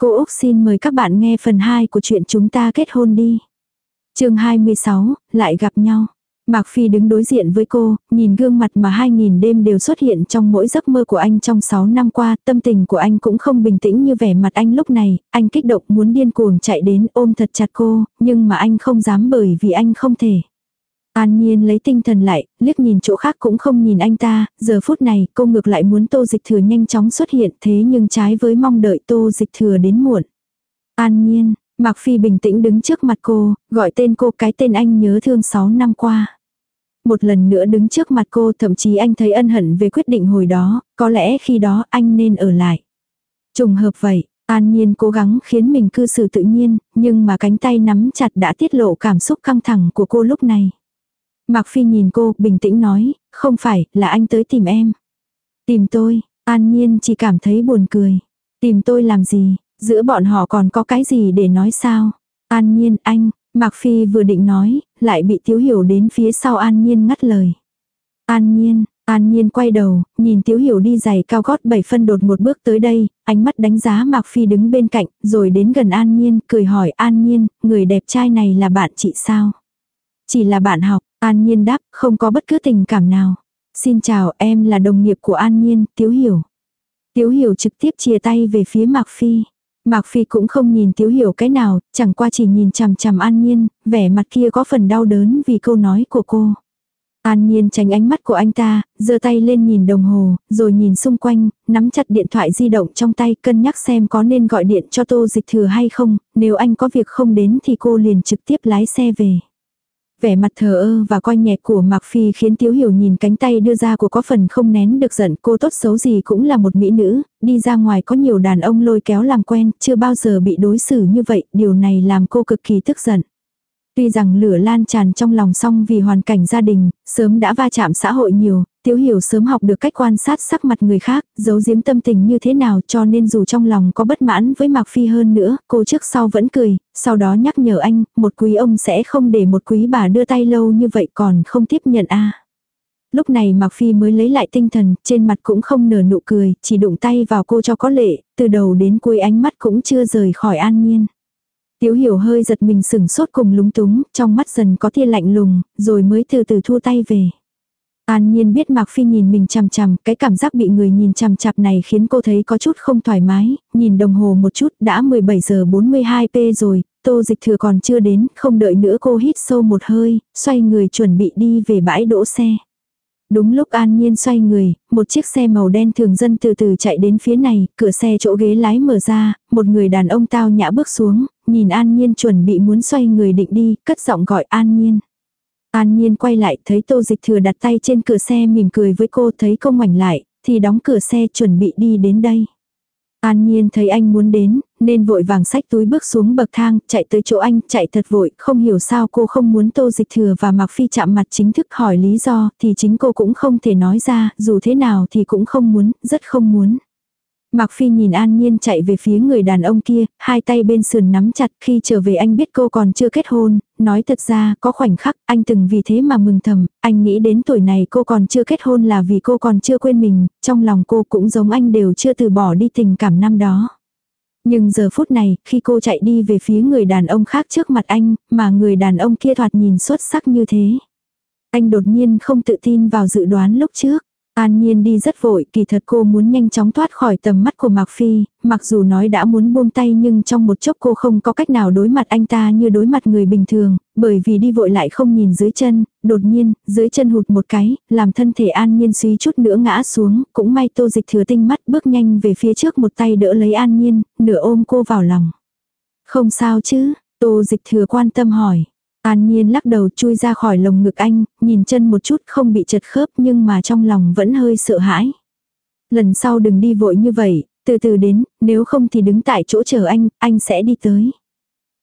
Cô Úc xin mời các bạn nghe phần 2 của chuyện chúng ta kết hôn đi. chương 26, lại gặp nhau. Mạc Phi đứng đối diện với cô, nhìn gương mặt mà hai nghìn đêm đều xuất hiện trong mỗi giấc mơ của anh trong 6 năm qua, tâm tình của anh cũng không bình tĩnh như vẻ mặt anh lúc này, anh kích động muốn điên cuồng chạy đến ôm thật chặt cô, nhưng mà anh không dám bởi vì anh không thể. An Nhiên lấy tinh thần lại, liếc nhìn chỗ khác cũng không nhìn anh ta, giờ phút này cô ngược lại muốn tô dịch thừa nhanh chóng xuất hiện thế nhưng trái với mong đợi tô dịch thừa đến muộn. An Nhiên, Mạc Phi bình tĩnh đứng trước mặt cô, gọi tên cô cái tên anh nhớ thương 6 năm qua. Một lần nữa đứng trước mặt cô thậm chí anh thấy ân hận về quyết định hồi đó, có lẽ khi đó anh nên ở lại. Trùng hợp vậy, An Nhiên cố gắng khiến mình cư xử tự nhiên, nhưng mà cánh tay nắm chặt đã tiết lộ cảm xúc căng thẳng của cô lúc này. Mạc Phi nhìn cô, bình tĩnh nói, không phải, là anh tới tìm em. Tìm tôi, An Nhiên chỉ cảm thấy buồn cười. Tìm tôi làm gì, giữa bọn họ còn có cái gì để nói sao? An Nhiên, anh, Mạc Phi vừa định nói, lại bị Tiếu Hiểu đến phía sau An Nhiên ngắt lời. An Nhiên, An Nhiên quay đầu, nhìn Tiếu Hiểu đi giày cao gót bảy phân đột một bước tới đây, ánh mắt đánh giá Mạc Phi đứng bên cạnh, rồi đến gần An Nhiên, cười hỏi An Nhiên, người đẹp trai này là bạn chị sao? Chỉ là bạn học, An Nhiên đáp, không có bất cứ tình cảm nào. Xin chào, em là đồng nghiệp của An Nhiên, Tiếu Hiểu. Tiếu Hiểu trực tiếp chia tay về phía Mạc Phi. Mạc Phi cũng không nhìn Tiếu Hiểu cái nào, chẳng qua chỉ nhìn chằm chằm An Nhiên, vẻ mặt kia có phần đau đớn vì câu nói của cô. An Nhiên tránh ánh mắt của anh ta, giơ tay lên nhìn đồng hồ, rồi nhìn xung quanh, nắm chặt điện thoại di động trong tay cân nhắc xem có nên gọi điện cho tô dịch thừa hay không, nếu anh có việc không đến thì cô liền trực tiếp lái xe về. Vẻ mặt thờ ơ và coi nhẹ của Mạc Phi khiến Tiếu Hiểu nhìn cánh tay đưa ra của có phần không nén được giận cô tốt xấu gì cũng là một mỹ nữ, đi ra ngoài có nhiều đàn ông lôi kéo làm quen, chưa bao giờ bị đối xử như vậy, điều này làm cô cực kỳ tức giận. Tuy rằng lửa lan tràn trong lòng song vì hoàn cảnh gia đình, sớm đã va chạm xã hội nhiều, Tiếu Hiểu sớm học được cách quan sát sắc mặt người khác, giấu giếm tâm tình như thế nào cho nên dù trong lòng có bất mãn với Mạc Phi hơn nữa, cô trước sau vẫn cười, sau đó nhắc nhở anh, một quý ông sẽ không để một quý bà đưa tay lâu như vậy còn không tiếp nhận a Lúc này Mạc Phi mới lấy lại tinh thần, trên mặt cũng không nở nụ cười, chỉ đụng tay vào cô cho có lệ, từ đầu đến cuối ánh mắt cũng chưa rời khỏi an nhiên. Tiếu hiểu hơi giật mình sửng sốt cùng lúng túng, trong mắt dần có tia lạnh lùng, rồi mới từ từ thua tay về. An nhiên biết Mạc Phi nhìn mình chằm chằm, cái cảm giác bị người nhìn chằm chằm này khiến cô thấy có chút không thoải mái, nhìn đồng hồ một chút đã 17 giờ 42 p rồi, tô dịch thừa còn chưa đến, không đợi nữa cô hít sâu một hơi, xoay người chuẩn bị đi về bãi đỗ xe. Đúng lúc an nhiên xoay người, một chiếc xe màu đen thường dân từ từ chạy đến phía này, cửa xe chỗ ghế lái mở ra, một người đàn ông tao nhã bước xuống, nhìn an nhiên chuẩn bị muốn xoay người định đi, cất giọng gọi an nhiên. An Nhiên quay lại thấy tô dịch thừa đặt tay trên cửa xe mỉm cười với cô thấy cô ngoảnh lại, thì đóng cửa xe chuẩn bị đi đến đây. An Nhiên thấy anh muốn đến, nên vội vàng xách túi bước xuống bậc thang, chạy tới chỗ anh, chạy thật vội, không hiểu sao cô không muốn Tô Dịch Thừa và Mạc Phi chạm mặt chính thức hỏi lý do, thì chính cô cũng không thể nói ra, dù thế nào thì cũng không muốn, rất không muốn. Mạc Phi nhìn An Nhiên chạy về phía người đàn ông kia, hai tay bên sườn nắm chặt khi trở về anh biết cô còn chưa kết hôn, nói thật ra có khoảnh khắc anh từng vì thế mà mừng thầm, anh nghĩ đến tuổi này cô còn chưa kết hôn là vì cô còn chưa quên mình, trong lòng cô cũng giống anh đều chưa từ bỏ đi tình cảm năm đó. Nhưng giờ phút này, khi cô chạy đi về phía người đàn ông khác trước mặt anh, mà người đàn ông kia thoạt nhìn xuất sắc như thế. Anh đột nhiên không tự tin vào dự đoán lúc trước. An Nhiên đi rất vội, kỳ thật cô muốn nhanh chóng thoát khỏi tầm mắt của Mạc Phi, mặc dù nói đã muốn buông tay nhưng trong một chốc cô không có cách nào đối mặt anh ta như đối mặt người bình thường, bởi vì đi vội lại không nhìn dưới chân, đột nhiên, dưới chân hụt một cái, làm thân thể An Nhiên suy chút nữa ngã xuống, cũng may tô dịch thừa tinh mắt bước nhanh về phía trước một tay đỡ lấy An Nhiên, nửa ôm cô vào lòng. Không sao chứ, tô dịch thừa quan tâm hỏi. An Nhiên lắc đầu chui ra khỏi lồng ngực anh, nhìn chân một chút không bị chật khớp nhưng mà trong lòng vẫn hơi sợ hãi. Lần sau đừng đi vội như vậy, từ từ đến, nếu không thì đứng tại chỗ chờ anh, anh sẽ đi tới.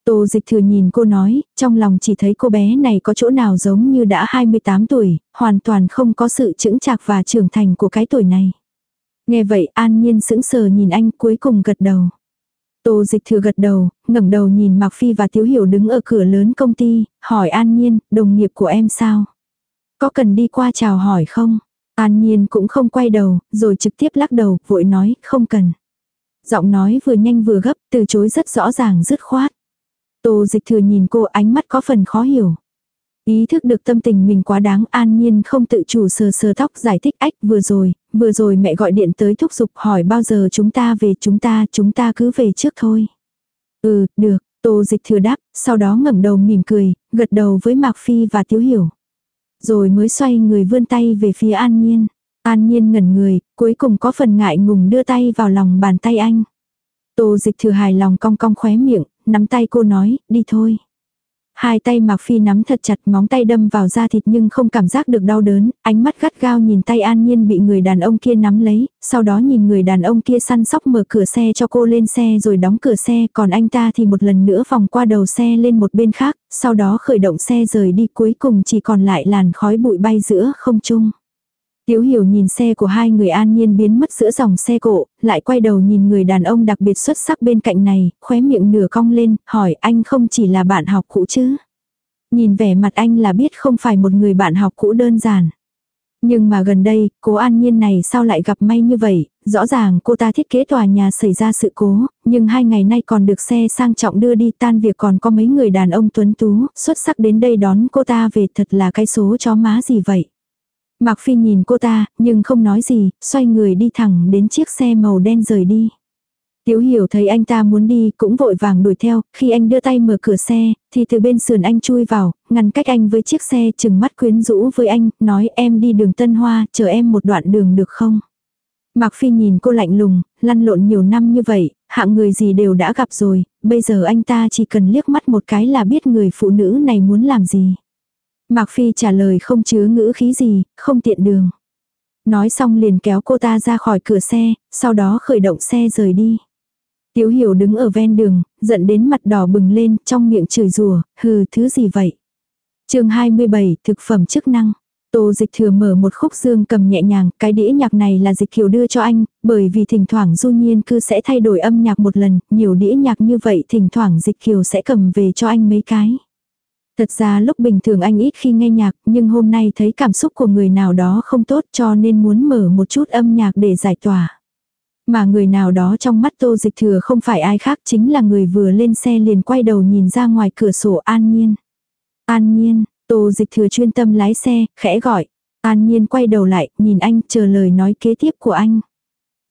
Tô dịch thừa nhìn cô nói, trong lòng chỉ thấy cô bé này có chỗ nào giống như đã 28 tuổi, hoàn toàn không có sự chững chạc và trưởng thành của cái tuổi này. Nghe vậy an nhiên sững sờ nhìn anh cuối cùng gật đầu. Tô dịch thừa gật đầu, ngẩng đầu nhìn Mạc Phi và Tiếu Hiểu đứng ở cửa lớn công ty, hỏi An Nhiên, đồng nghiệp của em sao? Có cần đi qua chào hỏi không? An Nhiên cũng không quay đầu, rồi trực tiếp lắc đầu, vội nói, không cần. Giọng nói vừa nhanh vừa gấp, từ chối rất rõ ràng dứt khoát. Tô dịch thừa nhìn cô ánh mắt có phần khó hiểu. Ý thức được tâm tình mình quá đáng an nhiên không tự chủ sờ sờ tóc giải thích ách vừa rồi, vừa rồi mẹ gọi điện tới thúc giục hỏi bao giờ chúng ta về chúng ta, chúng ta cứ về trước thôi. Ừ, được, tô dịch thừa đáp, sau đó ngẩng đầu mỉm cười, gật đầu với Mạc Phi và Tiếu Hiểu. Rồi mới xoay người vươn tay về phía an nhiên. An nhiên ngẩn người, cuối cùng có phần ngại ngùng đưa tay vào lòng bàn tay anh. Tô dịch thừa hài lòng cong cong khóe miệng, nắm tay cô nói, đi thôi. Hai tay Mạc Phi nắm thật chặt móng tay đâm vào da thịt nhưng không cảm giác được đau đớn, ánh mắt gắt gao nhìn tay an nhiên bị người đàn ông kia nắm lấy, sau đó nhìn người đàn ông kia săn sóc mở cửa xe cho cô lên xe rồi đóng cửa xe, còn anh ta thì một lần nữa vòng qua đầu xe lên một bên khác, sau đó khởi động xe rời đi cuối cùng chỉ còn lại làn khói bụi bay giữa không trung. Tiếu hiểu nhìn xe của hai người an nhiên biến mất giữa dòng xe cộ, lại quay đầu nhìn người đàn ông đặc biệt xuất sắc bên cạnh này, khóe miệng nửa cong lên, hỏi anh không chỉ là bạn học cũ chứ. Nhìn vẻ mặt anh là biết không phải một người bạn học cũ đơn giản. Nhưng mà gần đây, cố an nhiên này sao lại gặp may như vậy, rõ ràng cô ta thiết kế tòa nhà xảy ra sự cố, nhưng hai ngày nay còn được xe sang trọng đưa đi tan việc còn có mấy người đàn ông tuấn tú, xuất sắc đến đây đón cô ta về thật là cái số chó má gì vậy. Mạc Phi nhìn cô ta, nhưng không nói gì, xoay người đi thẳng đến chiếc xe màu đen rời đi. Tiểu hiểu thấy anh ta muốn đi cũng vội vàng đuổi theo, khi anh đưa tay mở cửa xe, thì từ bên sườn anh chui vào, ngăn cách anh với chiếc xe chừng mắt quyến rũ với anh, nói em đi đường Tân Hoa, chờ em một đoạn đường được không? Mạc Phi nhìn cô lạnh lùng, lăn lộn nhiều năm như vậy, hạng người gì đều đã gặp rồi, bây giờ anh ta chỉ cần liếc mắt một cái là biết người phụ nữ này muốn làm gì. Mạc Phi trả lời không chứa ngữ khí gì, không tiện đường. Nói xong liền kéo cô ta ra khỏi cửa xe, sau đó khởi động xe rời đi. Tiếu hiểu đứng ở ven đường, giận đến mặt đỏ bừng lên, trong miệng chửi rủa hừ thứ gì vậy. chương 27, thực phẩm chức năng. Tô dịch thừa mở một khúc dương cầm nhẹ nhàng, cái đĩa nhạc này là dịch kiều đưa cho anh, bởi vì thỉnh thoảng du nhiên cư sẽ thay đổi âm nhạc một lần, nhiều đĩa nhạc như vậy thỉnh thoảng dịch kiều sẽ cầm về cho anh mấy cái. Thật ra lúc bình thường anh ít khi nghe nhạc, nhưng hôm nay thấy cảm xúc của người nào đó không tốt cho nên muốn mở một chút âm nhạc để giải tỏa. Mà người nào đó trong mắt tô dịch thừa không phải ai khác chính là người vừa lên xe liền quay đầu nhìn ra ngoài cửa sổ an nhiên. An nhiên, tô dịch thừa chuyên tâm lái xe, khẽ gọi. An nhiên quay đầu lại, nhìn anh chờ lời nói kế tiếp của anh.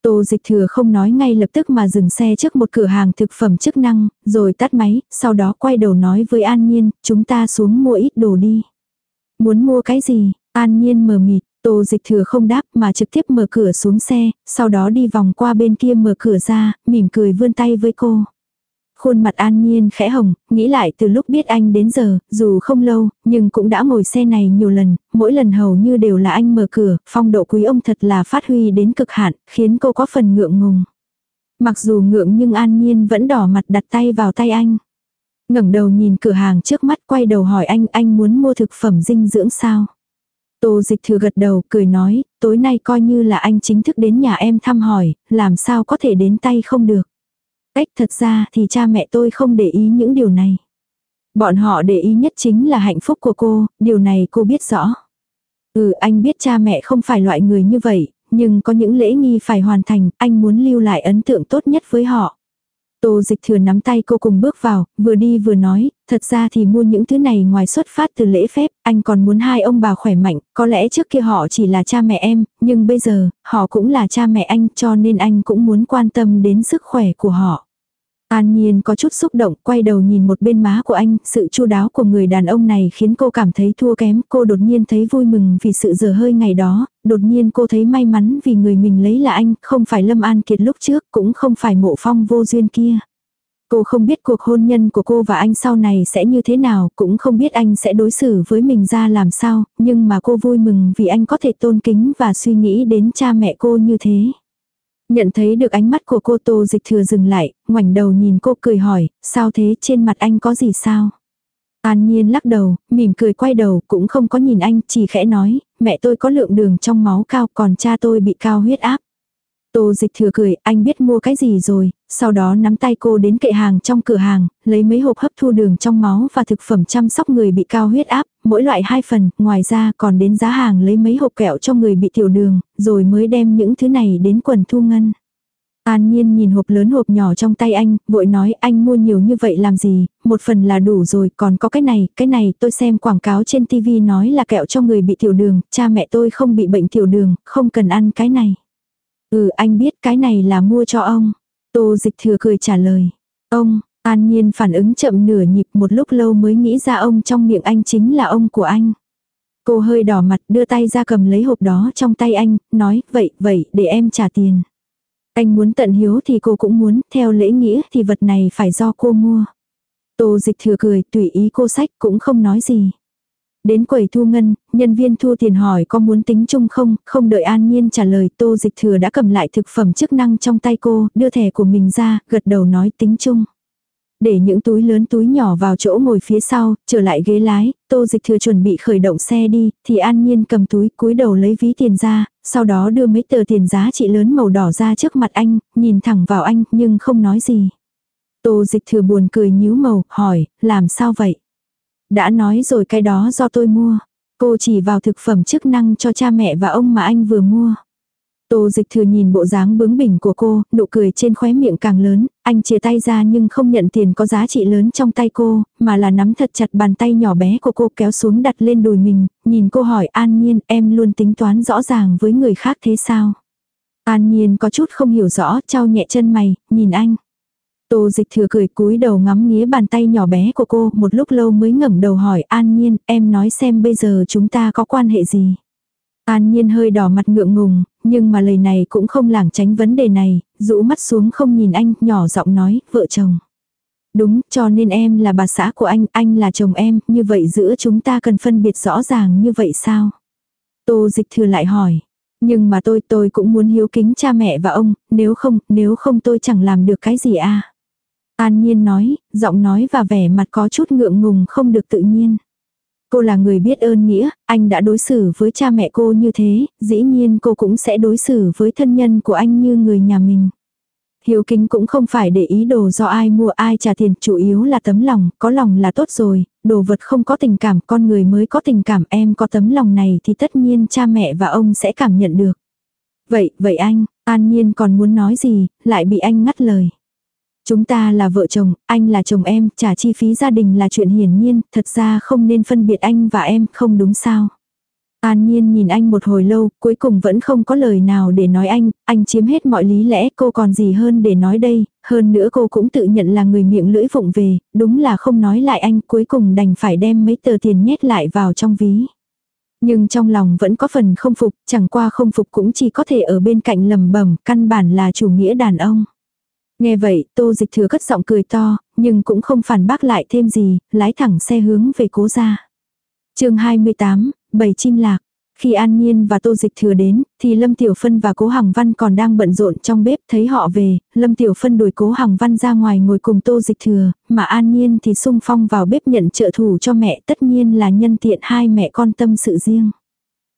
Tô dịch thừa không nói ngay lập tức mà dừng xe trước một cửa hàng thực phẩm chức năng, rồi tắt máy, sau đó quay đầu nói với An Nhiên, chúng ta xuống mua ít đồ đi. Muốn mua cái gì? An Nhiên mờ mịt, Tô dịch thừa không đáp mà trực tiếp mở cửa xuống xe, sau đó đi vòng qua bên kia mở cửa ra, mỉm cười vươn tay với cô. Khuôn mặt an nhiên khẽ hồng, nghĩ lại từ lúc biết anh đến giờ, dù không lâu, nhưng cũng đã ngồi xe này nhiều lần, mỗi lần hầu như đều là anh mở cửa, phong độ quý ông thật là phát huy đến cực hạn, khiến cô có phần ngượng ngùng. Mặc dù ngượng nhưng an nhiên vẫn đỏ mặt đặt tay vào tay anh. ngẩng đầu nhìn cửa hàng trước mắt quay đầu hỏi anh anh muốn mua thực phẩm dinh dưỡng sao. Tô dịch thừa gật đầu cười nói, tối nay coi như là anh chính thức đến nhà em thăm hỏi, làm sao có thể đến tay không được cách thật ra thì cha mẹ tôi không để ý những điều này. Bọn họ để ý nhất chính là hạnh phúc của cô, điều này cô biết rõ. Ừ anh biết cha mẹ không phải loại người như vậy, nhưng có những lễ nghi phải hoàn thành, anh muốn lưu lại ấn tượng tốt nhất với họ. Tô dịch thừa nắm tay cô cùng bước vào, vừa đi vừa nói, thật ra thì mua những thứ này ngoài xuất phát từ lễ phép, anh còn muốn hai ông bà khỏe mạnh, có lẽ trước kia họ chỉ là cha mẹ em, nhưng bây giờ, họ cũng là cha mẹ anh cho nên anh cũng muốn quan tâm đến sức khỏe của họ. An Nhiên có chút xúc động, quay đầu nhìn một bên má của anh, sự chu đáo của người đàn ông này khiến cô cảm thấy thua kém, cô đột nhiên thấy vui mừng vì sự dở hơi ngày đó, đột nhiên cô thấy may mắn vì người mình lấy là anh, không phải Lâm An Kiệt lúc trước, cũng không phải mộ phong vô duyên kia. Cô không biết cuộc hôn nhân của cô và anh sau này sẽ như thế nào, cũng không biết anh sẽ đối xử với mình ra làm sao, nhưng mà cô vui mừng vì anh có thể tôn kính và suy nghĩ đến cha mẹ cô như thế. Nhận thấy được ánh mắt của cô tô dịch thừa dừng lại, ngoảnh đầu nhìn cô cười hỏi, sao thế trên mặt anh có gì sao? An Nhiên lắc đầu, mỉm cười quay đầu, cũng không có nhìn anh, chỉ khẽ nói, mẹ tôi có lượng đường trong máu cao, còn cha tôi bị cao huyết áp. Tô dịch thừa cười, anh biết mua cái gì rồi, sau đó nắm tay cô đến kệ hàng trong cửa hàng, lấy mấy hộp hấp thu đường trong máu và thực phẩm chăm sóc người bị cao huyết áp, mỗi loại hai phần, ngoài ra còn đến giá hàng lấy mấy hộp kẹo cho người bị tiểu đường, rồi mới đem những thứ này đến quần thu ngân. An Nhiên nhìn hộp lớn hộp nhỏ trong tay anh, vội nói anh mua nhiều như vậy làm gì, một phần là đủ rồi, còn có cái này, cái này tôi xem quảng cáo trên TV nói là kẹo cho người bị tiểu đường, cha mẹ tôi không bị bệnh tiểu đường, không cần ăn cái này. Ừ anh biết cái này là mua cho ông. Tô dịch thừa cười trả lời. Ông, An Nhiên phản ứng chậm nửa nhịp một lúc lâu mới nghĩ ra ông trong miệng anh chính là ông của anh. Cô hơi đỏ mặt đưa tay ra cầm lấy hộp đó trong tay anh, nói vậy, vậy, để em trả tiền. Anh muốn tận hiếu thì cô cũng muốn, theo lễ nghĩa thì vật này phải do cô mua. Tô dịch thừa cười, tùy ý cô sách cũng không nói gì. Đến quầy thu ngân, nhân viên thu tiền hỏi có muốn tính chung không, không đợi an nhiên trả lời tô dịch thừa đã cầm lại thực phẩm chức năng trong tay cô, đưa thẻ của mình ra, gật đầu nói tính chung. Để những túi lớn túi nhỏ vào chỗ ngồi phía sau, trở lại ghế lái, tô dịch thừa chuẩn bị khởi động xe đi, thì an nhiên cầm túi cúi đầu lấy ví tiền ra, sau đó đưa mấy tờ tiền giá trị lớn màu đỏ ra trước mặt anh, nhìn thẳng vào anh nhưng không nói gì. Tô dịch thừa buồn cười nhíu màu, hỏi, làm sao vậy? Đã nói rồi cái đó do tôi mua. Cô chỉ vào thực phẩm chức năng cho cha mẹ và ông mà anh vừa mua. Tô dịch thừa nhìn bộ dáng bướng bỉnh của cô, nụ cười trên khóe miệng càng lớn, anh chia tay ra nhưng không nhận tiền có giá trị lớn trong tay cô, mà là nắm thật chặt bàn tay nhỏ bé của cô kéo xuống đặt lên đùi mình, nhìn cô hỏi an nhiên em luôn tính toán rõ ràng với người khác thế sao? An nhiên có chút không hiểu rõ, trao nhẹ chân mày, nhìn anh. Tô dịch thừa cười cúi đầu ngắm nghía bàn tay nhỏ bé của cô, một lúc lâu mới ngẩng đầu hỏi an nhiên, em nói xem bây giờ chúng ta có quan hệ gì? An nhiên hơi đỏ mặt ngượng ngùng, nhưng mà lời này cũng không lảng tránh vấn đề này, rũ mắt xuống không nhìn anh, nhỏ giọng nói, vợ chồng. Đúng, cho nên em là bà xã của anh, anh là chồng em, như vậy giữa chúng ta cần phân biệt rõ ràng như vậy sao? Tô dịch thừa lại hỏi. Nhưng mà tôi, tôi cũng muốn hiếu kính cha mẹ và ông, nếu không, nếu không tôi chẳng làm được cái gì à? An nhiên nói, giọng nói và vẻ mặt có chút ngượng ngùng không được tự nhiên. Cô là người biết ơn nghĩa, anh đã đối xử với cha mẹ cô như thế, dĩ nhiên cô cũng sẽ đối xử với thân nhân của anh như người nhà mình. Hiếu kính cũng không phải để ý đồ do ai mua ai trả tiền, chủ yếu là tấm lòng, có lòng là tốt rồi, đồ vật không có tình cảm, con người mới có tình cảm, em có tấm lòng này thì tất nhiên cha mẹ và ông sẽ cảm nhận được. Vậy, vậy anh, an nhiên còn muốn nói gì, lại bị anh ngắt lời. Chúng ta là vợ chồng, anh là chồng em, trả chi phí gia đình là chuyện hiển nhiên, thật ra không nên phân biệt anh và em, không đúng sao. An Nhiên nhìn anh một hồi lâu, cuối cùng vẫn không có lời nào để nói anh, anh chiếm hết mọi lý lẽ, cô còn gì hơn để nói đây, hơn nữa cô cũng tự nhận là người miệng lưỡi vụng về, đúng là không nói lại anh, cuối cùng đành phải đem mấy tờ tiền nhét lại vào trong ví. Nhưng trong lòng vẫn có phần không phục, chẳng qua không phục cũng chỉ có thể ở bên cạnh lầm bẩm căn bản là chủ nghĩa đàn ông. Nghe vậy, tô dịch thừa cất giọng cười to, nhưng cũng không phản bác lại thêm gì, lái thẳng xe hướng về cố ra. chương 28, bầy chim lạc. Khi An Nhiên và Tô Dịch Thừa đến, thì Lâm Tiểu Phân và Cố Hằng Văn còn đang bận rộn trong bếp, thấy họ về, Lâm Tiểu Phân đuổi Cố Hằng Văn ra ngoài ngồi cùng Tô Dịch Thừa, mà An Nhiên thì sung phong vào bếp nhận trợ thủ cho mẹ, tất nhiên là nhân tiện hai mẹ con tâm sự riêng.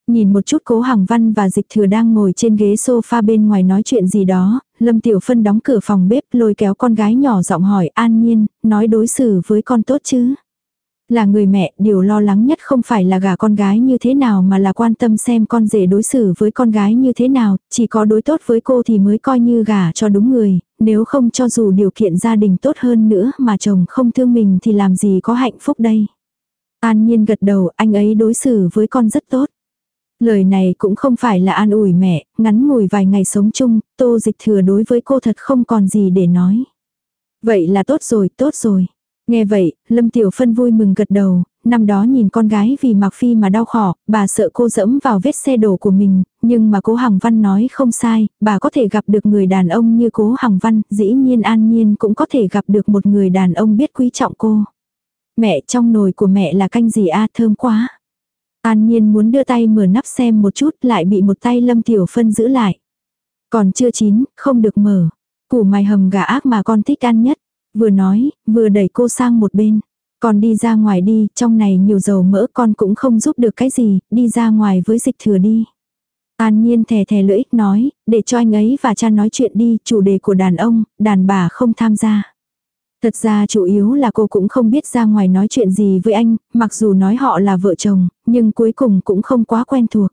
Nhìn một chút cố hằng văn và dịch thừa đang ngồi trên ghế sofa bên ngoài nói chuyện gì đó, Lâm Tiểu Phân đóng cửa phòng bếp lôi kéo con gái nhỏ giọng hỏi an nhiên, nói đối xử với con tốt chứ. Là người mẹ, điều lo lắng nhất không phải là gả con gái như thế nào mà là quan tâm xem con rể đối xử với con gái như thế nào, chỉ có đối tốt với cô thì mới coi như gả cho đúng người, nếu không cho dù điều kiện gia đình tốt hơn nữa mà chồng không thương mình thì làm gì có hạnh phúc đây. An nhiên gật đầu, anh ấy đối xử với con rất tốt. Lời này cũng không phải là an ủi mẹ, ngắn ngủi vài ngày sống chung, tô dịch thừa đối với cô thật không còn gì để nói. Vậy là tốt rồi, tốt rồi. Nghe vậy, Lâm Tiểu Phân vui mừng gật đầu, năm đó nhìn con gái vì Mạc Phi mà đau khổ, bà sợ cô dẫm vào vết xe đổ của mình, nhưng mà cố Hằng Văn nói không sai, bà có thể gặp được người đàn ông như cố Hằng Văn, dĩ nhiên an nhiên cũng có thể gặp được một người đàn ông biết quý trọng cô. Mẹ trong nồi của mẹ là canh gì a thơm quá. An Nhiên muốn đưa tay mở nắp xem một chút lại bị một tay Lâm Tiểu Phân giữ lại. Còn chưa chín, không được mở. Củ mài hầm gà ác mà con thích ăn nhất. Vừa nói, vừa đẩy cô sang một bên. còn đi ra ngoài đi, trong này nhiều dầu mỡ con cũng không giúp được cái gì, đi ra ngoài với dịch thừa đi. An Nhiên thè thè lưỡi, nói, để cho anh ấy và cha nói chuyện đi, chủ đề của đàn ông, đàn bà không tham gia. Thật ra chủ yếu là cô cũng không biết ra ngoài nói chuyện gì với anh, mặc dù nói họ là vợ chồng, nhưng cuối cùng cũng không quá quen thuộc.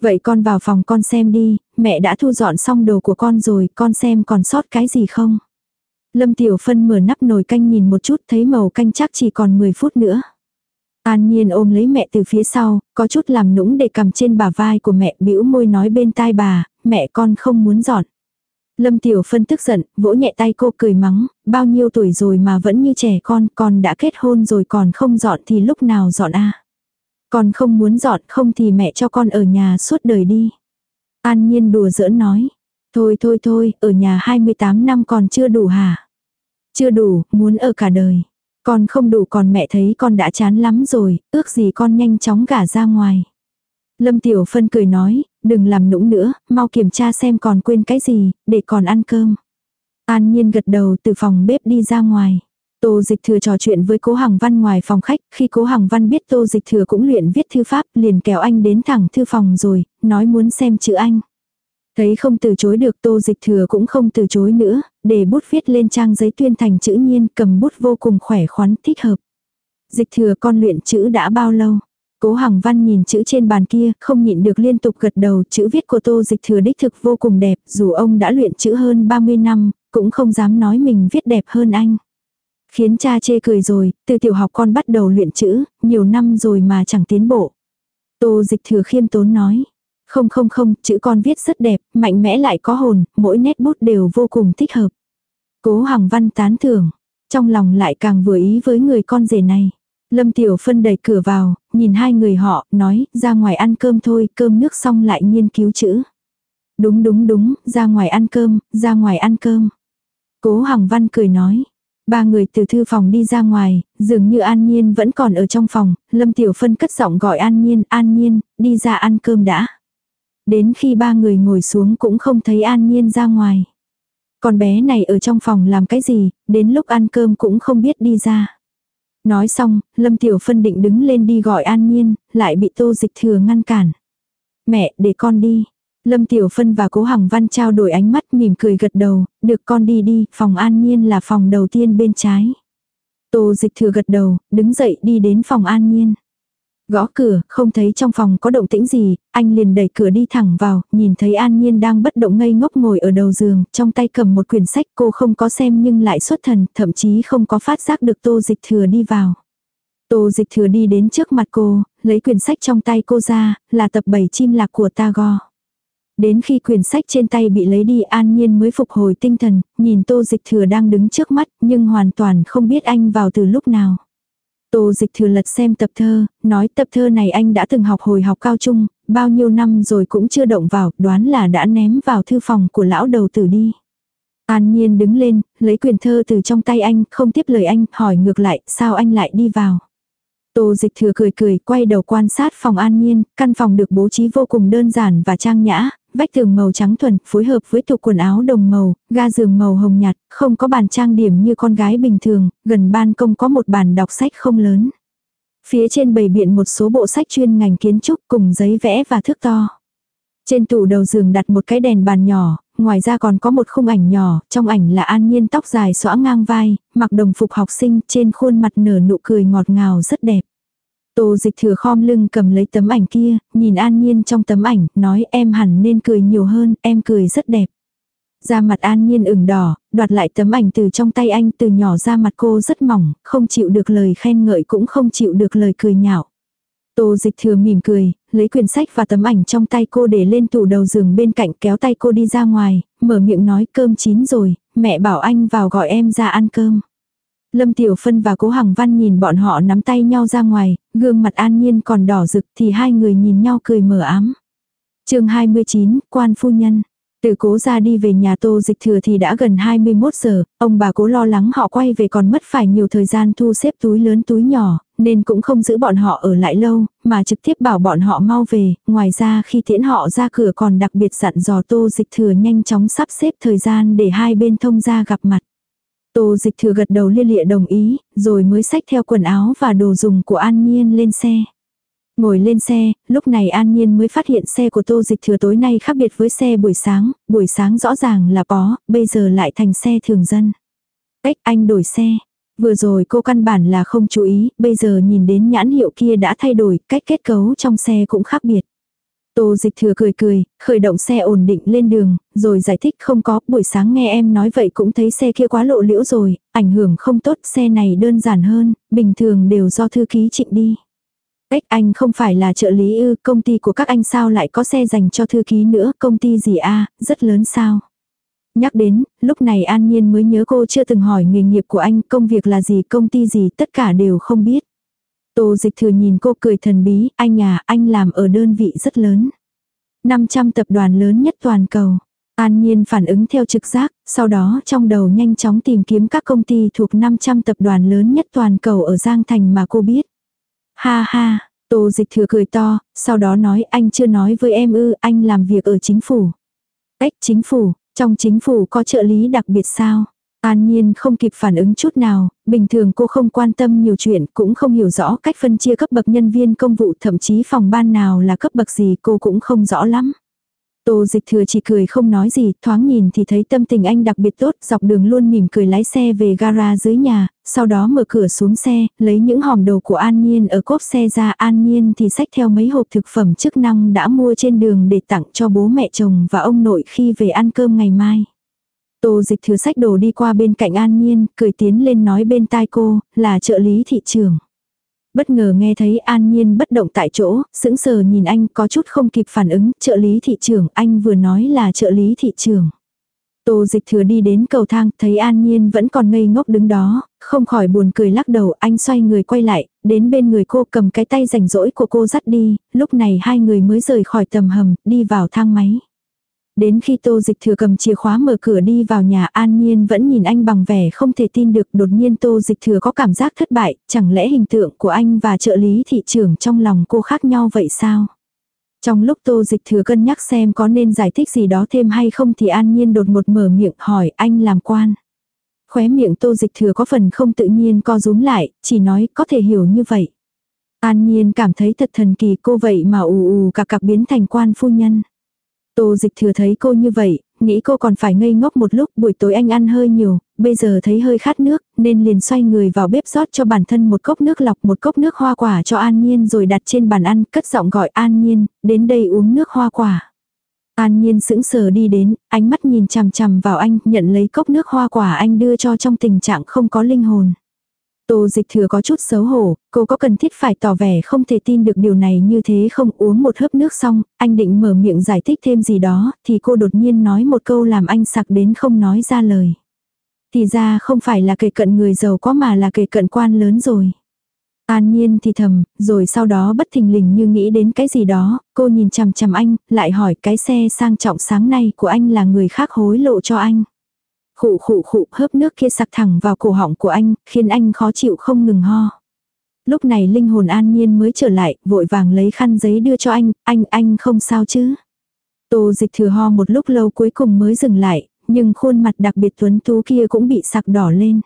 Vậy con vào phòng con xem đi, mẹ đã thu dọn xong đồ của con rồi, con xem còn sót cái gì không. Lâm Tiểu Phân mở nắp nồi canh nhìn một chút thấy màu canh chắc chỉ còn 10 phút nữa. An Nhiên ôm lấy mẹ từ phía sau, có chút làm nũng để cầm trên bả vai của mẹ bĩu môi nói bên tai bà, mẹ con không muốn dọn. Lâm Tiểu Phân tức giận, vỗ nhẹ tay cô cười mắng, bao nhiêu tuổi rồi mà vẫn như trẻ con, con đã kết hôn rồi còn không dọn thì lúc nào dọn a con không muốn dọn không thì mẹ cho con ở nhà suốt đời đi. An Nhiên đùa giỡn nói, thôi thôi thôi, ở nhà 28 năm còn chưa đủ hả? Chưa đủ, muốn ở cả đời. Con không đủ còn mẹ thấy con đã chán lắm rồi, ước gì con nhanh chóng gả ra ngoài. Lâm Tiểu Phân cười nói, đừng làm nũng nữa, mau kiểm tra xem còn quên cái gì, để còn ăn cơm. An Nhiên gật đầu từ phòng bếp đi ra ngoài. Tô Dịch Thừa trò chuyện với Cố Hằng Văn ngoài phòng khách, khi Cố Hằng Văn biết Tô Dịch Thừa cũng luyện viết thư pháp, liền kéo anh đến thẳng thư phòng rồi, nói muốn xem chữ anh. Thấy không từ chối được Tô Dịch Thừa cũng không từ chối nữa, để bút viết lên trang giấy tuyên thành chữ nhiên, cầm bút vô cùng khỏe khoắn, thích hợp. Dịch Thừa con luyện chữ đã bao lâu? Cố Hằng Văn nhìn chữ trên bàn kia, không nhịn được liên tục gật đầu, chữ viết của Tô Dịch Thừa đích thực vô cùng đẹp, dù ông đã luyện chữ hơn 30 năm, cũng không dám nói mình viết đẹp hơn anh. Khiến cha chê cười rồi, từ tiểu học con bắt đầu luyện chữ, nhiều năm rồi mà chẳng tiến bộ. Tô Dịch Thừa khiêm tốn nói. Không không không, chữ con viết rất đẹp, mạnh mẽ lại có hồn, mỗi nét bút đều vô cùng thích hợp. Cố Hằng Văn tán thưởng, trong lòng lại càng vừa ý với người con rể này. Lâm Tiểu Phân đẩy cửa vào, nhìn hai người họ, nói, ra ngoài ăn cơm thôi, cơm nước xong lại nghiên cứu chữ. Đúng đúng đúng, ra ngoài ăn cơm, ra ngoài ăn cơm. Cố Hằng Văn cười nói. Ba người từ thư phòng đi ra ngoài, dường như An Nhiên vẫn còn ở trong phòng, Lâm Tiểu Phân cất giọng gọi An Nhiên, An Nhiên, đi ra ăn cơm đã. Đến khi ba người ngồi xuống cũng không thấy An Nhiên ra ngoài. Con bé này ở trong phòng làm cái gì, đến lúc ăn cơm cũng không biết đi ra. Nói xong, Lâm Tiểu Phân định đứng lên đi gọi An Nhiên, lại bị Tô Dịch Thừa ngăn cản. Mẹ, để con đi. Lâm Tiểu Phân và Cố Hằng Văn trao đổi ánh mắt mỉm cười gật đầu, được con đi đi, phòng An Nhiên là phòng đầu tiên bên trái. Tô Dịch Thừa gật đầu, đứng dậy đi đến phòng An Nhiên. Gõ cửa, không thấy trong phòng có động tĩnh gì, anh liền đẩy cửa đi thẳng vào, nhìn thấy An Nhiên đang bất động ngây ngốc ngồi ở đầu giường, trong tay cầm một quyển sách cô không có xem nhưng lại xuất thần, thậm chí không có phát giác được tô dịch thừa đi vào. Tô dịch thừa đi đến trước mặt cô, lấy quyển sách trong tay cô ra, là tập 7 chim lạc của Tagore. Đến khi quyển sách trên tay bị lấy đi an nhiên mới phục hồi tinh thần, nhìn tô dịch thừa đang đứng trước mắt nhưng hoàn toàn không biết anh vào từ lúc nào. Tô dịch thừa lật xem tập thơ, nói tập thơ này anh đã từng học hồi học cao trung, bao nhiêu năm rồi cũng chưa động vào, đoán là đã ném vào thư phòng của lão đầu tử đi. An Nhiên đứng lên, lấy quyền thơ từ trong tay anh, không tiếp lời anh, hỏi ngược lại, sao anh lại đi vào. Tô dịch thừa cười cười, quay đầu quan sát phòng an nhiên, căn phòng được bố trí vô cùng đơn giản và trang nhã, vách tường màu trắng thuần, phối hợp với tủ quần áo đồng màu, ga giường màu hồng nhạt, không có bàn trang điểm như con gái bình thường, gần ban công có một bàn đọc sách không lớn. Phía trên bày biện một số bộ sách chuyên ngành kiến trúc cùng giấy vẽ và thước to. Trên tủ đầu giường đặt một cái đèn bàn nhỏ, ngoài ra còn có một khung ảnh nhỏ, trong ảnh là an nhiên tóc dài xõa ngang vai, mặc đồng phục học sinh, trên khuôn mặt nở nụ cười ngọt ngào rất đẹp. Tô dịch thừa khom lưng cầm lấy tấm ảnh kia, nhìn an nhiên trong tấm ảnh, nói em hẳn nên cười nhiều hơn, em cười rất đẹp. Da mặt an nhiên ửng đỏ, đoạt lại tấm ảnh từ trong tay anh từ nhỏ ra mặt cô rất mỏng, không chịu được lời khen ngợi cũng không chịu được lời cười nhạo. Tô dịch thừa mỉm cười, lấy quyển sách và tấm ảnh trong tay cô để lên tủ đầu giường bên cạnh kéo tay cô đi ra ngoài, mở miệng nói cơm chín rồi, mẹ bảo anh vào gọi em ra ăn cơm. Lâm Tiểu Phân và Cố Hằng Văn nhìn bọn họ nắm tay nhau ra ngoài, gương mặt an nhiên còn đỏ rực thì hai người nhìn nhau cười mở ám. chương 29, quan phu nhân. Từ cố ra đi về nhà tô dịch thừa thì đã gần 21 giờ, ông bà cố lo lắng họ quay về còn mất phải nhiều thời gian thu xếp túi lớn túi nhỏ, nên cũng không giữ bọn họ ở lại lâu, mà trực tiếp bảo bọn họ mau về, ngoài ra khi tiễn họ ra cửa còn đặc biệt dặn dò tô dịch thừa nhanh chóng sắp xếp thời gian để hai bên thông ra gặp mặt. Tô dịch thừa gật đầu liên lịa đồng ý, rồi mới xách theo quần áo và đồ dùng của An Nhiên lên xe. Ngồi lên xe, lúc này An Nhiên mới phát hiện xe của Tô Dịch Thừa tối nay khác biệt với xe buổi sáng, buổi sáng rõ ràng là bó, bây giờ lại thành xe thường dân. Ếch anh đổi xe. Vừa rồi cô căn bản là không chú ý, bây giờ nhìn đến nhãn hiệu kia đã thay đổi, cách kết cấu trong xe cũng khác biệt. Tô dịch thừa cười cười, khởi động xe ổn định lên đường, rồi giải thích không có, buổi sáng nghe em nói vậy cũng thấy xe kia quá lộ liễu rồi, ảnh hưởng không tốt, xe này đơn giản hơn, bình thường đều do thư ký trịnh đi. Ếch anh không phải là trợ lý ư, công ty của các anh sao lại có xe dành cho thư ký nữa, công ty gì a rất lớn sao. Nhắc đến, lúc này An Nhiên mới nhớ cô chưa từng hỏi nghề nghiệp của anh, công việc là gì, công ty gì, tất cả đều không biết. Tô dịch thừa nhìn cô cười thần bí, anh à, anh làm ở đơn vị rất lớn. 500 tập đoàn lớn nhất toàn cầu. An Nhiên phản ứng theo trực giác, sau đó trong đầu nhanh chóng tìm kiếm các công ty thuộc 500 tập đoàn lớn nhất toàn cầu ở Giang Thành mà cô biết. Ha ha, Tô Dịch Thừa cười to, sau đó nói anh chưa nói với em ư, anh làm việc ở chính phủ. Ếch chính phủ, trong chính phủ có trợ lý đặc biệt sao? An Nhiên không kịp phản ứng chút nào, bình thường cô không quan tâm nhiều chuyện, cũng không hiểu rõ cách phân chia cấp bậc nhân viên công vụ thậm chí phòng ban nào là cấp bậc gì cô cũng không rõ lắm. Tô dịch thừa chỉ cười không nói gì, thoáng nhìn thì thấy tâm tình anh đặc biệt tốt, dọc đường luôn mỉm cười lái xe về gara dưới nhà, sau đó mở cửa xuống xe, lấy những hòm đồ của An Nhiên ở cốp xe ra An Nhiên thì xách theo mấy hộp thực phẩm chức năng đã mua trên đường để tặng cho bố mẹ chồng và ông nội khi về ăn cơm ngày mai. Tô dịch thừa sách đồ đi qua bên cạnh An Nhiên, cười tiến lên nói bên tai cô, là trợ lý thị trường. Bất ngờ nghe thấy An Nhiên bất động tại chỗ, sững sờ nhìn anh có chút không kịp phản ứng, trợ lý thị trường, anh vừa nói là trợ lý thị trường. Tô dịch thừa đi đến cầu thang, thấy An Nhiên vẫn còn ngây ngốc đứng đó, không khỏi buồn cười lắc đầu, anh xoay người quay lại, đến bên người cô cầm cái tay rảnh rỗi của cô dắt đi, lúc này hai người mới rời khỏi tầm hầm, đi vào thang máy. Đến khi tô dịch thừa cầm chìa khóa mở cửa đi vào nhà an nhiên vẫn nhìn anh bằng vẻ không thể tin được đột nhiên tô dịch thừa có cảm giác thất bại, chẳng lẽ hình tượng của anh và trợ lý thị trưởng trong lòng cô khác nhau vậy sao? Trong lúc tô dịch thừa cân nhắc xem có nên giải thích gì đó thêm hay không thì an nhiên đột một mở miệng hỏi anh làm quan. Khóe miệng tô dịch thừa có phần không tự nhiên co rúm lại, chỉ nói có thể hiểu như vậy. An nhiên cảm thấy thật thần kỳ cô vậy mà ù ù cả cặp biến thành quan phu nhân. Tô dịch thừa thấy cô như vậy, nghĩ cô còn phải ngây ngốc một lúc buổi tối anh ăn hơi nhiều, bây giờ thấy hơi khát nước, nên liền xoay người vào bếp rót cho bản thân một cốc nước lọc một cốc nước hoa quả cho An Nhiên rồi đặt trên bàn ăn, cất giọng gọi An Nhiên, đến đây uống nước hoa quả. An Nhiên sững sờ đi đến, ánh mắt nhìn chằm chằm vào anh, nhận lấy cốc nước hoa quả anh đưa cho trong tình trạng không có linh hồn. Tô dịch thừa có chút xấu hổ, cô có cần thiết phải tỏ vẻ không thể tin được điều này như thế không uống một hớp nước xong, anh định mở miệng giải thích thêm gì đó, thì cô đột nhiên nói một câu làm anh sặc đến không nói ra lời. Thì ra không phải là kề cận người giàu có mà là kề cận quan lớn rồi. An nhiên thì thầm, rồi sau đó bất thình lình như nghĩ đến cái gì đó, cô nhìn chằm chằm anh, lại hỏi cái xe sang trọng sáng nay của anh là người khác hối lộ cho anh. Khụ khụ khụ hớp nước kia sặc thẳng vào cổ họng của anh, khiến anh khó chịu không ngừng ho. Lúc này linh hồn an nhiên mới trở lại, vội vàng lấy khăn giấy đưa cho anh, anh, anh không sao chứ. Tô dịch thừa ho một lúc lâu cuối cùng mới dừng lại, nhưng khuôn mặt đặc biệt tuấn tú kia cũng bị sặc đỏ lên.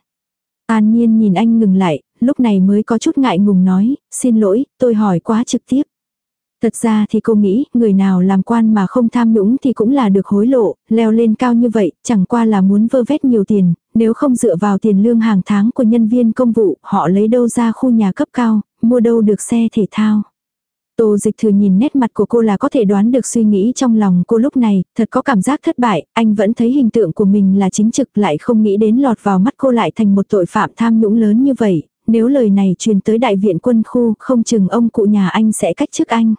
An nhiên nhìn anh ngừng lại, lúc này mới có chút ngại ngùng nói, xin lỗi, tôi hỏi quá trực tiếp. Thật ra thì cô nghĩ, người nào làm quan mà không tham nhũng thì cũng là được hối lộ, leo lên cao như vậy, chẳng qua là muốn vơ vét nhiều tiền, nếu không dựa vào tiền lương hàng tháng của nhân viên công vụ, họ lấy đâu ra khu nhà cấp cao, mua đâu được xe thể thao. Tô dịch thừa nhìn nét mặt của cô là có thể đoán được suy nghĩ trong lòng cô lúc này, thật có cảm giác thất bại, anh vẫn thấy hình tượng của mình là chính trực lại không nghĩ đến lọt vào mắt cô lại thành một tội phạm tham nhũng lớn như vậy, nếu lời này truyền tới đại viện quân khu không chừng ông cụ nhà anh sẽ cách chức anh.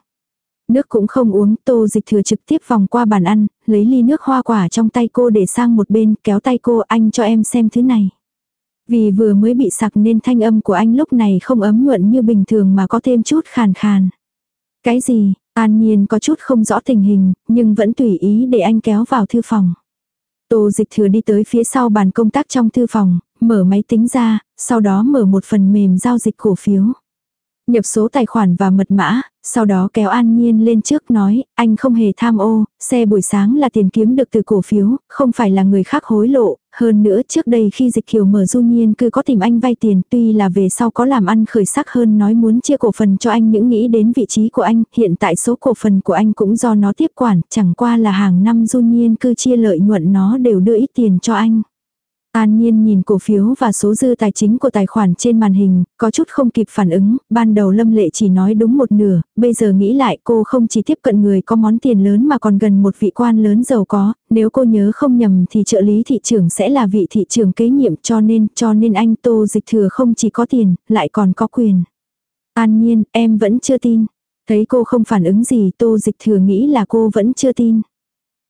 Nước cũng không uống, tô dịch thừa trực tiếp vòng qua bàn ăn, lấy ly nước hoa quả trong tay cô để sang một bên, kéo tay cô anh cho em xem thứ này. Vì vừa mới bị sặc nên thanh âm của anh lúc này không ấm nhuận như bình thường mà có thêm chút khàn khàn. Cái gì, an nhiên có chút không rõ tình hình, nhưng vẫn tùy ý để anh kéo vào thư phòng. Tô dịch thừa đi tới phía sau bàn công tác trong thư phòng, mở máy tính ra, sau đó mở một phần mềm giao dịch cổ phiếu. Nhập số tài khoản và mật mã, sau đó kéo An Nhiên lên trước nói, anh không hề tham ô, xe buổi sáng là tiền kiếm được từ cổ phiếu, không phải là người khác hối lộ, hơn nữa trước đây khi dịch kiều mở du nhiên cứ có tìm anh vay tiền tuy là về sau có làm ăn khởi sắc hơn nói muốn chia cổ phần cho anh những nghĩ đến vị trí của anh, hiện tại số cổ phần của anh cũng do nó tiếp quản, chẳng qua là hàng năm du nhiên cứ chia lợi nhuận nó đều đưa ít tiền cho anh. An Nhiên nhìn cổ phiếu và số dư tài chính của tài khoản trên màn hình, có chút không kịp phản ứng, ban đầu Lâm Lệ chỉ nói đúng một nửa, bây giờ nghĩ lại cô không chỉ tiếp cận người có món tiền lớn mà còn gần một vị quan lớn giàu có, nếu cô nhớ không nhầm thì trợ lý thị trưởng sẽ là vị thị trưởng kế nhiệm cho nên, cho nên anh Tô Dịch Thừa không chỉ có tiền, lại còn có quyền. An Nhiên, em vẫn chưa tin. Thấy cô không phản ứng gì Tô Dịch Thừa nghĩ là cô vẫn chưa tin.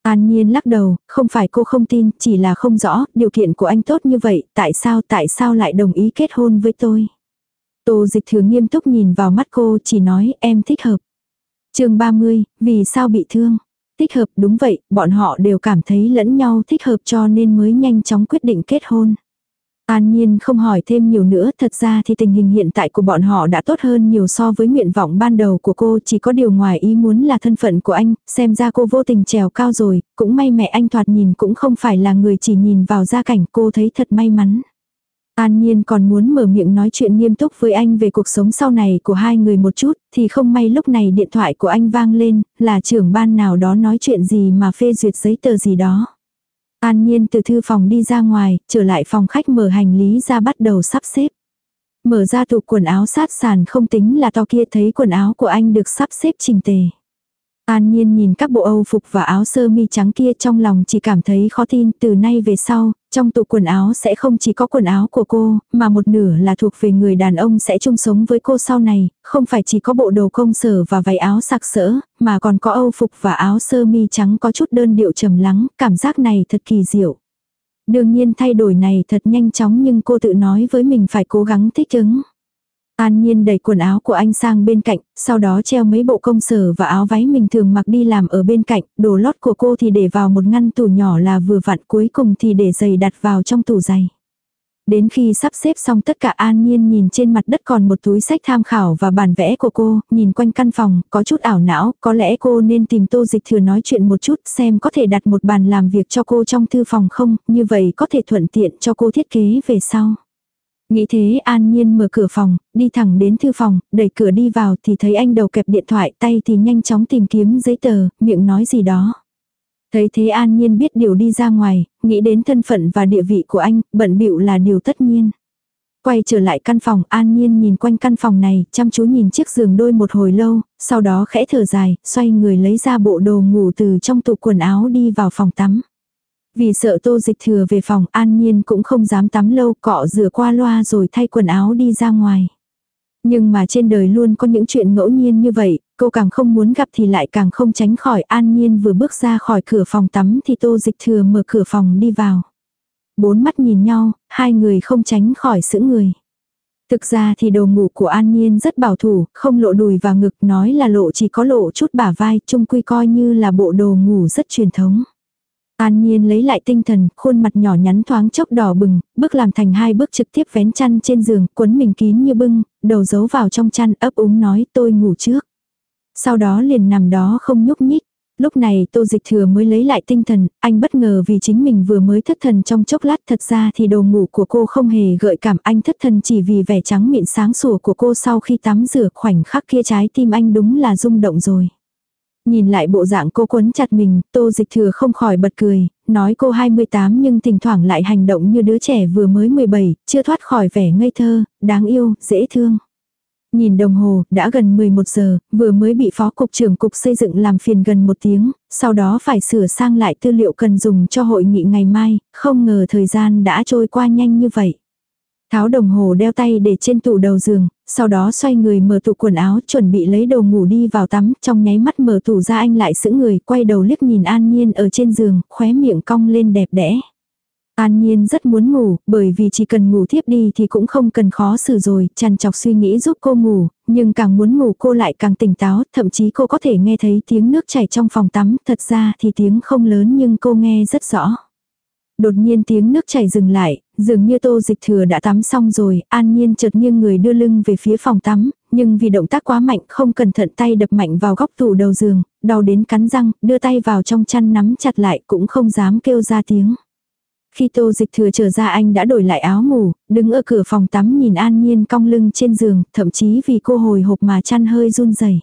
An Nhiên lắc đầu, không phải cô không tin, chỉ là không rõ, điều kiện của anh tốt như vậy, tại sao, tại sao lại đồng ý kết hôn với tôi. Tô dịch thừa nghiêm túc nhìn vào mắt cô, chỉ nói, em thích hợp. chương 30, vì sao bị thương? Thích hợp, đúng vậy, bọn họ đều cảm thấy lẫn nhau thích hợp cho nên mới nhanh chóng quyết định kết hôn. An Nhiên không hỏi thêm nhiều nữa, thật ra thì tình hình hiện tại của bọn họ đã tốt hơn nhiều so với nguyện vọng ban đầu của cô, chỉ có điều ngoài ý muốn là thân phận của anh, xem ra cô vô tình trèo cao rồi, cũng may mẹ anh thoạt nhìn cũng không phải là người chỉ nhìn vào gia cảnh cô thấy thật may mắn. An Nhiên còn muốn mở miệng nói chuyện nghiêm túc với anh về cuộc sống sau này của hai người một chút, thì không may lúc này điện thoại của anh vang lên, là trưởng ban nào đó nói chuyện gì mà phê duyệt giấy tờ gì đó. An Nhiên từ thư phòng đi ra ngoài, trở lại phòng khách mở hành lý ra bắt đầu sắp xếp. Mở ra tủ quần áo sát sàn không tính là to kia thấy quần áo của anh được sắp xếp chỉnh tề. An Nhiên nhìn các bộ Âu phục và áo sơ mi trắng kia trong lòng chỉ cảm thấy khó tin từ nay về sau, trong tủ quần áo sẽ không chỉ có quần áo của cô, mà một nửa là thuộc về người đàn ông sẽ chung sống với cô sau này, không phải chỉ có bộ đồ công sở và váy áo sặc sỡ, mà còn có Âu phục và áo sơ mi trắng có chút đơn điệu trầm lắng, cảm giác này thật kỳ diệu. Đương nhiên thay đổi này thật nhanh chóng nhưng cô tự nói với mình phải cố gắng thích ứng. An Nhiên đẩy quần áo của anh sang bên cạnh, sau đó treo mấy bộ công sở và áo váy mình thường mặc đi làm ở bên cạnh, đồ lót của cô thì để vào một ngăn tủ nhỏ là vừa vặn cuối cùng thì để giày đặt vào trong tủ giày. Đến khi sắp xếp xong tất cả an nhiên nhìn trên mặt đất còn một túi sách tham khảo và bản vẽ của cô, nhìn quanh căn phòng, có chút ảo não, có lẽ cô nên tìm tô dịch thừa nói chuyện một chút xem có thể đặt một bàn làm việc cho cô trong thư phòng không, như vậy có thể thuận tiện cho cô thiết kế về sau. Nghĩ thế an nhiên mở cửa phòng, đi thẳng đến thư phòng, đẩy cửa đi vào thì thấy anh đầu kẹp điện thoại tay thì nhanh chóng tìm kiếm giấy tờ, miệng nói gì đó. Thấy thế an nhiên biết điều đi ra ngoài, nghĩ đến thân phận và địa vị của anh, bận bịu là điều tất nhiên. Quay trở lại căn phòng, an nhiên nhìn quanh căn phòng này, chăm chú nhìn chiếc giường đôi một hồi lâu, sau đó khẽ thở dài, xoay người lấy ra bộ đồ ngủ từ trong tủ quần áo đi vào phòng tắm. Vì sợ tô dịch thừa về phòng an nhiên cũng không dám tắm lâu cọ rửa qua loa rồi thay quần áo đi ra ngoài. Nhưng mà trên đời luôn có những chuyện ngẫu nhiên như vậy, cô càng không muốn gặp thì lại càng không tránh khỏi an nhiên vừa bước ra khỏi cửa phòng tắm thì tô dịch thừa mở cửa phòng đi vào. Bốn mắt nhìn nhau, hai người không tránh khỏi sững người. Thực ra thì đồ ngủ của An Nhiên rất bảo thủ, không lộ đùi và ngực nói là lộ chỉ có lộ chút bả vai, chung quy coi như là bộ đồ ngủ rất truyền thống. An Nhiên lấy lại tinh thần, khuôn mặt nhỏ nhắn thoáng chốc đỏ bừng, bước làm thành hai bước trực tiếp vén chăn trên giường, quấn mình kín như bưng, đầu giấu vào trong chăn ấp úng nói tôi ngủ trước. Sau đó liền nằm đó không nhúc nhích. Lúc này tô dịch thừa mới lấy lại tinh thần, anh bất ngờ vì chính mình vừa mới thất thần trong chốc lát thật ra thì đồ ngủ của cô không hề gợi cảm anh thất thần chỉ vì vẻ trắng mịn sáng sủa của cô sau khi tắm rửa khoảnh khắc kia trái tim anh đúng là rung động rồi. Nhìn lại bộ dạng cô quấn chặt mình, tô dịch thừa không khỏi bật cười, nói cô 28 nhưng thỉnh thoảng lại hành động như đứa trẻ vừa mới 17, chưa thoát khỏi vẻ ngây thơ, đáng yêu, dễ thương. Nhìn đồng hồ, đã gần 11 giờ, vừa mới bị phó cục trưởng cục xây dựng làm phiền gần một tiếng, sau đó phải sửa sang lại tư liệu cần dùng cho hội nghị ngày mai, không ngờ thời gian đã trôi qua nhanh như vậy. Tháo đồng hồ đeo tay để trên tủ đầu giường, sau đó xoay người mở tủ quần áo chuẩn bị lấy đồ ngủ đi vào tắm, trong nháy mắt mở tủ ra anh lại sững người, quay đầu liếc nhìn An Nhiên ở trên giường, khóe miệng cong lên đẹp đẽ. An Nhiên rất muốn ngủ, bởi vì chỉ cần ngủ thiếp đi thì cũng không cần khó xử rồi, chằn chọc suy nghĩ giúp cô ngủ, nhưng càng muốn ngủ cô lại càng tỉnh táo, thậm chí cô có thể nghe thấy tiếng nước chảy trong phòng tắm, thật ra thì tiếng không lớn nhưng cô nghe rất rõ. Đột nhiên tiếng nước chảy dừng lại, dường như tô dịch thừa đã tắm xong rồi, an nhiên chợt nghiêng người đưa lưng về phía phòng tắm, nhưng vì động tác quá mạnh không cẩn thận tay đập mạnh vào góc tủ đầu giường, đau đến cắn răng, đưa tay vào trong chăn nắm chặt lại cũng không dám kêu ra tiếng. Khi tô dịch thừa trở ra anh đã đổi lại áo ngủ, đứng ở cửa phòng tắm nhìn an nhiên cong lưng trên giường, thậm chí vì cô hồi hộp mà chăn hơi run rẩy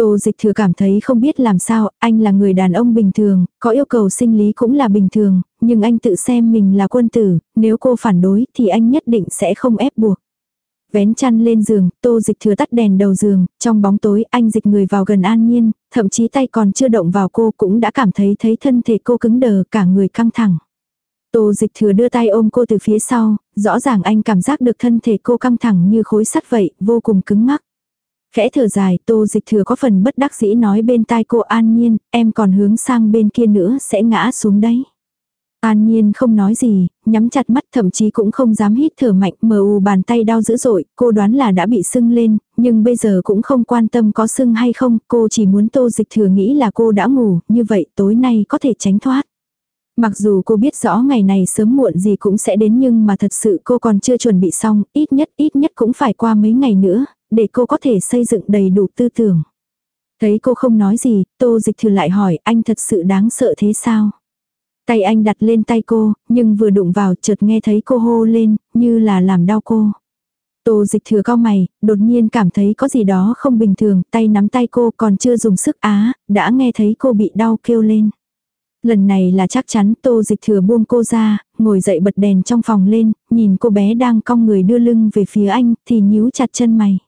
Tô dịch thừa cảm thấy không biết làm sao, anh là người đàn ông bình thường, có yêu cầu sinh lý cũng là bình thường, nhưng anh tự xem mình là quân tử, nếu cô phản đối thì anh nhất định sẽ không ép buộc. Vén chăn lên giường, tô dịch thừa tắt đèn đầu giường, trong bóng tối anh dịch người vào gần an nhiên, thậm chí tay còn chưa động vào cô cũng đã cảm thấy thấy thân thể cô cứng đờ cả người căng thẳng. Tô dịch thừa đưa tay ôm cô từ phía sau, rõ ràng anh cảm giác được thân thể cô căng thẳng như khối sắt vậy, vô cùng cứng ngắc. Khẽ thở dài, tô dịch thừa có phần bất đắc dĩ nói bên tai cô an nhiên, em còn hướng sang bên kia nữa sẽ ngã xuống đấy. An nhiên không nói gì, nhắm chặt mắt thậm chí cũng không dám hít thở mạnh mờ u bàn tay đau dữ dội, cô đoán là đã bị sưng lên, nhưng bây giờ cũng không quan tâm có sưng hay không, cô chỉ muốn tô dịch thừa nghĩ là cô đã ngủ, như vậy tối nay có thể tránh thoát. Mặc dù cô biết rõ ngày này sớm muộn gì cũng sẽ đến nhưng mà thật sự cô còn chưa chuẩn bị xong, ít nhất ít nhất cũng phải qua mấy ngày nữa, để cô có thể xây dựng đầy đủ tư tưởng. Thấy cô không nói gì, tô dịch thừa lại hỏi anh thật sự đáng sợ thế sao? Tay anh đặt lên tay cô, nhưng vừa đụng vào chợt nghe thấy cô hô lên, như là làm đau cô. Tô dịch thừa cao mày, đột nhiên cảm thấy có gì đó không bình thường, tay nắm tay cô còn chưa dùng sức á, đã nghe thấy cô bị đau kêu lên. Lần này là chắc chắn tô dịch thừa buông cô ra, ngồi dậy bật đèn trong phòng lên, nhìn cô bé đang cong người đưa lưng về phía anh, thì nhíu chặt chân mày.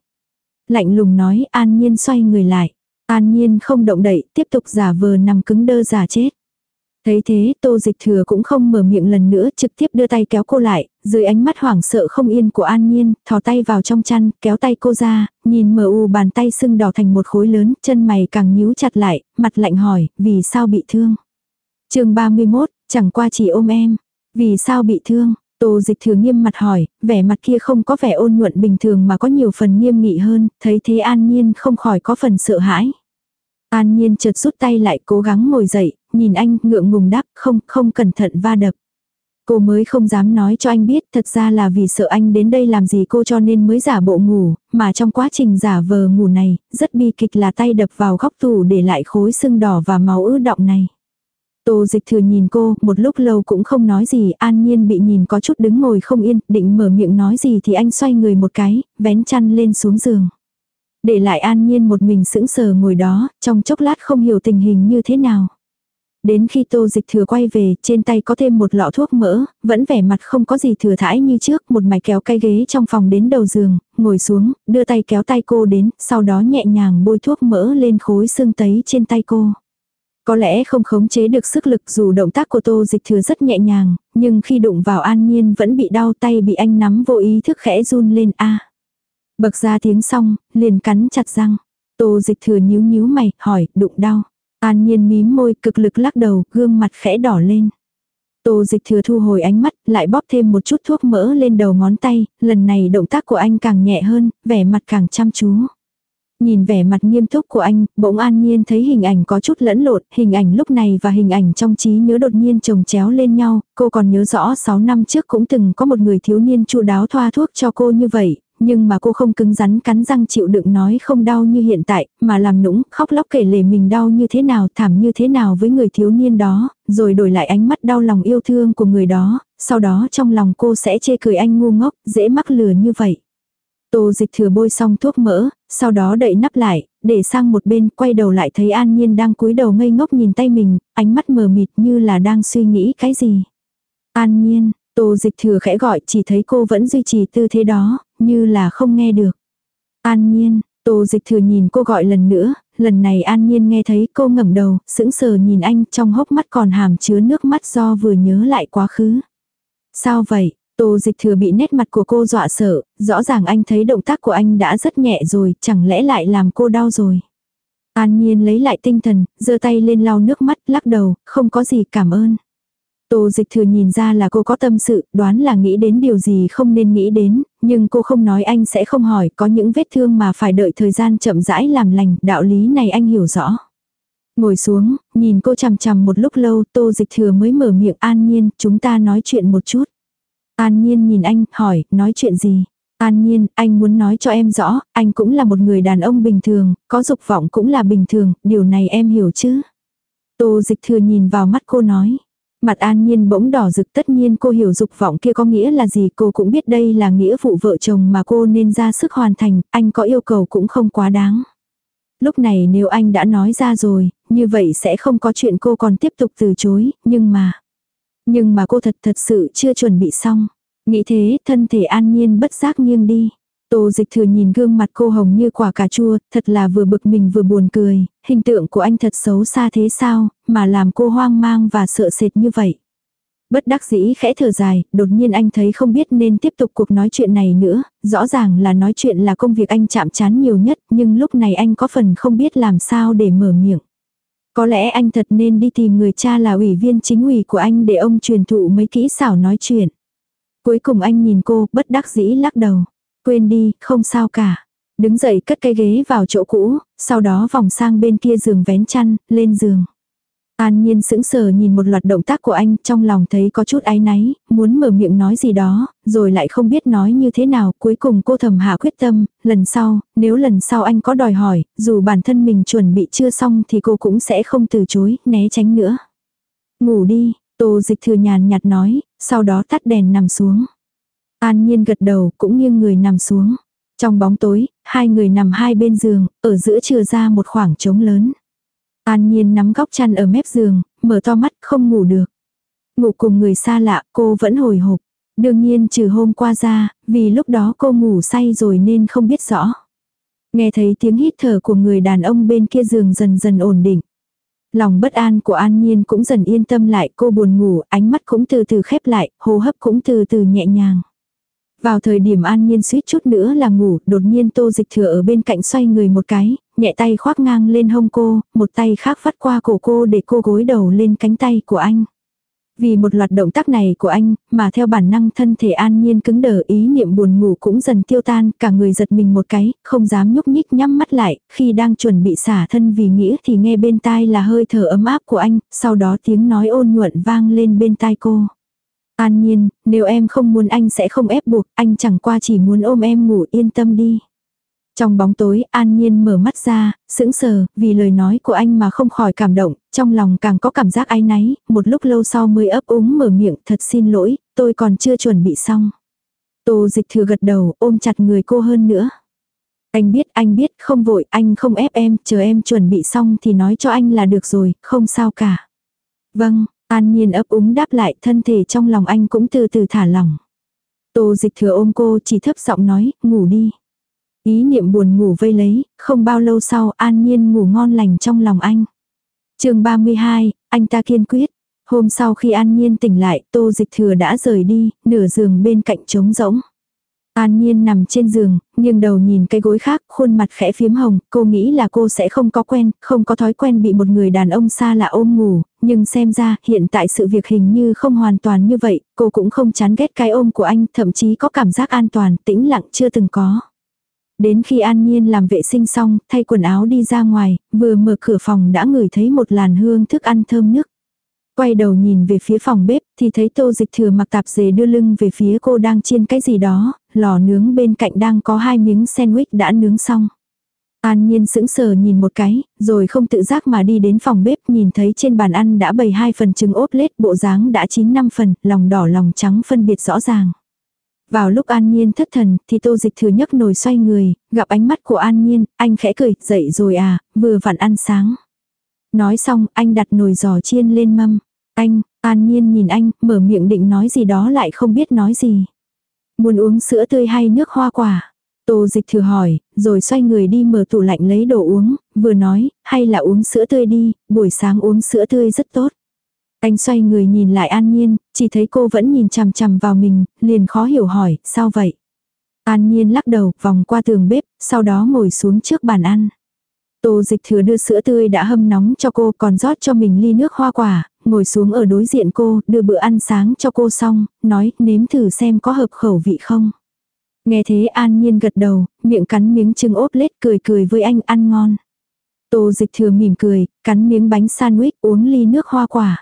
Lạnh lùng nói an nhiên xoay người lại. An nhiên không động đậy, tiếp tục giả vờ nằm cứng đơ giả chết. Thấy thế, tô dịch thừa cũng không mở miệng lần nữa, trực tiếp đưa tay kéo cô lại, dưới ánh mắt hoảng sợ không yên của An Nhiên, thò tay vào trong chăn, kéo tay cô ra, nhìn mờ u bàn tay sưng đỏ thành một khối lớn, chân mày càng nhíu chặt lại, mặt lạnh hỏi, vì sao bị thương. chương 31, chẳng qua chỉ ôm em. Vì sao bị thương? Tô dịch thừa nghiêm mặt hỏi, vẻ mặt kia không có vẻ ôn nhuận bình thường mà có nhiều phần nghiêm nghị hơn, thấy thế an nhiên không khỏi có phần sợ hãi. An nhiên chợt rút tay lại cố gắng ngồi dậy, nhìn anh ngượng ngùng đáp không, không cẩn thận va đập. Cô mới không dám nói cho anh biết thật ra là vì sợ anh đến đây làm gì cô cho nên mới giả bộ ngủ, mà trong quá trình giả vờ ngủ này, rất bi kịch là tay đập vào góc tủ để lại khối sưng đỏ và máu ứ động này. Tô dịch thừa nhìn cô, một lúc lâu cũng không nói gì, an nhiên bị nhìn có chút đứng ngồi không yên, định mở miệng nói gì thì anh xoay người một cái, vén chăn lên xuống giường. Để lại an nhiên một mình sững sờ ngồi đó, trong chốc lát không hiểu tình hình như thế nào. Đến khi tô dịch thừa quay về, trên tay có thêm một lọ thuốc mỡ, vẫn vẻ mặt không có gì thừa thãi như trước, một mạch kéo cây ghế trong phòng đến đầu giường, ngồi xuống, đưa tay kéo tay cô đến, sau đó nhẹ nhàng bôi thuốc mỡ lên khối xương tấy trên tay cô. Có lẽ không khống chế được sức lực dù động tác của tô dịch thừa rất nhẹ nhàng, nhưng khi đụng vào an nhiên vẫn bị đau tay bị anh nắm vô ý thức khẽ run lên a Bậc ra tiếng xong, liền cắn chặt răng. Tô dịch thừa nhíu nhíu mày, hỏi, đụng đau. An nhiên mím môi, cực lực lắc đầu, gương mặt khẽ đỏ lên. Tô dịch thừa thu hồi ánh mắt, lại bóp thêm một chút thuốc mỡ lên đầu ngón tay, lần này động tác của anh càng nhẹ hơn, vẻ mặt càng chăm chú. Nhìn vẻ mặt nghiêm túc của anh, bỗng an nhiên thấy hình ảnh có chút lẫn lộn, hình ảnh lúc này và hình ảnh trong trí nhớ đột nhiên chồng chéo lên nhau, cô còn nhớ rõ 6 năm trước cũng từng có một người thiếu niên chu đáo thoa thuốc cho cô như vậy, nhưng mà cô không cứng rắn cắn răng chịu đựng nói không đau như hiện tại, mà làm nũng, khóc lóc kể lể mình đau như thế nào, thảm như thế nào với người thiếu niên đó, rồi đổi lại ánh mắt đau lòng yêu thương của người đó, sau đó trong lòng cô sẽ chê cười anh ngu ngốc, dễ mắc lừa như vậy. Tô dịch thừa bôi xong thuốc mỡ, sau đó đậy nắp lại, để sang một bên, quay đầu lại thấy An Nhiên đang cúi đầu ngây ngốc nhìn tay mình, ánh mắt mờ mịt như là đang suy nghĩ cái gì. An Nhiên, Tô dịch thừa khẽ gọi chỉ thấy cô vẫn duy trì tư thế đó, như là không nghe được. An nhiên, tô dịch thừa nhìn cô gọi lần nữa, lần này an nhiên nghe thấy cô ngẩng đầu, sững sờ nhìn anh trong hốc mắt còn hàm chứa nước mắt do vừa nhớ lại quá khứ. Sao vậy? Tô dịch thừa bị nét mặt của cô dọa sợ, rõ ràng anh thấy động tác của anh đã rất nhẹ rồi, chẳng lẽ lại làm cô đau rồi. An nhiên lấy lại tinh thần, giơ tay lên lau nước mắt, lắc đầu, không có gì cảm ơn. Tô dịch thừa nhìn ra là cô có tâm sự, đoán là nghĩ đến điều gì không nên nghĩ đến, nhưng cô không nói anh sẽ không hỏi, có những vết thương mà phải đợi thời gian chậm rãi làm lành, đạo lý này anh hiểu rõ. Ngồi xuống, nhìn cô chằm chằm một lúc lâu, tô dịch thừa mới mở miệng an nhiên, chúng ta nói chuyện một chút. An nhiên nhìn anh, hỏi, nói chuyện gì? An nhiên, anh muốn nói cho em rõ, anh cũng là một người đàn ông bình thường, có dục vọng cũng là bình thường, điều này em hiểu chứ? Tô dịch thừa nhìn vào mắt cô nói. Mặt an nhiên bỗng đỏ rực tất nhiên cô hiểu dục vọng kia có nghĩa là gì cô cũng biết đây là nghĩa vụ vợ chồng mà cô nên ra sức hoàn thành, anh có yêu cầu cũng không quá đáng. Lúc này nếu anh đã nói ra rồi, như vậy sẽ không có chuyện cô còn tiếp tục từ chối, nhưng mà... Nhưng mà cô thật thật sự chưa chuẩn bị xong. Nghĩ thế, thân thể an nhiên bất giác nghiêng đi. Tô dịch thừa nhìn gương mặt cô hồng như quả cà chua, thật là vừa bực mình vừa buồn cười, hình tượng của anh thật xấu xa thế sao, mà làm cô hoang mang và sợ sệt như vậy. Bất đắc dĩ khẽ thở dài, đột nhiên anh thấy không biết nên tiếp tục cuộc nói chuyện này nữa, rõ ràng là nói chuyện là công việc anh chạm chán nhiều nhất, nhưng lúc này anh có phần không biết làm sao để mở miệng. Có lẽ anh thật nên đi tìm người cha là ủy viên chính ủy của anh để ông truyền thụ mấy kỹ xảo nói chuyện. Cuối cùng anh nhìn cô, bất đắc dĩ lắc đầu. Quên đi, không sao cả. Đứng dậy cất cái ghế vào chỗ cũ, sau đó vòng sang bên kia giường vén chăn, lên giường. An nhiên sững sờ nhìn một loạt động tác của anh trong lòng thấy có chút áy náy, muốn mở miệng nói gì đó, rồi lại không biết nói như thế nào. Cuối cùng cô thầm hạ quyết tâm, lần sau, nếu lần sau anh có đòi hỏi, dù bản thân mình chuẩn bị chưa xong thì cô cũng sẽ không từ chối, né tránh nữa. Ngủ đi, tô dịch thừa nhàn nhạt nói, sau đó tắt đèn nằm xuống. An nhiên gật đầu cũng nghiêng người nằm xuống. Trong bóng tối, hai người nằm hai bên giường, ở giữa trừa ra một khoảng trống lớn. An nhiên nắm góc chăn ở mép giường, mở to mắt không ngủ được. Ngủ cùng người xa lạ cô vẫn hồi hộp. Đương nhiên trừ hôm qua ra, vì lúc đó cô ngủ say rồi nên không biết rõ. Nghe thấy tiếng hít thở của người đàn ông bên kia giường dần dần ổn định. Lòng bất an của An Nhiên cũng dần yên tâm lại, cô buồn ngủ, ánh mắt cũng từ từ khép lại, hô hấp cũng từ từ nhẹ nhàng. Vào thời điểm an nhiên suýt chút nữa là ngủ, đột nhiên tô dịch thừa ở bên cạnh xoay người một cái, nhẹ tay khoác ngang lên hông cô, một tay khác vắt qua cổ cô để cô gối đầu lên cánh tay của anh. Vì một loạt động tác này của anh, mà theo bản năng thân thể an nhiên cứng đờ ý niệm buồn ngủ cũng dần tiêu tan, cả người giật mình một cái, không dám nhúc nhích nhắm mắt lại, khi đang chuẩn bị xả thân vì nghĩa thì nghe bên tai là hơi thở ấm áp của anh, sau đó tiếng nói ôn nhuận vang lên bên tai cô. An nhiên, nếu em không muốn anh sẽ không ép buộc, anh chẳng qua chỉ muốn ôm em ngủ yên tâm đi. Trong bóng tối, An Nhiên mở mắt ra, sững sờ, vì lời nói của anh mà không khỏi cảm động, trong lòng càng có cảm giác áy náy, một lúc lâu sau mới ấp úng mở miệng, thật xin lỗi, tôi còn chưa chuẩn bị xong. Tô dịch thừa gật đầu, ôm chặt người cô hơn nữa. Anh biết, anh biết, không vội, anh không ép em, chờ em chuẩn bị xong thì nói cho anh là được rồi, không sao cả. Vâng, An Nhiên ấp úng đáp lại thân thể trong lòng anh cũng từ từ thả lỏng. Tô dịch thừa ôm cô chỉ thấp giọng nói, ngủ đi. Ý niệm buồn ngủ vây lấy, không bao lâu sau An Nhiên ngủ ngon lành trong lòng anh. chương 32, anh ta kiên quyết. Hôm sau khi An Nhiên tỉnh lại, Tô Dịch Thừa đã rời đi, nửa giường bên cạnh trống rỗng. An Nhiên nằm trên giường, nghiêng đầu nhìn cái gối khác, khuôn mặt khẽ phiếm hồng, cô nghĩ là cô sẽ không có quen, không có thói quen bị một người đàn ông xa lạ ôm ngủ, nhưng xem ra hiện tại sự việc hình như không hoàn toàn như vậy, cô cũng không chán ghét cái ôm của anh, thậm chí có cảm giác an toàn, tĩnh lặng chưa từng có. Đến khi An Nhiên làm vệ sinh xong, thay quần áo đi ra ngoài, vừa mở cửa phòng đã ngửi thấy một làn hương thức ăn thơm nức. Quay đầu nhìn về phía phòng bếp thì thấy tô dịch thừa mặc tạp dề đưa lưng về phía cô đang chiên cái gì đó, lò nướng bên cạnh đang có hai miếng sandwich đã nướng xong. An nhiên sững sờ nhìn một cái, rồi không tự giác mà đi đến phòng bếp nhìn thấy trên bàn ăn đã bày hai phần trứng ốp lết bộ dáng đã chín năm phần, lòng đỏ lòng trắng phân biệt rõ ràng. Vào lúc An Nhiên thất thần thì tô dịch thừa nhấc nồi xoay người, gặp ánh mắt của An Nhiên, anh khẽ cười, dậy rồi à, vừa vặn ăn sáng. Nói xong, anh đặt nồi giò chiên lên mâm. Anh, An Nhiên nhìn anh, mở miệng định nói gì đó lại không biết nói gì. Muốn uống sữa tươi hay nước hoa quả? Tô dịch thừa hỏi, rồi xoay người đi mở tủ lạnh lấy đồ uống, vừa nói, hay là uống sữa tươi đi, buổi sáng uống sữa tươi rất tốt. Anh xoay người nhìn lại An Nhiên, chỉ thấy cô vẫn nhìn chằm chằm vào mình, liền khó hiểu hỏi, sao vậy? An Nhiên lắc đầu, vòng qua tường bếp, sau đó ngồi xuống trước bàn ăn. Tô dịch thừa đưa sữa tươi đã hâm nóng cho cô còn rót cho mình ly nước hoa quả, ngồi xuống ở đối diện cô, đưa bữa ăn sáng cho cô xong, nói nếm thử xem có hợp khẩu vị không. Nghe thế an nhiên gật đầu, miệng cắn miếng trứng ốp lết cười cười với anh ăn ngon. Tô dịch thừa mỉm cười, cắn miếng bánh sandwich uống ly nước hoa quả.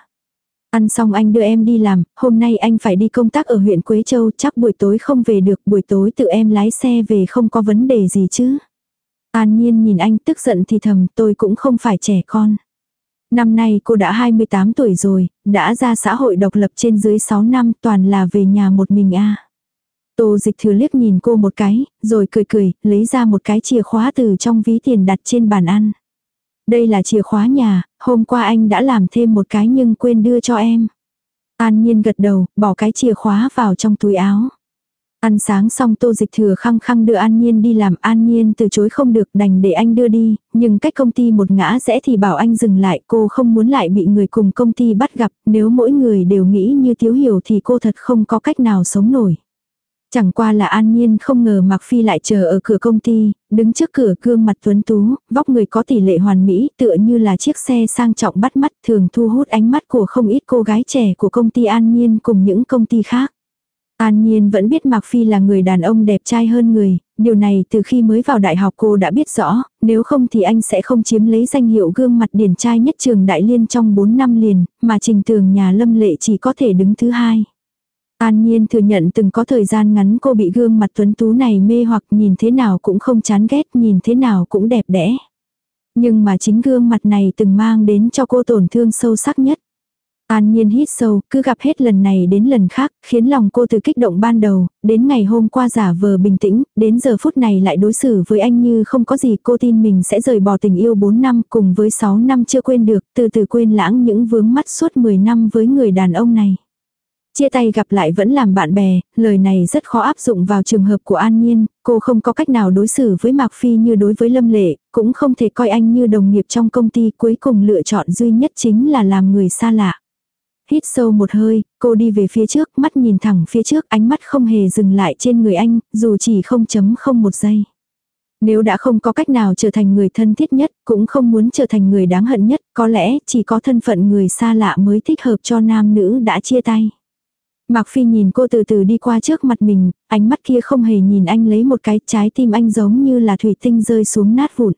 Ăn xong anh đưa em đi làm, hôm nay anh phải đi công tác ở huyện Quế Châu, chắc buổi tối không về được, buổi tối tự em lái xe về không có vấn đề gì chứ. An nhiên nhìn anh tức giận thì thầm tôi cũng không phải trẻ con. Năm nay cô đã 28 tuổi rồi, đã ra xã hội độc lập trên dưới 6 năm toàn là về nhà một mình a. Tô dịch thừa liếc nhìn cô một cái, rồi cười cười, lấy ra một cái chìa khóa từ trong ví tiền đặt trên bàn ăn. Đây là chìa khóa nhà, hôm qua anh đã làm thêm một cái nhưng quên đưa cho em. An Nhiên gật đầu, bỏ cái chìa khóa vào trong túi áo. Ăn sáng xong tô dịch thừa khăng khăng đưa An Nhiên đi làm An Nhiên từ chối không được đành để anh đưa đi, nhưng cách công ty một ngã rẽ thì bảo anh dừng lại cô không muốn lại bị người cùng công ty bắt gặp, nếu mỗi người đều nghĩ như thiếu hiểu thì cô thật không có cách nào sống nổi. Chẳng qua là an nhiên không ngờ Mạc Phi lại chờ ở cửa công ty, đứng trước cửa gương mặt tuấn tú, vóc người có tỷ lệ hoàn mỹ tựa như là chiếc xe sang trọng bắt mắt thường thu hút ánh mắt của không ít cô gái trẻ của công ty an nhiên cùng những công ty khác. An Nhiên vẫn biết Mạc Phi là người đàn ông đẹp trai hơn người, điều này từ khi mới vào đại học cô đã biết rõ, nếu không thì anh sẽ không chiếm lấy danh hiệu gương mặt điển trai nhất trường Đại Liên trong 4 năm liền, mà trình tường nhà lâm lệ chỉ có thể đứng thứ hai. An Nhiên thừa nhận từng có thời gian ngắn cô bị gương mặt tuấn tú này mê hoặc nhìn thế nào cũng không chán ghét, nhìn thế nào cũng đẹp đẽ. Nhưng mà chính gương mặt này từng mang đến cho cô tổn thương sâu sắc nhất. An Nhiên hít sâu, cứ gặp hết lần này đến lần khác, khiến lòng cô từ kích động ban đầu, đến ngày hôm qua giả vờ bình tĩnh, đến giờ phút này lại đối xử với anh như không có gì cô tin mình sẽ rời bỏ tình yêu 4 năm cùng với 6 năm chưa quên được, từ từ quên lãng những vướng mắt suốt 10 năm với người đàn ông này. Chia tay gặp lại vẫn làm bạn bè, lời này rất khó áp dụng vào trường hợp của An Nhiên, cô không có cách nào đối xử với Mạc Phi như đối với Lâm Lệ, cũng không thể coi anh như đồng nghiệp trong công ty cuối cùng lựa chọn duy nhất chính là làm người xa lạ. Hít sâu một hơi, cô đi về phía trước, mắt nhìn thẳng phía trước, ánh mắt không hề dừng lại trên người anh, dù chỉ không chấm không một giây. Nếu đã không có cách nào trở thành người thân thiết nhất, cũng không muốn trở thành người đáng hận nhất, có lẽ chỉ có thân phận người xa lạ mới thích hợp cho nam nữ đã chia tay. Mạc Phi nhìn cô từ từ đi qua trước mặt mình, ánh mắt kia không hề nhìn anh lấy một cái trái tim anh giống như là thủy tinh rơi xuống nát vụn.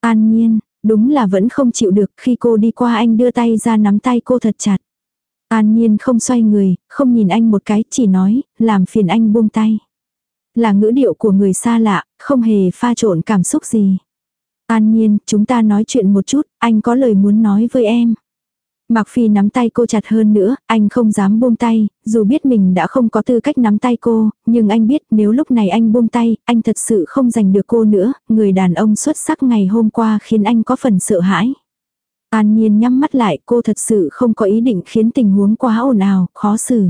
An nhiên, đúng là vẫn không chịu được khi cô đi qua anh đưa tay ra nắm tay cô thật chặt. An nhiên không xoay người, không nhìn anh một cái, chỉ nói, làm phiền anh buông tay. Là ngữ điệu của người xa lạ, không hề pha trộn cảm xúc gì. An nhiên, chúng ta nói chuyện một chút, anh có lời muốn nói với em. Mạc Phi nắm tay cô chặt hơn nữa, anh không dám buông tay, dù biết mình đã không có tư cách nắm tay cô, nhưng anh biết nếu lúc này anh buông tay, anh thật sự không giành được cô nữa, người đàn ông xuất sắc ngày hôm qua khiến anh có phần sợ hãi. An nhiên nhắm mắt lại, cô thật sự không có ý định khiến tình huống quá ồn ào, khó xử.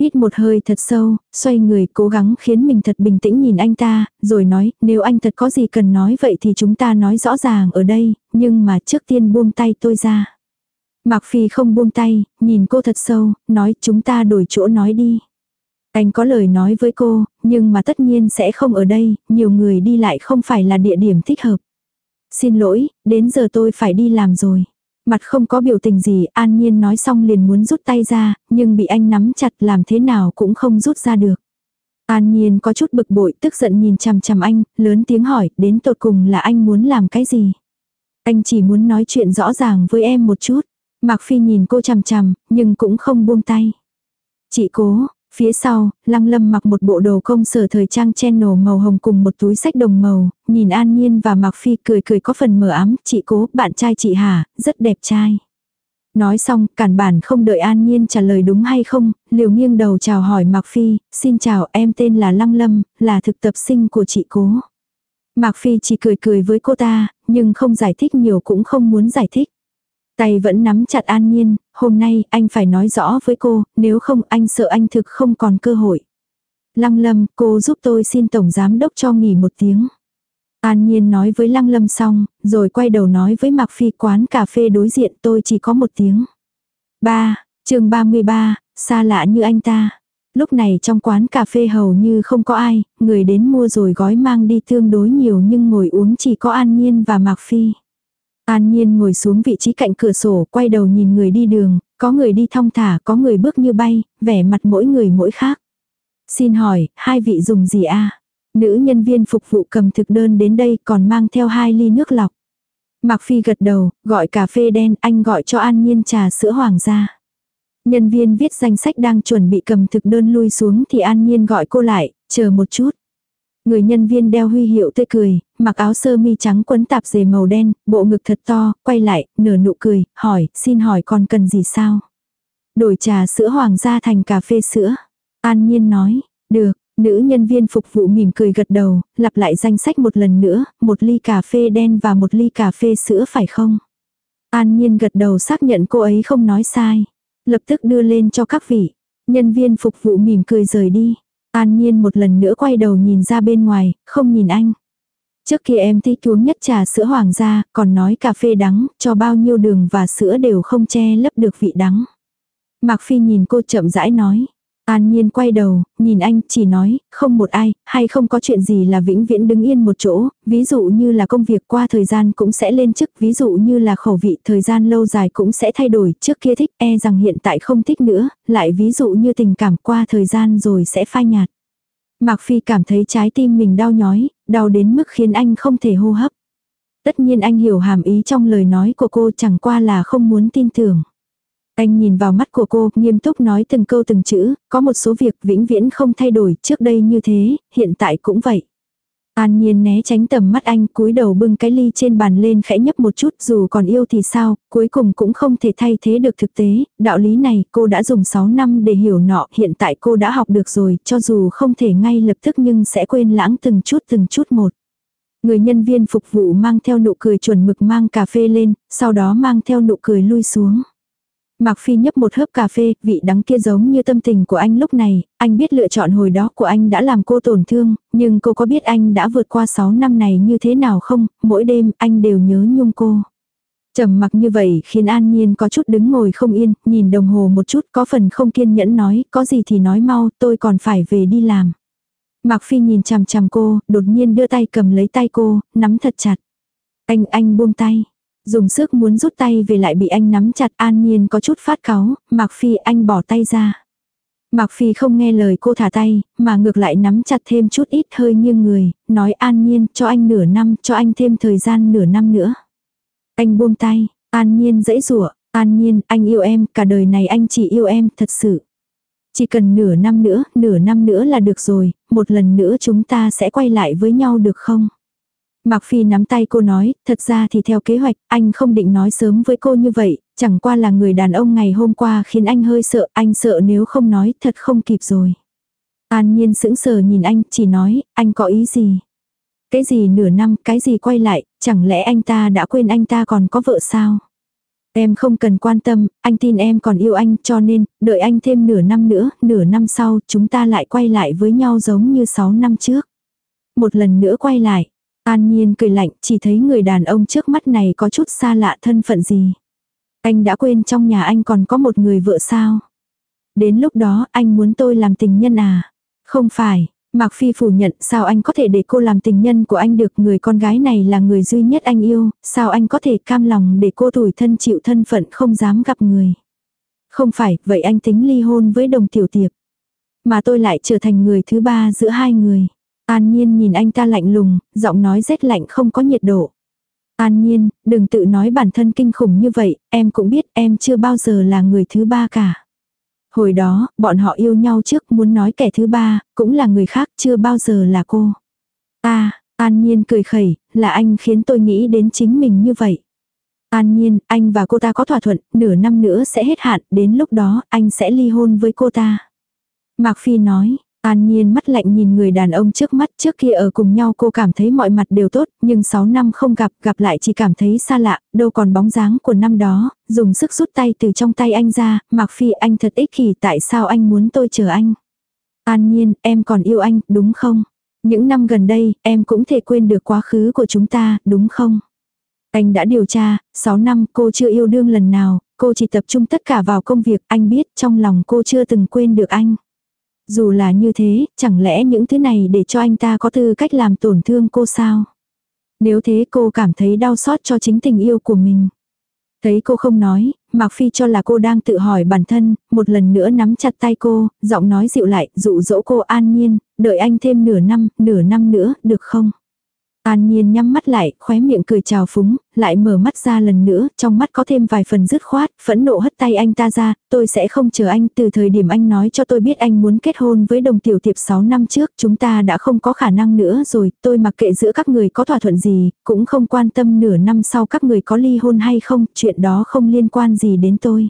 Hít một hơi thật sâu, xoay người cố gắng khiến mình thật bình tĩnh nhìn anh ta, rồi nói, nếu anh thật có gì cần nói vậy thì chúng ta nói rõ ràng ở đây, nhưng mà trước tiên buông tay tôi ra. Mạc Phi không buông tay, nhìn cô thật sâu, nói chúng ta đổi chỗ nói đi. Anh có lời nói với cô, nhưng mà tất nhiên sẽ không ở đây, nhiều người đi lại không phải là địa điểm thích hợp. Xin lỗi, đến giờ tôi phải đi làm rồi. Mặt không có biểu tình gì, an nhiên nói xong liền muốn rút tay ra, nhưng bị anh nắm chặt làm thế nào cũng không rút ra được. An nhiên có chút bực bội, tức giận nhìn chằm chằm anh, lớn tiếng hỏi, đến tột cùng là anh muốn làm cái gì? Anh chỉ muốn nói chuyện rõ ràng với em một chút. Mạc Phi nhìn cô chằm chằm, nhưng cũng không buông tay. Chị cố, Phía sau, Lăng Lâm mặc một bộ đồ công sở thời trang channel màu hồng cùng một túi sách đồng màu, nhìn An Nhiên và Mạc Phi cười cười có phần mờ ám, chị cố, bạn trai chị hả, rất đẹp trai. Nói xong, cản bản không đợi An Nhiên trả lời đúng hay không, liều nghiêng đầu chào hỏi Mạc Phi, xin chào em tên là Lăng Lâm, là thực tập sinh của chị cố. Mạc Phi chỉ cười cười với cô ta, nhưng không giải thích nhiều cũng không muốn giải thích. Tay vẫn nắm chặt an nhiên, hôm nay anh phải nói rõ với cô, nếu không anh sợ anh thực không còn cơ hội. Lăng lâm, cô giúp tôi xin tổng giám đốc cho nghỉ một tiếng. An Nhiên nói với Lăng Lâm xong, rồi quay đầu nói với Mạc Phi quán cà phê đối diện tôi chỉ có một tiếng. Ba, chương 33, xa lạ như anh ta. Lúc này trong quán cà phê hầu như không có ai, người đến mua rồi gói mang đi tương đối nhiều nhưng ngồi uống chỉ có An Nhiên và Mạc Phi. An Nhiên ngồi xuống vị trí cạnh cửa sổ, quay đầu nhìn người đi đường, có người đi thong thả, có người bước như bay, vẻ mặt mỗi người mỗi khác. Xin hỏi, hai vị dùng gì a? Nữ nhân viên phục vụ cầm thực đơn đến đây còn mang theo hai ly nước lọc. Mạc Phi gật đầu, gọi cà phê đen, anh gọi cho An Nhiên trà sữa hoàng gia. Nhân viên viết danh sách đang chuẩn bị cầm thực đơn lui xuống thì An Nhiên gọi cô lại, chờ một chút. Người nhân viên đeo huy hiệu tươi cười, mặc áo sơ mi trắng quấn tạp dề màu đen, bộ ngực thật to, quay lại, nở nụ cười, hỏi, xin hỏi còn cần gì sao? Đổi trà sữa hoàng gia thành cà phê sữa. An nhiên nói, được, Nữ nhân viên phục vụ mỉm cười gật đầu, lặp lại danh sách một lần nữa, một ly cà phê đen và một ly cà phê sữa phải không? An Nhiên gật đầu xác nhận cô ấy không nói sai. Lập tức đưa lên cho các vị. Nhân viên phục vụ mỉm cười rời đi. An Nhiên một lần nữa quay đầu nhìn ra bên ngoài, không nhìn anh. Trước kia em thích uống nhất trà sữa hoàng gia, còn nói cà phê đắng, cho bao nhiêu đường và sữa đều không che lấp được vị đắng. Mạc Phi nhìn cô chậm rãi nói. An Nhiên quay đầu, nhìn anh, chỉ nói, không một ai, hay không có chuyện gì là vĩnh viễn đứng yên một chỗ, ví dụ như là công việc qua thời gian cũng sẽ lên chức, ví dụ như là khẩu vị thời gian lâu dài cũng sẽ thay đổi, trước kia thích e rằng hiện tại không thích nữa, lại ví dụ như tình cảm qua thời gian rồi sẽ phai nhạt. Mạc Phi cảm thấy trái tim mình đau nhói, đau đến mức khiến anh không thể hô hấp. Tất nhiên anh hiểu hàm ý trong lời nói của cô chẳng qua là không muốn tin tưởng. Anh nhìn vào mắt của cô, nghiêm túc nói từng câu từng chữ, có một số việc vĩnh viễn không thay đổi, trước đây như thế, hiện tại cũng vậy. An nhiên né tránh tầm mắt anh cúi đầu bưng cái ly trên bàn lên khẽ nhấp một chút dù còn yêu thì sao, cuối cùng cũng không thể thay thế được thực tế, đạo lý này cô đã dùng 6 năm để hiểu nọ, hiện tại cô đã học được rồi, cho dù không thể ngay lập tức nhưng sẽ quên lãng từng chút từng chút một. Người nhân viên phục vụ mang theo nụ cười chuẩn mực mang cà phê lên, sau đó mang theo nụ cười lui xuống. Mạc Phi nhấp một hớp cà phê, vị đắng kia giống như tâm tình của anh lúc này, anh biết lựa chọn hồi đó của anh đã làm cô tổn thương, nhưng cô có biết anh đã vượt qua 6 năm này như thế nào không, mỗi đêm anh đều nhớ nhung cô. trầm mặc như vậy khiến An Nhiên có chút đứng ngồi không yên, nhìn đồng hồ một chút có phần không kiên nhẫn nói, có gì thì nói mau, tôi còn phải về đi làm. Mạc Phi nhìn chằm chằm cô, đột nhiên đưa tay cầm lấy tay cô, nắm thật chặt. Anh, anh buông tay. Dùng sức muốn rút tay về lại bị anh nắm chặt an nhiên có chút phát cáu, Mạc Phi anh bỏ tay ra. Mạc Phi không nghe lời cô thả tay, mà ngược lại nắm chặt thêm chút ít hơi nghiêng người, nói an nhiên cho anh nửa năm, cho anh thêm thời gian nửa năm nữa. Anh buông tay, an nhiên dãy rủa an nhiên, anh yêu em, cả đời này anh chỉ yêu em, thật sự. Chỉ cần nửa năm nữa, nửa năm nữa là được rồi, một lần nữa chúng ta sẽ quay lại với nhau được không? Mạc Phi nắm tay cô nói, thật ra thì theo kế hoạch, anh không định nói sớm với cô như vậy, chẳng qua là người đàn ông ngày hôm qua khiến anh hơi sợ, anh sợ nếu không nói, thật không kịp rồi. An nhiên sững sờ nhìn anh, chỉ nói, anh có ý gì? Cái gì nửa năm, cái gì quay lại, chẳng lẽ anh ta đã quên anh ta còn có vợ sao? Em không cần quan tâm, anh tin em còn yêu anh cho nên, đợi anh thêm nửa năm nữa, nửa năm sau chúng ta lại quay lại với nhau giống như 6 năm trước. Một lần nữa quay lại, An Nhiên cười lạnh, chỉ thấy người đàn ông trước mắt này có chút xa lạ thân phận gì. Anh đã quên trong nhà anh còn có một người vợ sao. Đến lúc đó anh muốn tôi làm tình nhân à? Không phải, Mạc Phi phủ nhận sao anh có thể để cô làm tình nhân của anh được người con gái này là người duy nhất anh yêu, sao anh có thể cam lòng để cô tủi thân chịu thân phận không dám gặp người. Không phải, vậy anh tính ly hôn với đồng tiểu tiệp. Mà tôi lại trở thành người thứ ba giữa hai người. An Nhiên nhìn anh ta lạnh lùng, giọng nói rét lạnh không có nhiệt độ. An Nhiên, đừng tự nói bản thân kinh khủng như vậy, em cũng biết em chưa bao giờ là người thứ ba cả. Hồi đó, bọn họ yêu nhau trước muốn nói kẻ thứ ba, cũng là người khác chưa bao giờ là cô. Ta, An Nhiên cười khẩy, là anh khiến tôi nghĩ đến chính mình như vậy. An Nhiên, anh và cô ta có thỏa thuận, nửa năm nữa sẽ hết hạn, đến lúc đó anh sẽ ly hôn với cô ta. Mạc Phi nói, An Nhiên mắt lạnh nhìn người đàn ông trước mắt trước kia ở cùng nhau cô cảm thấy mọi mặt đều tốt, nhưng 6 năm không gặp, gặp lại chỉ cảm thấy xa lạ, đâu còn bóng dáng của năm đó, dùng sức rút tay từ trong tay anh ra, Mạc Phi anh thật ích kỷ tại sao anh muốn tôi chờ anh. An Nhiên, em còn yêu anh, đúng không? Những năm gần đây, em cũng thể quên được quá khứ của chúng ta, đúng không? Anh đã điều tra, 6 năm cô chưa yêu đương lần nào, cô chỉ tập trung tất cả vào công việc, anh biết trong lòng cô chưa từng quên được anh. Dù là như thế, chẳng lẽ những thứ này để cho anh ta có tư cách làm tổn thương cô sao? Nếu thế cô cảm thấy đau xót cho chính tình yêu của mình. Thấy cô không nói, Mạc Phi cho là cô đang tự hỏi bản thân, một lần nữa nắm chặt tay cô, giọng nói dịu lại, dụ dỗ cô an nhiên, đợi anh thêm nửa năm, nửa năm nữa, được không? An Nhiên nhắm mắt lại, khóe miệng cười trào phúng, lại mở mắt ra lần nữa, trong mắt có thêm vài phần dứt khoát, phẫn nộ hất tay anh ta ra, tôi sẽ không chờ anh, từ thời điểm anh nói cho tôi biết anh muốn kết hôn với đồng tiểu tiệp 6 năm trước, chúng ta đã không có khả năng nữa rồi, tôi mặc kệ giữa các người có thỏa thuận gì, cũng không quan tâm nửa năm sau các người có ly hôn hay không, chuyện đó không liên quan gì đến tôi.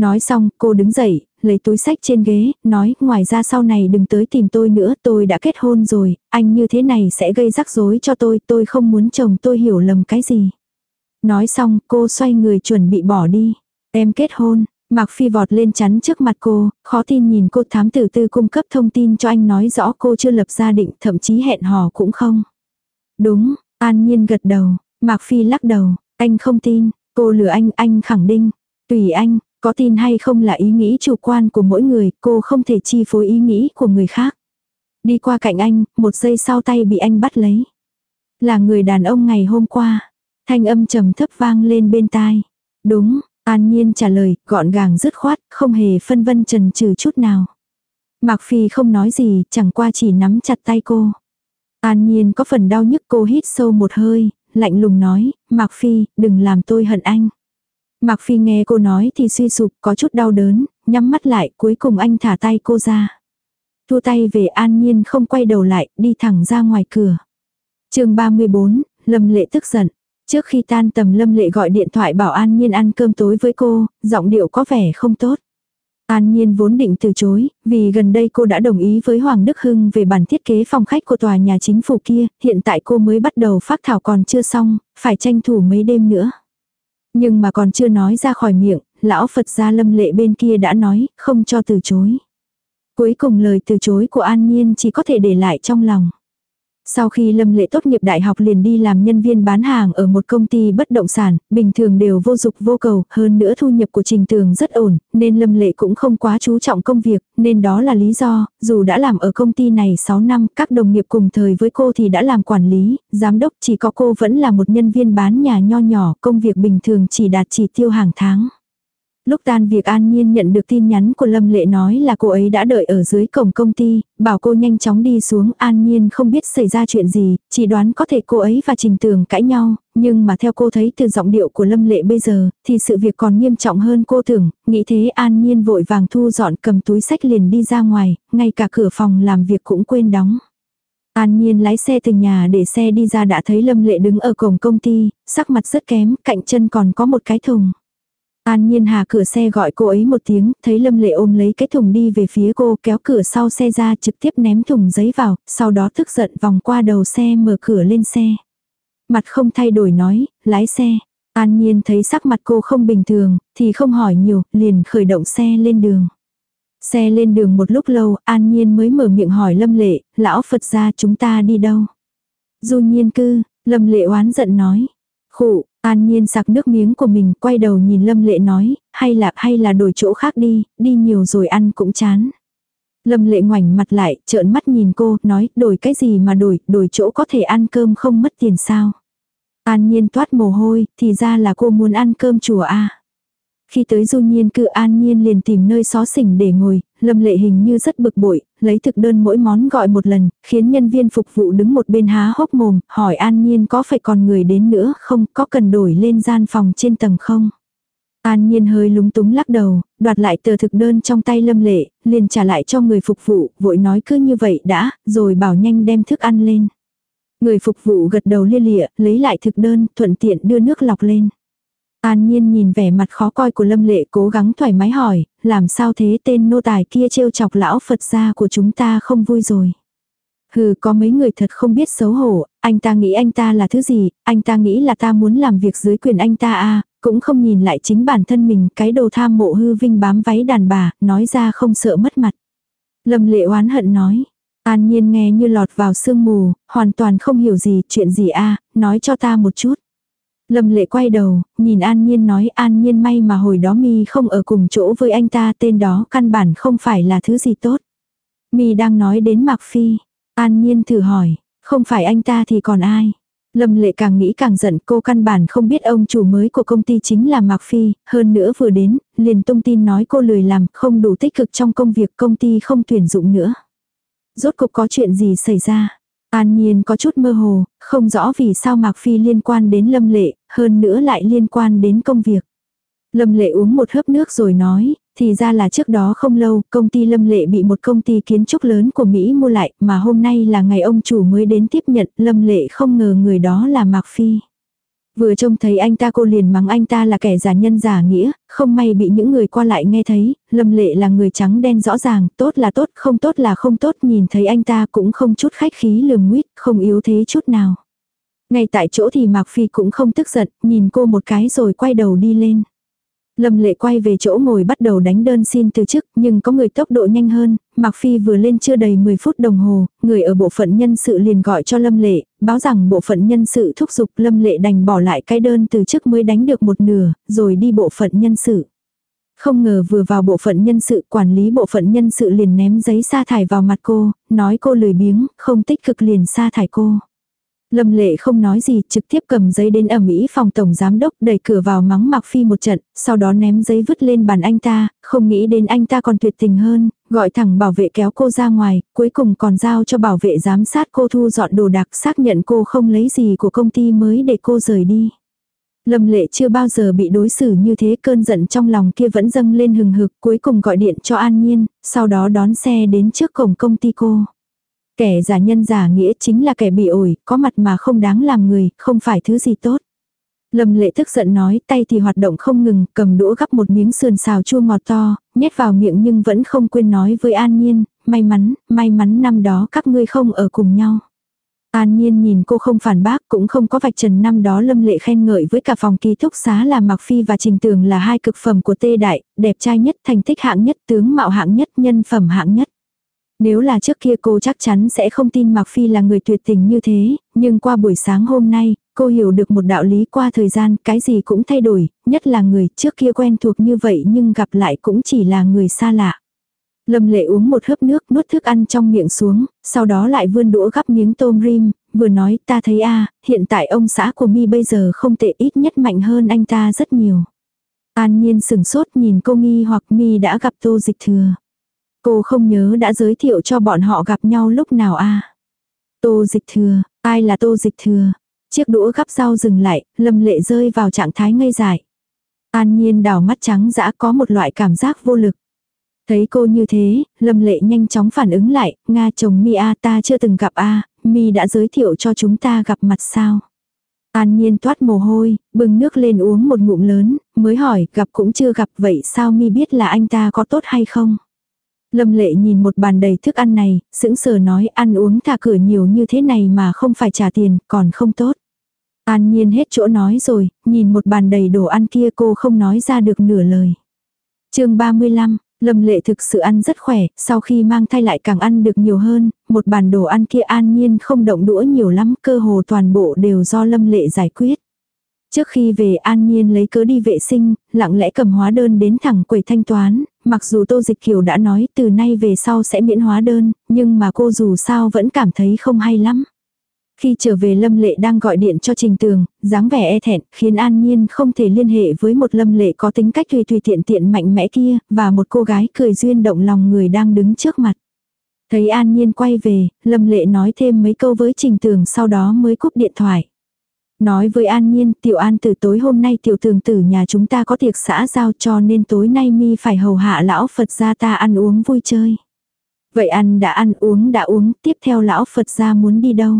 Nói xong, cô đứng dậy, lấy túi sách trên ghế, nói, ngoài ra sau này đừng tới tìm tôi nữa, tôi đã kết hôn rồi, anh như thế này sẽ gây rắc rối cho tôi, tôi không muốn chồng tôi hiểu lầm cái gì. Nói xong, cô xoay người chuẩn bị bỏ đi. Em kết hôn, Mạc Phi vọt lên chắn trước mặt cô, khó tin nhìn cô thám tử tư cung cấp thông tin cho anh nói rõ cô chưa lập gia định, thậm chí hẹn hò cũng không. Đúng, an nhiên gật đầu, Mạc Phi lắc đầu, anh không tin, cô lừa anh, anh khẳng định. Tùy anh, có tin hay không là ý nghĩ chủ quan của mỗi người, cô không thể chi phối ý nghĩ của người khác. Đi qua cạnh anh, một giây sau tay bị anh bắt lấy. Là người đàn ông ngày hôm qua. Thanh âm trầm thấp vang lên bên tai. Đúng, An Nhiên trả lời, gọn gàng dứt khoát, không hề phân vân trần trừ chút nào. Mạc Phi không nói gì, chẳng qua chỉ nắm chặt tay cô. An Nhiên có phần đau nhức cô hít sâu một hơi, lạnh lùng nói, Mạc Phi, đừng làm tôi hận anh. Mạc Phi nghe cô nói thì suy sụp, có chút đau đớn, nhắm mắt lại, cuối cùng anh thả tay cô ra. thu tay về An Nhiên không quay đầu lại, đi thẳng ra ngoài cửa. chương 34, Lâm Lệ tức giận. Trước khi tan tầm Lâm Lệ gọi điện thoại bảo An Nhiên ăn cơm tối với cô, giọng điệu có vẻ không tốt. An Nhiên vốn định từ chối, vì gần đây cô đã đồng ý với Hoàng Đức Hưng về bản thiết kế phòng khách của tòa nhà chính phủ kia, hiện tại cô mới bắt đầu phát thảo còn chưa xong, phải tranh thủ mấy đêm nữa. Nhưng mà còn chưa nói ra khỏi miệng, lão Phật gia lâm lệ bên kia đã nói, không cho từ chối. Cuối cùng lời từ chối của An Nhiên chỉ có thể để lại trong lòng. Sau khi Lâm Lệ tốt nghiệp đại học liền đi làm nhân viên bán hàng ở một công ty bất động sản, bình thường đều vô dục vô cầu, hơn nữa thu nhập của Trình Tường rất ổn, nên Lâm Lệ cũng không quá chú trọng công việc, nên đó là lý do, dù đã làm ở công ty này 6 năm, các đồng nghiệp cùng thời với cô thì đã làm quản lý, giám đốc, chỉ có cô vẫn là một nhân viên bán nhà nho nhỏ, công việc bình thường chỉ đạt chỉ tiêu hàng tháng. Lúc tan việc An Nhiên nhận được tin nhắn của Lâm Lệ nói là cô ấy đã đợi ở dưới cổng công ty, bảo cô nhanh chóng đi xuống. An Nhiên không biết xảy ra chuyện gì, chỉ đoán có thể cô ấy và Trình Tường cãi nhau, nhưng mà theo cô thấy từ giọng điệu của Lâm Lệ bây giờ, thì sự việc còn nghiêm trọng hơn cô tưởng, nghĩ thế An Nhiên vội vàng thu dọn cầm túi sách liền đi ra ngoài, ngay cả cửa phòng làm việc cũng quên đóng. An Nhiên lái xe từ nhà để xe đi ra đã thấy Lâm Lệ đứng ở cổng công ty, sắc mặt rất kém, cạnh chân còn có một cái thùng. An Nhiên Hà cửa xe gọi cô ấy một tiếng, thấy Lâm Lệ ôm lấy cái thùng đi về phía cô kéo cửa sau xe ra trực tiếp ném thùng giấy vào, sau đó tức giận vòng qua đầu xe mở cửa lên xe. Mặt không thay đổi nói, lái xe. An Nhiên thấy sắc mặt cô không bình thường, thì không hỏi nhiều, liền khởi động xe lên đường. Xe lên đường một lúc lâu, An Nhiên mới mở miệng hỏi Lâm Lệ, lão Phật ra chúng ta đi đâu? Du nhiên cư, Lâm Lệ oán giận nói. Khụ, An Nhiên sạc nước miếng của mình, quay đầu nhìn Lâm Lệ nói, hay là, hay là đổi chỗ khác đi, đi nhiều rồi ăn cũng chán. Lâm Lệ ngoảnh mặt lại, trợn mắt nhìn cô, nói, đổi cái gì mà đổi, đổi chỗ có thể ăn cơm không mất tiền sao. An Nhiên toát mồ hôi, thì ra là cô muốn ăn cơm chùa a. Khi tới du nhiên cư an nhiên liền tìm nơi xó xỉnh để ngồi, lâm lệ hình như rất bực bội, lấy thực đơn mỗi món gọi một lần, khiến nhân viên phục vụ đứng một bên há hốc mồm, hỏi an nhiên có phải còn người đến nữa không, có cần đổi lên gian phòng trên tầng không. An Nhiên hơi lúng túng lắc đầu, đoạt lại tờ thực đơn trong tay Lâm Lệ, liền trả lại cho người phục vụ, vội nói cứ như vậy đã, rồi bảo nhanh đem thức ăn lên. Người phục vụ gật đầu lia lịa, lấy lại thực đơn, thuận tiện đưa nước lọc lên. An Nhiên nhìn vẻ mặt khó coi của Lâm Lệ cố gắng thoải mái hỏi, làm sao thế tên nô tài kia trêu chọc lão Phật gia của chúng ta không vui rồi. Hừ có mấy người thật không biết xấu hổ, anh ta nghĩ anh ta là thứ gì, anh ta nghĩ là ta muốn làm việc dưới quyền anh ta à, cũng không nhìn lại chính bản thân mình cái đồ tham mộ hư vinh bám váy đàn bà, nói ra không sợ mất mặt. Lâm lệ oán hận nói, an nhiên nghe như lọt vào sương mù, hoàn toàn không hiểu gì, chuyện gì a nói cho ta một chút. Lâm lệ quay đầu, nhìn An Nhiên nói An Nhiên may mà hồi đó mi không ở cùng chỗ với anh ta tên đó căn bản không phải là thứ gì tốt. mi đang nói đến Mạc Phi. An Nhiên thử hỏi, không phải anh ta thì còn ai? Lâm lệ càng nghĩ càng giận cô căn bản không biết ông chủ mới của công ty chính là Mạc Phi, hơn nữa vừa đến, liền tung tin nói cô lười làm, không đủ tích cực trong công việc công ty không tuyển dụng nữa. Rốt cuộc có chuyện gì xảy ra? An Nhiên có chút mơ hồ, không rõ vì sao Mạc Phi liên quan đến Lâm Lệ, hơn nữa lại liên quan đến công việc. Lâm Lệ uống một hớp nước rồi nói, thì ra là trước đó không lâu, công ty Lâm Lệ bị một công ty kiến trúc lớn của Mỹ mua lại, mà hôm nay là ngày ông chủ mới đến tiếp nhận, Lâm Lệ không ngờ người đó là Mạc Phi. Vừa trông thấy anh ta cô liền mắng anh ta là kẻ giả nhân giả nghĩa, không may bị những người qua lại nghe thấy, lâm lệ là người trắng đen rõ ràng, tốt là tốt, không tốt là không tốt, nhìn thấy anh ta cũng không chút khách khí lườm nguyết, không yếu thế chút nào. Ngay tại chỗ thì Mạc Phi cũng không tức giận, nhìn cô một cái rồi quay đầu đi lên. Lâm lệ quay về chỗ ngồi bắt đầu đánh đơn xin từ chức, nhưng có người tốc độ nhanh hơn, Mạc Phi vừa lên chưa đầy 10 phút đồng hồ, người ở bộ phận nhân sự liền gọi cho Lâm lệ, báo rằng bộ phận nhân sự thúc giục Lâm lệ đành bỏ lại cái đơn từ chức mới đánh được một nửa, rồi đi bộ phận nhân sự. Không ngờ vừa vào bộ phận nhân sự quản lý bộ phận nhân sự liền ném giấy sa thải vào mặt cô, nói cô lười biếng, không tích cực liền sa thải cô. Lâm lệ không nói gì, trực tiếp cầm giấy đến ẩm Mỹ phòng tổng giám đốc đẩy cửa vào mắng Mạc Phi một trận, sau đó ném giấy vứt lên bàn anh ta, không nghĩ đến anh ta còn tuyệt tình hơn, gọi thẳng bảo vệ kéo cô ra ngoài, cuối cùng còn giao cho bảo vệ giám sát cô thu dọn đồ đạc xác nhận cô không lấy gì của công ty mới để cô rời đi. Lâm lệ chưa bao giờ bị đối xử như thế cơn giận trong lòng kia vẫn dâng lên hừng hực cuối cùng gọi điện cho An Nhiên, sau đó đón xe đến trước cổng công ty cô. Kẻ giả nhân giả nghĩa chính là kẻ bị ổi, có mặt mà không đáng làm người, không phải thứ gì tốt. Lâm lệ tức giận nói tay thì hoạt động không ngừng, cầm đũa gắp một miếng sườn xào chua ngọt to, nhét vào miệng nhưng vẫn không quên nói với An Nhiên, may mắn, may mắn năm đó các ngươi không ở cùng nhau. An Nhiên nhìn cô không phản bác cũng không có vạch trần năm đó lâm lệ khen ngợi với cả phòng ký thúc xá là Mạc Phi và Trình Tường là hai cực phẩm của tê đại, đẹp trai nhất, thành tích hạng nhất, tướng mạo hạng nhất, nhân phẩm hạng nhất. Nếu là trước kia cô chắc chắn sẽ không tin Mạc Phi là người tuyệt tình như thế, nhưng qua buổi sáng hôm nay, cô hiểu được một đạo lý qua thời gian, cái gì cũng thay đổi, nhất là người trước kia quen thuộc như vậy nhưng gặp lại cũng chỉ là người xa lạ. Lâm lệ uống một hớp nước nuốt thức ăn trong miệng xuống, sau đó lại vươn đũa gắp miếng tôm rim, vừa nói ta thấy a hiện tại ông xã của mi bây giờ không tệ ít nhất mạnh hơn anh ta rất nhiều. An nhiên sừng sốt nhìn cô nghi hoặc mi đã gặp tô dịch thừa. Cô không nhớ đã giới thiệu cho bọn họ gặp nhau lúc nào a Tô dịch thừa, ai là tô dịch thừa? Chiếc đũa gắp rau dừng lại, lâm lệ rơi vào trạng thái ngây dại. An nhiên đảo mắt trắng dã có một loại cảm giác vô lực. Thấy cô như thế, lâm lệ nhanh chóng phản ứng lại, Nga chồng mi a ta chưa từng gặp a mi đã giới thiệu cho chúng ta gặp mặt sao. An nhiên toát mồ hôi, bưng nước lên uống một ngụm lớn, mới hỏi gặp cũng chưa gặp vậy sao mi biết là anh ta có tốt hay không. Lâm lệ nhìn một bàn đầy thức ăn này, sững sờ nói ăn uống thả cửa nhiều như thế này mà không phải trả tiền, còn không tốt. An nhiên hết chỗ nói rồi, nhìn một bàn đầy đồ ăn kia cô không nói ra được nửa lời. chương 35, Lâm lệ thực sự ăn rất khỏe, sau khi mang thai lại càng ăn được nhiều hơn, một bàn đồ ăn kia an nhiên không động đũa nhiều lắm, cơ hồ toàn bộ đều do lâm lệ giải quyết. Trước khi về an nhiên lấy cớ đi vệ sinh, lặng lẽ cầm hóa đơn đến thẳng quầy thanh toán, mặc dù Tô Dịch Kiều đã nói từ nay về sau sẽ miễn hóa đơn, nhưng mà cô dù sao vẫn cảm thấy không hay lắm. Khi trở về Lâm Lệ đang gọi điện cho Trình Tường, dáng vẻ e thẹn, khiến An Nhiên không thể liên hệ với một Lâm Lệ có tính cách tùy tùy tiện tiện mạnh mẽ kia, và một cô gái cười duyên động lòng người đang đứng trước mặt. Thấy An Nhiên quay về, Lâm Lệ nói thêm mấy câu với Trình Tường sau đó mới cúp điện thoại. Nói với An Nhiên, Tiểu An từ tối hôm nay Tiểu Tường tử nhà chúng ta có tiệc xã giao cho nên tối nay mi phải hầu hạ lão Phật gia ta ăn uống vui chơi. Vậy ăn đã ăn uống đã uống, tiếp theo lão Phật gia muốn đi đâu?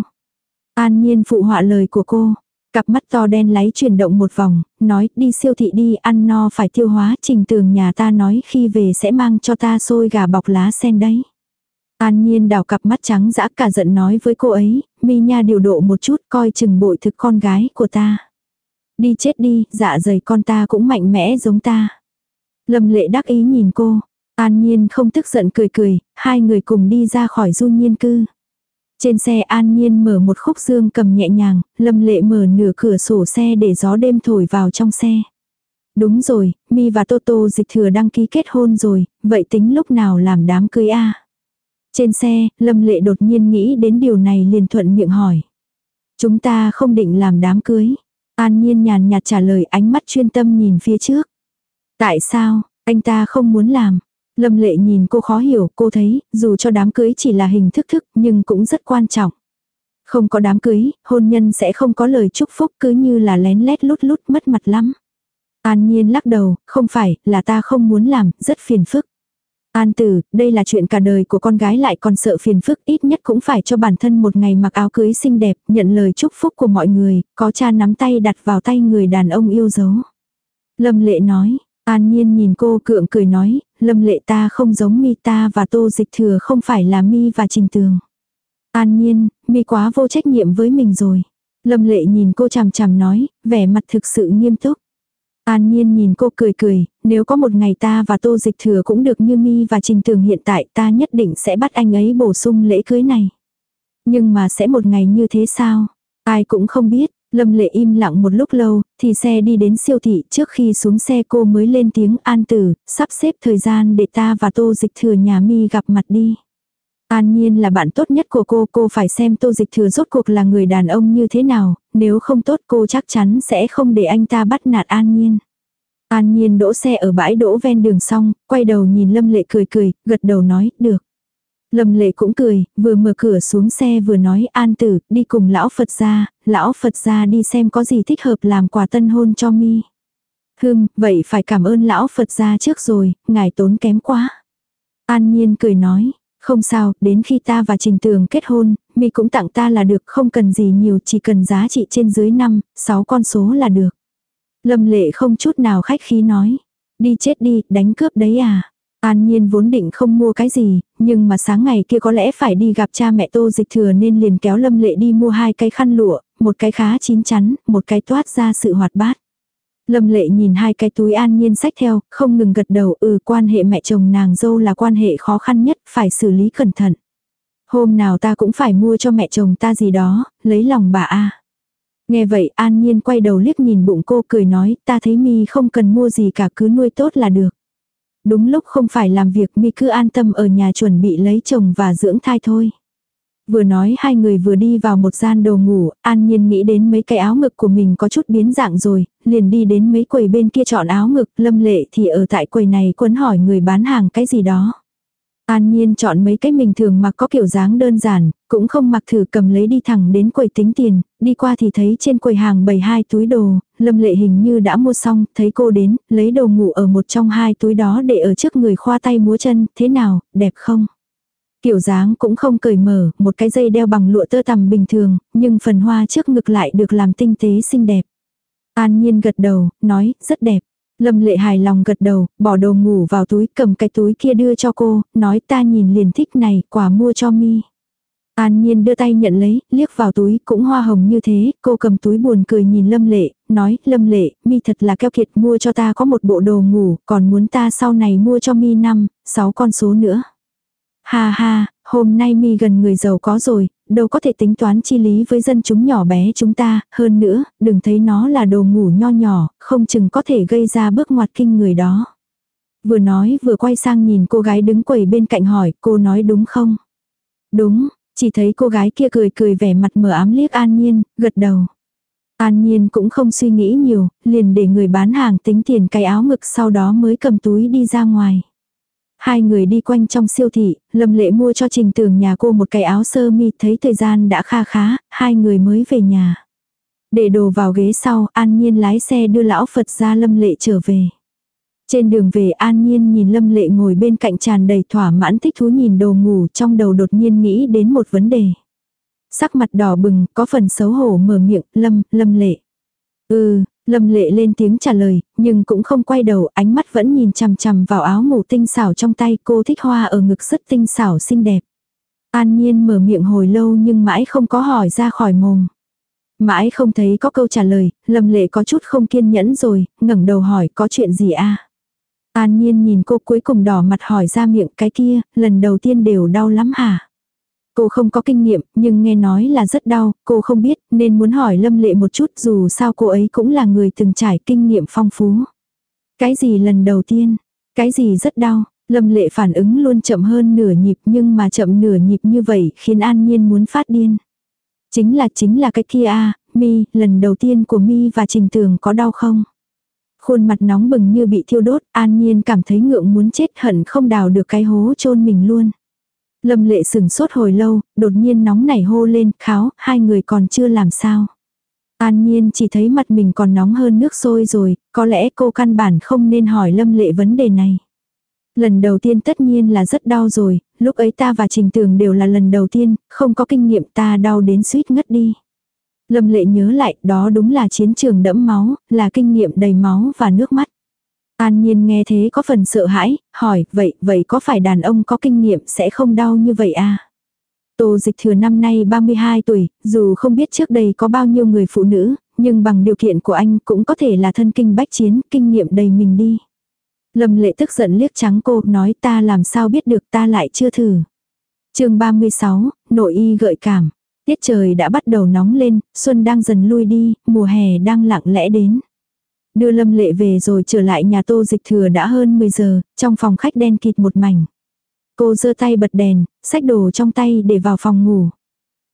An Nhiên phụ họa lời của cô. Cặp mắt to đen láy chuyển động một vòng, nói đi siêu thị đi ăn no phải tiêu hóa trình tường nhà ta nói khi về sẽ mang cho ta xôi gà bọc lá sen đấy. An nhiên đào cặp mắt trắng dã cả giận nói với cô ấy, mi nha điều độ một chút coi chừng bội thực con gái của ta. Đi chết đi, dạ dày con ta cũng mạnh mẽ giống ta. Lâm lệ đắc ý nhìn cô, an nhiên không tức giận cười cười, hai người cùng đi ra khỏi du nhiên cư. Trên xe an nhiên mở một khúc dương cầm nhẹ nhàng, lâm lệ mở nửa cửa sổ xe để gió đêm thổi vào trong xe. Đúng rồi, mi và Toto dịch thừa đăng ký kết hôn rồi, vậy tính lúc nào làm đám cưới a trên xe, lâm lệ đột nhiên nghĩ đến điều này liền thuận miệng hỏi. Chúng ta không định làm đám cưới. An nhiên nhàn nhạt trả lời ánh mắt chuyên tâm nhìn phía trước. Tại sao, anh ta không muốn làm? Lâm lệ nhìn cô khó hiểu, cô thấy, dù cho đám cưới chỉ là hình thức thức, nhưng cũng rất quan trọng. Không có đám cưới, hôn nhân sẽ không có lời chúc phúc cứ như là lén lét lút lút mất mặt lắm. An nhiên lắc đầu, không phải, là ta không muốn làm, rất phiền phức. An tử, đây là chuyện cả đời của con gái lại còn sợ phiền phức ít nhất cũng phải cho bản thân một ngày mặc áo cưới xinh đẹp, nhận lời chúc phúc của mọi người, có cha nắm tay đặt vào tay người đàn ông yêu dấu. Lâm lệ nói, an nhiên nhìn cô cượng cười nói, lâm lệ ta không giống mi ta và tô dịch thừa không phải là mi và trình tường. An nhiên, mi quá vô trách nhiệm với mình rồi. Lâm lệ nhìn cô chằm chằm nói, vẻ mặt thực sự nghiêm túc. An Nhiên nhìn cô cười cười, nếu có một ngày ta và Tô Dịch Thừa cũng được như Mi và Trình Tường hiện tại ta nhất định sẽ bắt anh ấy bổ sung lễ cưới này. Nhưng mà sẽ một ngày như thế sao? Ai cũng không biết, Lâm Lệ im lặng một lúc lâu, thì xe đi đến siêu thị trước khi xuống xe cô mới lên tiếng an tử, sắp xếp thời gian để ta và Tô Dịch Thừa nhà Mi gặp mặt đi. An Nhiên là bạn tốt nhất của cô, cô phải xem Tô Dịch Thừa rốt cuộc là người đàn ông như thế nào, nếu không tốt cô chắc chắn sẽ không để anh ta bắt nạt An Nhiên. An Nhiên đỗ xe ở bãi đỗ ven đường xong, quay đầu nhìn Lâm Lệ cười cười, gật đầu nói, được. Lâm Lệ cũng cười, vừa mở cửa xuống xe vừa nói An Tử, đi cùng lão Phật gia, lão Phật gia đi xem có gì thích hợp làm quà tân hôn cho mi. Hừm, vậy phải cảm ơn lão Phật gia trước rồi, ngài tốn kém quá. An Nhiên cười nói, không sao, đến khi ta và Trình Tường kết hôn, mi cũng tặng ta là được, không cần gì nhiều, chỉ cần giá trị trên dưới 5, 6 con số là được. Lâm lệ không chút nào khách khí nói. Đi chết đi, đánh cướp đấy à. An Nhiên vốn định không mua cái gì, nhưng mà sáng ngày kia có lẽ phải đi gặp cha mẹ tô dịch thừa nên liền kéo Lâm Lệ đi mua hai cái khăn lụa, một cái khá chín chắn, một cái toát ra sự hoạt bát. Lâm lệ nhìn hai cái túi an nhiên sách theo, không ngừng gật đầu ừ quan hệ mẹ chồng nàng dâu là quan hệ khó khăn nhất, phải xử lý cẩn thận. Hôm nào ta cũng phải mua cho mẹ chồng ta gì đó, lấy lòng bà a. Nghe vậy an nhiên quay đầu liếc nhìn bụng cô cười nói ta thấy mi không cần mua gì cả cứ nuôi tốt là được. Đúng lúc không phải làm việc mi cứ an tâm ở nhà chuẩn bị lấy chồng và dưỡng thai thôi. Vừa nói hai người vừa đi vào một gian đồ ngủ, an nhiên nghĩ đến mấy cái áo ngực của mình có chút biến dạng rồi, liền đi đến mấy quầy bên kia chọn áo ngực, lâm lệ thì ở tại quầy này quấn hỏi người bán hàng cái gì đó. An Nhiên chọn mấy cái mình thường mặc có kiểu dáng đơn giản, cũng không mặc thử cầm lấy đi thẳng đến quầy tính tiền, đi qua thì thấy trên quầy hàng bày hai túi đồ, Lâm Lệ hình như đã mua xong, thấy cô đến, lấy đồ ngủ ở một trong hai túi đó để ở trước người khoa tay múa chân, thế nào, đẹp không? Kiểu dáng cũng không cởi mở, một cái dây đeo bằng lụa tơ tằm bình thường, nhưng phần hoa trước ngực lại được làm tinh tế xinh đẹp. An Nhiên gật đầu, nói, rất đẹp. Lâm lệ hài lòng gật đầu, bỏ đồ ngủ vào túi, cầm cái túi kia đưa cho cô, nói ta nhìn liền thích này, quả mua cho mi. An Nhiên đưa tay nhận lấy, liếc vào túi, cũng hoa hồng như thế, cô cầm túi buồn cười nhìn Lâm Lệ, nói, Lâm Lệ, mi thật là keo kiệt mua cho ta có một bộ đồ ngủ, còn muốn ta sau này mua cho mi năm, sáu con số nữa. Ha ha, hôm nay mi gần người giàu có rồi, đâu có thể tính toán chi lý với dân chúng nhỏ bé chúng ta, hơn nữa, đừng thấy nó là đồ ngủ nho nhỏ, không chừng có thể gây ra bước ngoặt kinh người đó. Vừa nói vừa quay sang nhìn cô gái đứng quầy bên cạnh hỏi, cô nói đúng không? Đúng, chỉ thấy cô gái kia cười cười vẻ mặt mờ ám liếc an nhiên, gật đầu. An nhiên cũng không suy nghĩ nhiều, liền để người bán hàng tính tiền cái áo ngực sau đó mới cầm túi đi ra ngoài. Hai người đi quanh trong siêu thị, Lâm Lệ mua cho Trình Tường nhà cô một cái áo sơ mi, thấy thời gian đã kha khá, hai người mới về nhà. Để đồ vào ghế sau, An Nhiên lái xe đưa lão Phật ra Lâm Lệ trở về. Trên đường về An Nhiên nhìn Lâm Lệ ngồi bên cạnh tràn đầy thỏa mãn thích thú nhìn đồ ngủ trong đầu đột nhiên nghĩ đến một vấn đề. Sắc mặt đỏ bừng, có phần xấu hổ mở miệng, Lâm, Lâm Lệ. Ừ, Lâm lệ lên tiếng trả lời, nhưng cũng không quay đầu, ánh mắt vẫn nhìn chằm chằm vào áo ngủ tinh xảo trong tay cô thích hoa ở ngực rất tinh xảo xinh đẹp. An nhiên mở miệng hồi lâu nhưng mãi không có hỏi ra khỏi mồm. Mãi không thấy có câu trả lời, lâm lệ có chút không kiên nhẫn rồi, ngẩng đầu hỏi có chuyện gì a An nhiên nhìn cô cuối cùng đỏ mặt hỏi ra miệng cái kia, lần đầu tiên đều đau lắm hả? Cô không có kinh nghiệm, nhưng nghe nói là rất đau, cô không biết, nên muốn hỏi Lâm Lệ một chút dù sao cô ấy cũng là người từng trải kinh nghiệm phong phú. Cái gì lần đầu tiên? Cái gì rất đau? Lâm Lệ phản ứng luôn chậm hơn nửa nhịp nhưng mà chậm nửa nhịp như vậy khiến An Nhiên muốn phát điên. Chính là chính là cái kia a mi, lần đầu tiên của mi và Trình Tường có đau không? Khuôn mặt nóng bừng như bị thiêu đốt, An Nhiên cảm thấy ngượng muốn chết hận không đào được cái hố chôn mình luôn. Lâm lệ sừng sốt hồi lâu, đột nhiên nóng nảy hô lên, kháo, hai người còn chưa làm sao. An nhiên chỉ thấy mặt mình còn nóng hơn nước sôi rồi, có lẽ cô căn bản không nên hỏi lâm lệ vấn đề này. Lần đầu tiên tất nhiên là rất đau rồi, lúc ấy ta và Trình Tường đều là lần đầu tiên, không có kinh nghiệm ta đau đến suýt ngất đi. Lâm lệ nhớ lại, đó đúng là chiến trường đẫm máu, là kinh nghiệm đầy máu và nước mắt. An nhiên nghe thế có phần sợ hãi, hỏi, vậy, vậy có phải đàn ông có kinh nghiệm sẽ không đau như vậy à? Tô dịch thừa năm nay 32 tuổi, dù không biết trước đây có bao nhiêu người phụ nữ, nhưng bằng điều kiện của anh cũng có thể là thân kinh bách chiến, kinh nghiệm đầy mình đi. Lâm lệ tức giận liếc trắng cô, nói ta làm sao biết được ta lại chưa thử. chương 36, nội y gợi cảm. Tiết trời đã bắt đầu nóng lên, xuân đang dần lui đi, mùa hè đang lặng lẽ đến. Đưa lâm lệ về rồi trở lại nhà tô dịch thừa đã hơn 10 giờ, trong phòng khách đen kịt một mảnh. Cô giơ tay bật đèn, xách đồ trong tay để vào phòng ngủ.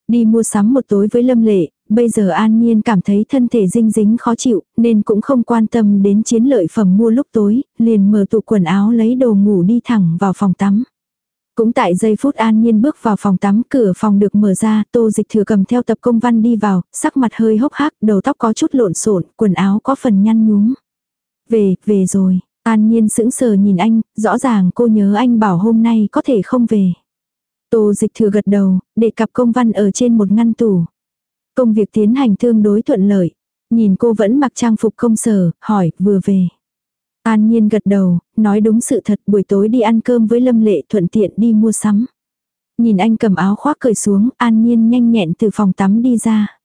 Đi mua sắm một tối với lâm lệ, bây giờ an nhiên cảm thấy thân thể dinh dính khó chịu, nên cũng không quan tâm đến chiến lợi phẩm mua lúc tối, liền mở tủ quần áo lấy đồ ngủ đi thẳng vào phòng tắm. Cũng tại giây phút an nhiên bước vào phòng tắm, cửa phòng được mở ra, tô dịch thừa cầm theo tập công văn đi vào, sắc mặt hơi hốc hác, đầu tóc có chút lộn xộn, quần áo có phần nhăn nhúm. Về, về rồi, an nhiên sững sờ nhìn anh, rõ ràng cô nhớ anh bảo hôm nay có thể không về. Tô dịch thừa gật đầu, để cặp công văn ở trên một ngăn tủ. Công việc tiến hành tương đối thuận lợi. Nhìn cô vẫn mặc trang phục công sở, hỏi, vừa về. An Nhiên gật đầu, nói đúng sự thật buổi tối đi ăn cơm với Lâm Lệ thuận tiện đi mua sắm. Nhìn anh cầm áo khoác cởi xuống, An Nhiên nhanh nhẹn từ phòng tắm đi ra.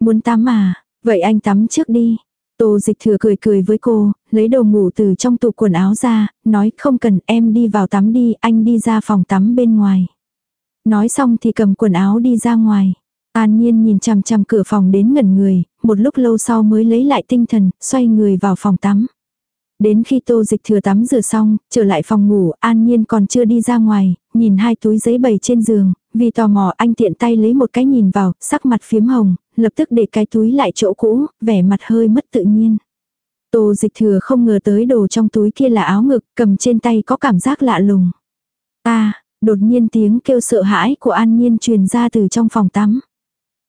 Muốn tắm à, vậy anh tắm trước đi. Tô dịch thừa cười cười với cô, lấy đồ ngủ từ trong tủ quần áo ra, nói không cần em đi vào tắm đi, anh đi ra phòng tắm bên ngoài. Nói xong thì cầm quần áo đi ra ngoài. An Nhiên nhìn chằm chằm cửa phòng đến ngẩn người, một lúc lâu sau mới lấy lại tinh thần, xoay người vào phòng tắm. Đến khi tô dịch thừa tắm rửa xong, trở lại phòng ngủ, an nhiên còn chưa đi ra ngoài, nhìn hai túi giấy bày trên giường, vì tò mò anh tiện tay lấy một cái nhìn vào, sắc mặt phiếm hồng, lập tức để cái túi lại chỗ cũ, vẻ mặt hơi mất tự nhiên. Tô dịch thừa không ngờ tới đồ trong túi kia là áo ngực, cầm trên tay có cảm giác lạ lùng. À, đột nhiên tiếng kêu sợ hãi của an nhiên truyền ra từ trong phòng tắm.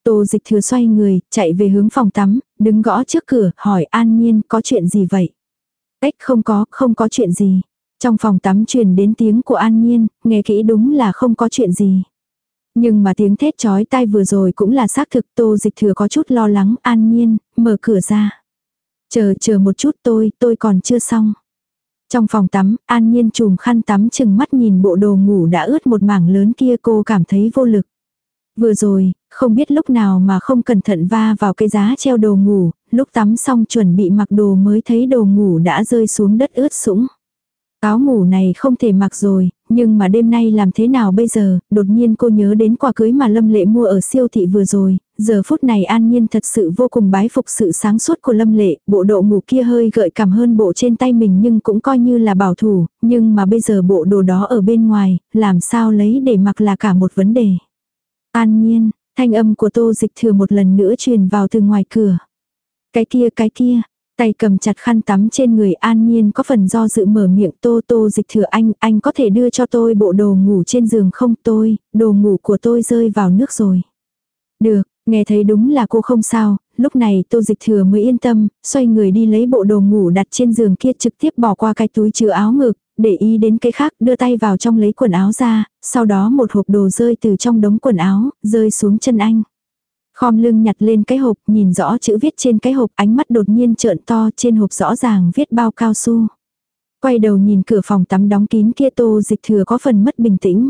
Tô dịch thừa xoay người, chạy về hướng phòng tắm, đứng gõ trước cửa, hỏi an nhiên có chuyện gì vậy? Ếch không có, không có chuyện gì. Trong phòng tắm truyền đến tiếng của An Nhiên, nghe kỹ đúng là không có chuyện gì. Nhưng mà tiếng thét chói tai vừa rồi cũng là xác thực tô dịch thừa có chút lo lắng An Nhiên, mở cửa ra. Chờ chờ một chút tôi, tôi còn chưa xong. Trong phòng tắm, An Nhiên chùm khăn tắm chừng mắt nhìn bộ đồ ngủ đã ướt một mảng lớn kia cô cảm thấy vô lực. Vừa rồi, không biết lúc nào mà không cẩn thận va vào cái giá treo đồ ngủ, lúc tắm xong chuẩn bị mặc đồ mới thấy đồ ngủ đã rơi xuống đất ướt sũng. Áo ngủ này không thể mặc rồi, nhưng mà đêm nay làm thế nào bây giờ, đột nhiên cô nhớ đến quà cưới mà Lâm Lệ mua ở siêu thị vừa rồi, giờ phút này an nhiên thật sự vô cùng bái phục sự sáng suốt của Lâm Lệ, bộ độ ngủ kia hơi gợi cảm hơn bộ trên tay mình nhưng cũng coi như là bảo thủ, nhưng mà bây giờ bộ đồ đó ở bên ngoài, làm sao lấy để mặc là cả một vấn đề. An nhiên, thanh âm của tô dịch thừa một lần nữa truyền vào từ ngoài cửa. Cái kia cái kia, tay cầm chặt khăn tắm trên người an nhiên có phần do dự mở miệng tô tô dịch thừa anh, anh có thể đưa cho tôi bộ đồ ngủ trên giường không tôi, đồ ngủ của tôi rơi vào nước rồi. Được, nghe thấy đúng là cô không sao, lúc này tô dịch thừa mới yên tâm, xoay người đi lấy bộ đồ ngủ đặt trên giường kia trực tiếp bỏ qua cái túi chứa áo ngực, để ý đến cái khác đưa tay vào trong lấy quần áo ra, sau đó một hộp đồ rơi từ trong đống quần áo, rơi xuống chân anh. Khom lưng nhặt lên cái hộp, nhìn rõ chữ viết trên cái hộp, ánh mắt đột nhiên trợn to trên hộp rõ ràng viết bao cao su. Quay đầu nhìn cửa phòng tắm đóng kín kia tô dịch thừa có phần mất bình tĩnh.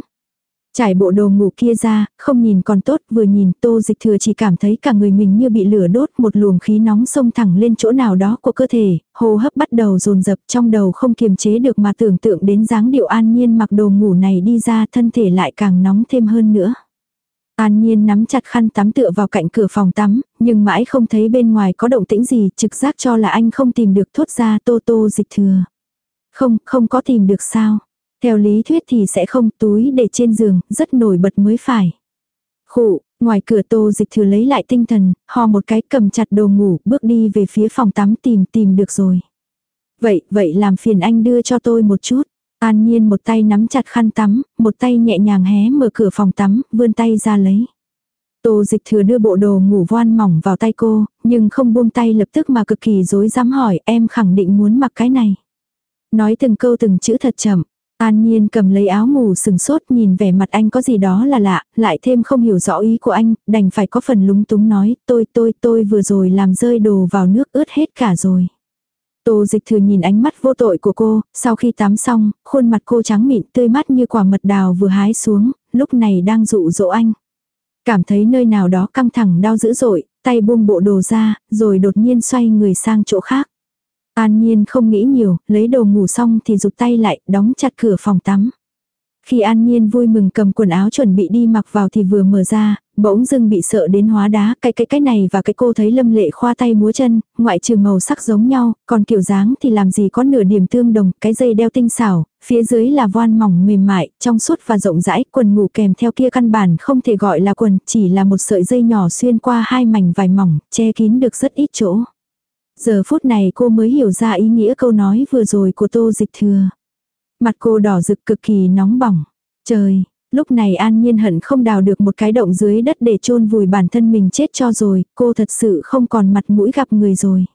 Trải bộ đồ ngủ kia ra, không nhìn còn tốt, vừa nhìn tô dịch thừa chỉ cảm thấy cả người mình như bị lửa đốt một luồng khí nóng xông thẳng lên chỗ nào đó của cơ thể, hô hấp bắt đầu dồn dập trong đầu không kiềm chế được mà tưởng tượng đến dáng điệu an nhiên mặc đồ ngủ này đi ra thân thể lại càng nóng thêm hơn nữa. An Nhiên nắm chặt khăn tắm tựa vào cạnh cửa phòng tắm, nhưng mãi không thấy bên ngoài có động tĩnh gì, trực giác cho là anh không tìm được thốt ra tô tô dịch thừa. Không, không có tìm được sao. Theo lý thuyết thì sẽ không túi để trên giường, rất nổi bật mới phải. Khụ, ngoài cửa tô dịch thừa lấy lại tinh thần, ho một cái cầm chặt đồ ngủ, bước đi về phía phòng tắm tìm tìm được rồi. Vậy, vậy làm phiền anh đưa cho tôi một chút. An Nhiên một tay nắm chặt khăn tắm, một tay nhẹ nhàng hé mở cửa phòng tắm, vươn tay ra lấy. Tô dịch thừa đưa bộ đồ ngủ voan mỏng vào tay cô, nhưng không buông tay lập tức mà cực kỳ dối dám hỏi em khẳng định muốn mặc cái này. Nói từng câu từng chữ thật chậm, An Nhiên cầm lấy áo ngủ sừng sốt nhìn vẻ mặt anh có gì đó là lạ, lại thêm không hiểu rõ ý của anh, đành phải có phần lúng túng nói, tôi tôi tôi vừa rồi làm rơi đồ vào nước ướt hết cả rồi. Tô dịch thừa nhìn ánh mắt vô tội của cô, sau khi tắm xong, khuôn mặt cô trắng mịn tươi mát như quả mật đào vừa hái xuống, lúc này đang dụ dỗ anh. Cảm thấy nơi nào đó căng thẳng đau dữ dội, tay buông bộ đồ ra, rồi đột nhiên xoay người sang chỗ khác. An Nhiên không nghĩ nhiều, lấy đồ ngủ xong thì rụt tay lại, đóng chặt cửa phòng tắm. Khi An Nhiên vui mừng cầm quần áo chuẩn bị đi mặc vào thì vừa mở ra, bỗng dưng bị sợ đến hóa đá, cái cái cái này và cái cô thấy lâm lệ khoa tay múa chân, ngoại trừ màu sắc giống nhau, còn kiểu dáng thì làm gì có nửa điểm tương đồng, cái dây đeo tinh xảo, phía dưới là voan mỏng mềm mại, trong suốt và rộng rãi, quần ngủ kèm theo kia căn bản không thể gọi là quần, chỉ là một sợi dây nhỏ xuyên qua hai mảnh vải mỏng, che kín được rất ít chỗ. Giờ phút này cô mới hiểu ra ý nghĩa câu nói vừa rồi của tô dịch thừa. Mặt cô đỏ rực cực kỳ nóng bỏng. Trời, lúc này an nhiên hận không đào được một cái động dưới đất để chôn vùi bản thân mình chết cho rồi, cô thật sự không còn mặt mũi gặp người rồi.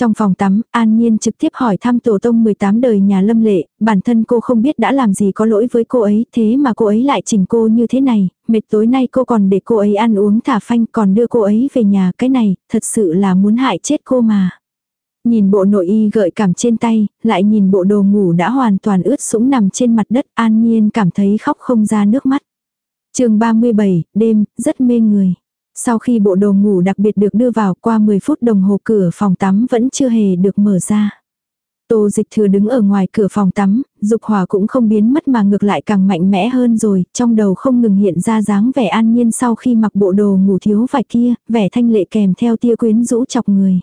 Trong phòng tắm, An Nhiên trực tiếp hỏi thăm tổ tông 18 đời nhà lâm lệ, bản thân cô không biết đã làm gì có lỗi với cô ấy, thế mà cô ấy lại chỉnh cô như thế này, mệt tối nay cô còn để cô ấy ăn uống thả phanh còn đưa cô ấy về nhà, cái này, thật sự là muốn hại chết cô mà. Nhìn bộ nội y gợi cảm trên tay, lại nhìn bộ đồ ngủ đã hoàn toàn ướt sũng nằm trên mặt đất, An Nhiên cảm thấy khóc không ra nước mắt. chương 37, đêm, rất mê người. Sau khi bộ đồ ngủ đặc biệt được đưa vào qua 10 phút đồng hồ cửa phòng tắm vẫn chưa hề được mở ra. Tô dịch thừa đứng ở ngoài cửa phòng tắm, dục hỏa cũng không biến mất mà ngược lại càng mạnh mẽ hơn rồi, trong đầu không ngừng hiện ra dáng vẻ an nhiên sau khi mặc bộ đồ ngủ thiếu vải kia, vẻ thanh lệ kèm theo tia quyến rũ chọc người.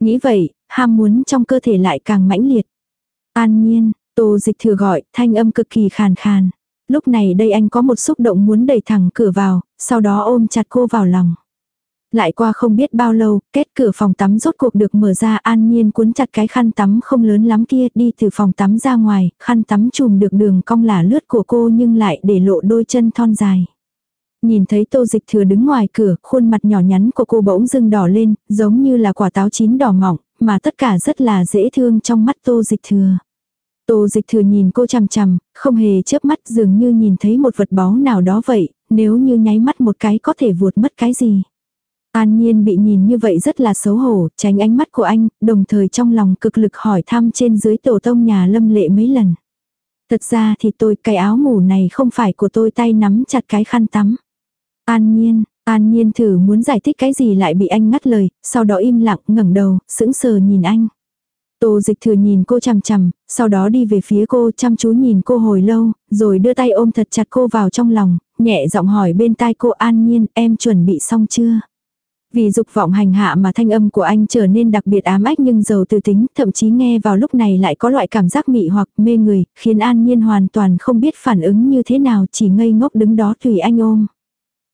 Nghĩ vậy, ham muốn trong cơ thể lại càng mãnh liệt. An nhiên, tô dịch thừa gọi, thanh âm cực kỳ khàn khàn. Lúc này đây anh có một xúc động muốn đẩy thẳng cửa vào, sau đó ôm chặt cô vào lòng. Lại qua không biết bao lâu, kết cửa phòng tắm rốt cuộc được mở ra an nhiên cuốn chặt cái khăn tắm không lớn lắm kia đi từ phòng tắm ra ngoài, khăn tắm chùm được đường cong lả lướt của cô nhưng lại để lộ đôi chân thon dài. Nhìn thấy tô dịch thừa đứng ngoài cửa, khuôn mặt nhỏ nhắn của cô bỗng dưng đỏ lên, giống như là quả táo chín đỏ mỏng, mà tất cả rất là dễ thương trong mắt tô dịch thừa. Tô dịch thừa nhìn cô chằm chằm, không hề chớp mắt dường như nhìn thấy một vật báu nào đó vậy, nếu như nháy mắt một cái có thể vuột mất cái gì. An Nhiên bị nhìn như vậy rất là xấu hổ, tránh ánh mắt của anh, đồng thời trong lòng cực lực hỏi thăm trên dưới tổ tông nhà lâm lệ mấy lần. Thật ra thì tôi cái áo ngủ này không phải của tôi tay nắm chặt cái khăn tắm. An Nhiên, An Nhiên thử muốn giải thích cái gì lại bị anh ngắt lời, sau đó im lặng ngẩng đầu, sững sờ nhìn anh. Tô dịch thừa nhìn cô chằm chằm, sau đó đi về phía cô chăm chú nhìn cô hồi lâu, rồi đưa tay ôm thật chặt cô vào trong lòng, nhẹ giọng hỏi bên tai cô an nhiên em chuẩn bị xong chưa. Vì dục vọng hành hạ mà thanh âm của anh trở nên đặc biệt ám ách nhưng giàu tư tính, thậm chí nghe vào lúc này lại có loại cảm giác mị hoặc mê người, khiến an nhiên hoàn toàn không biết phản ứng như thế nào chỉ ngây ngốc đứng đó tùy anh ôm.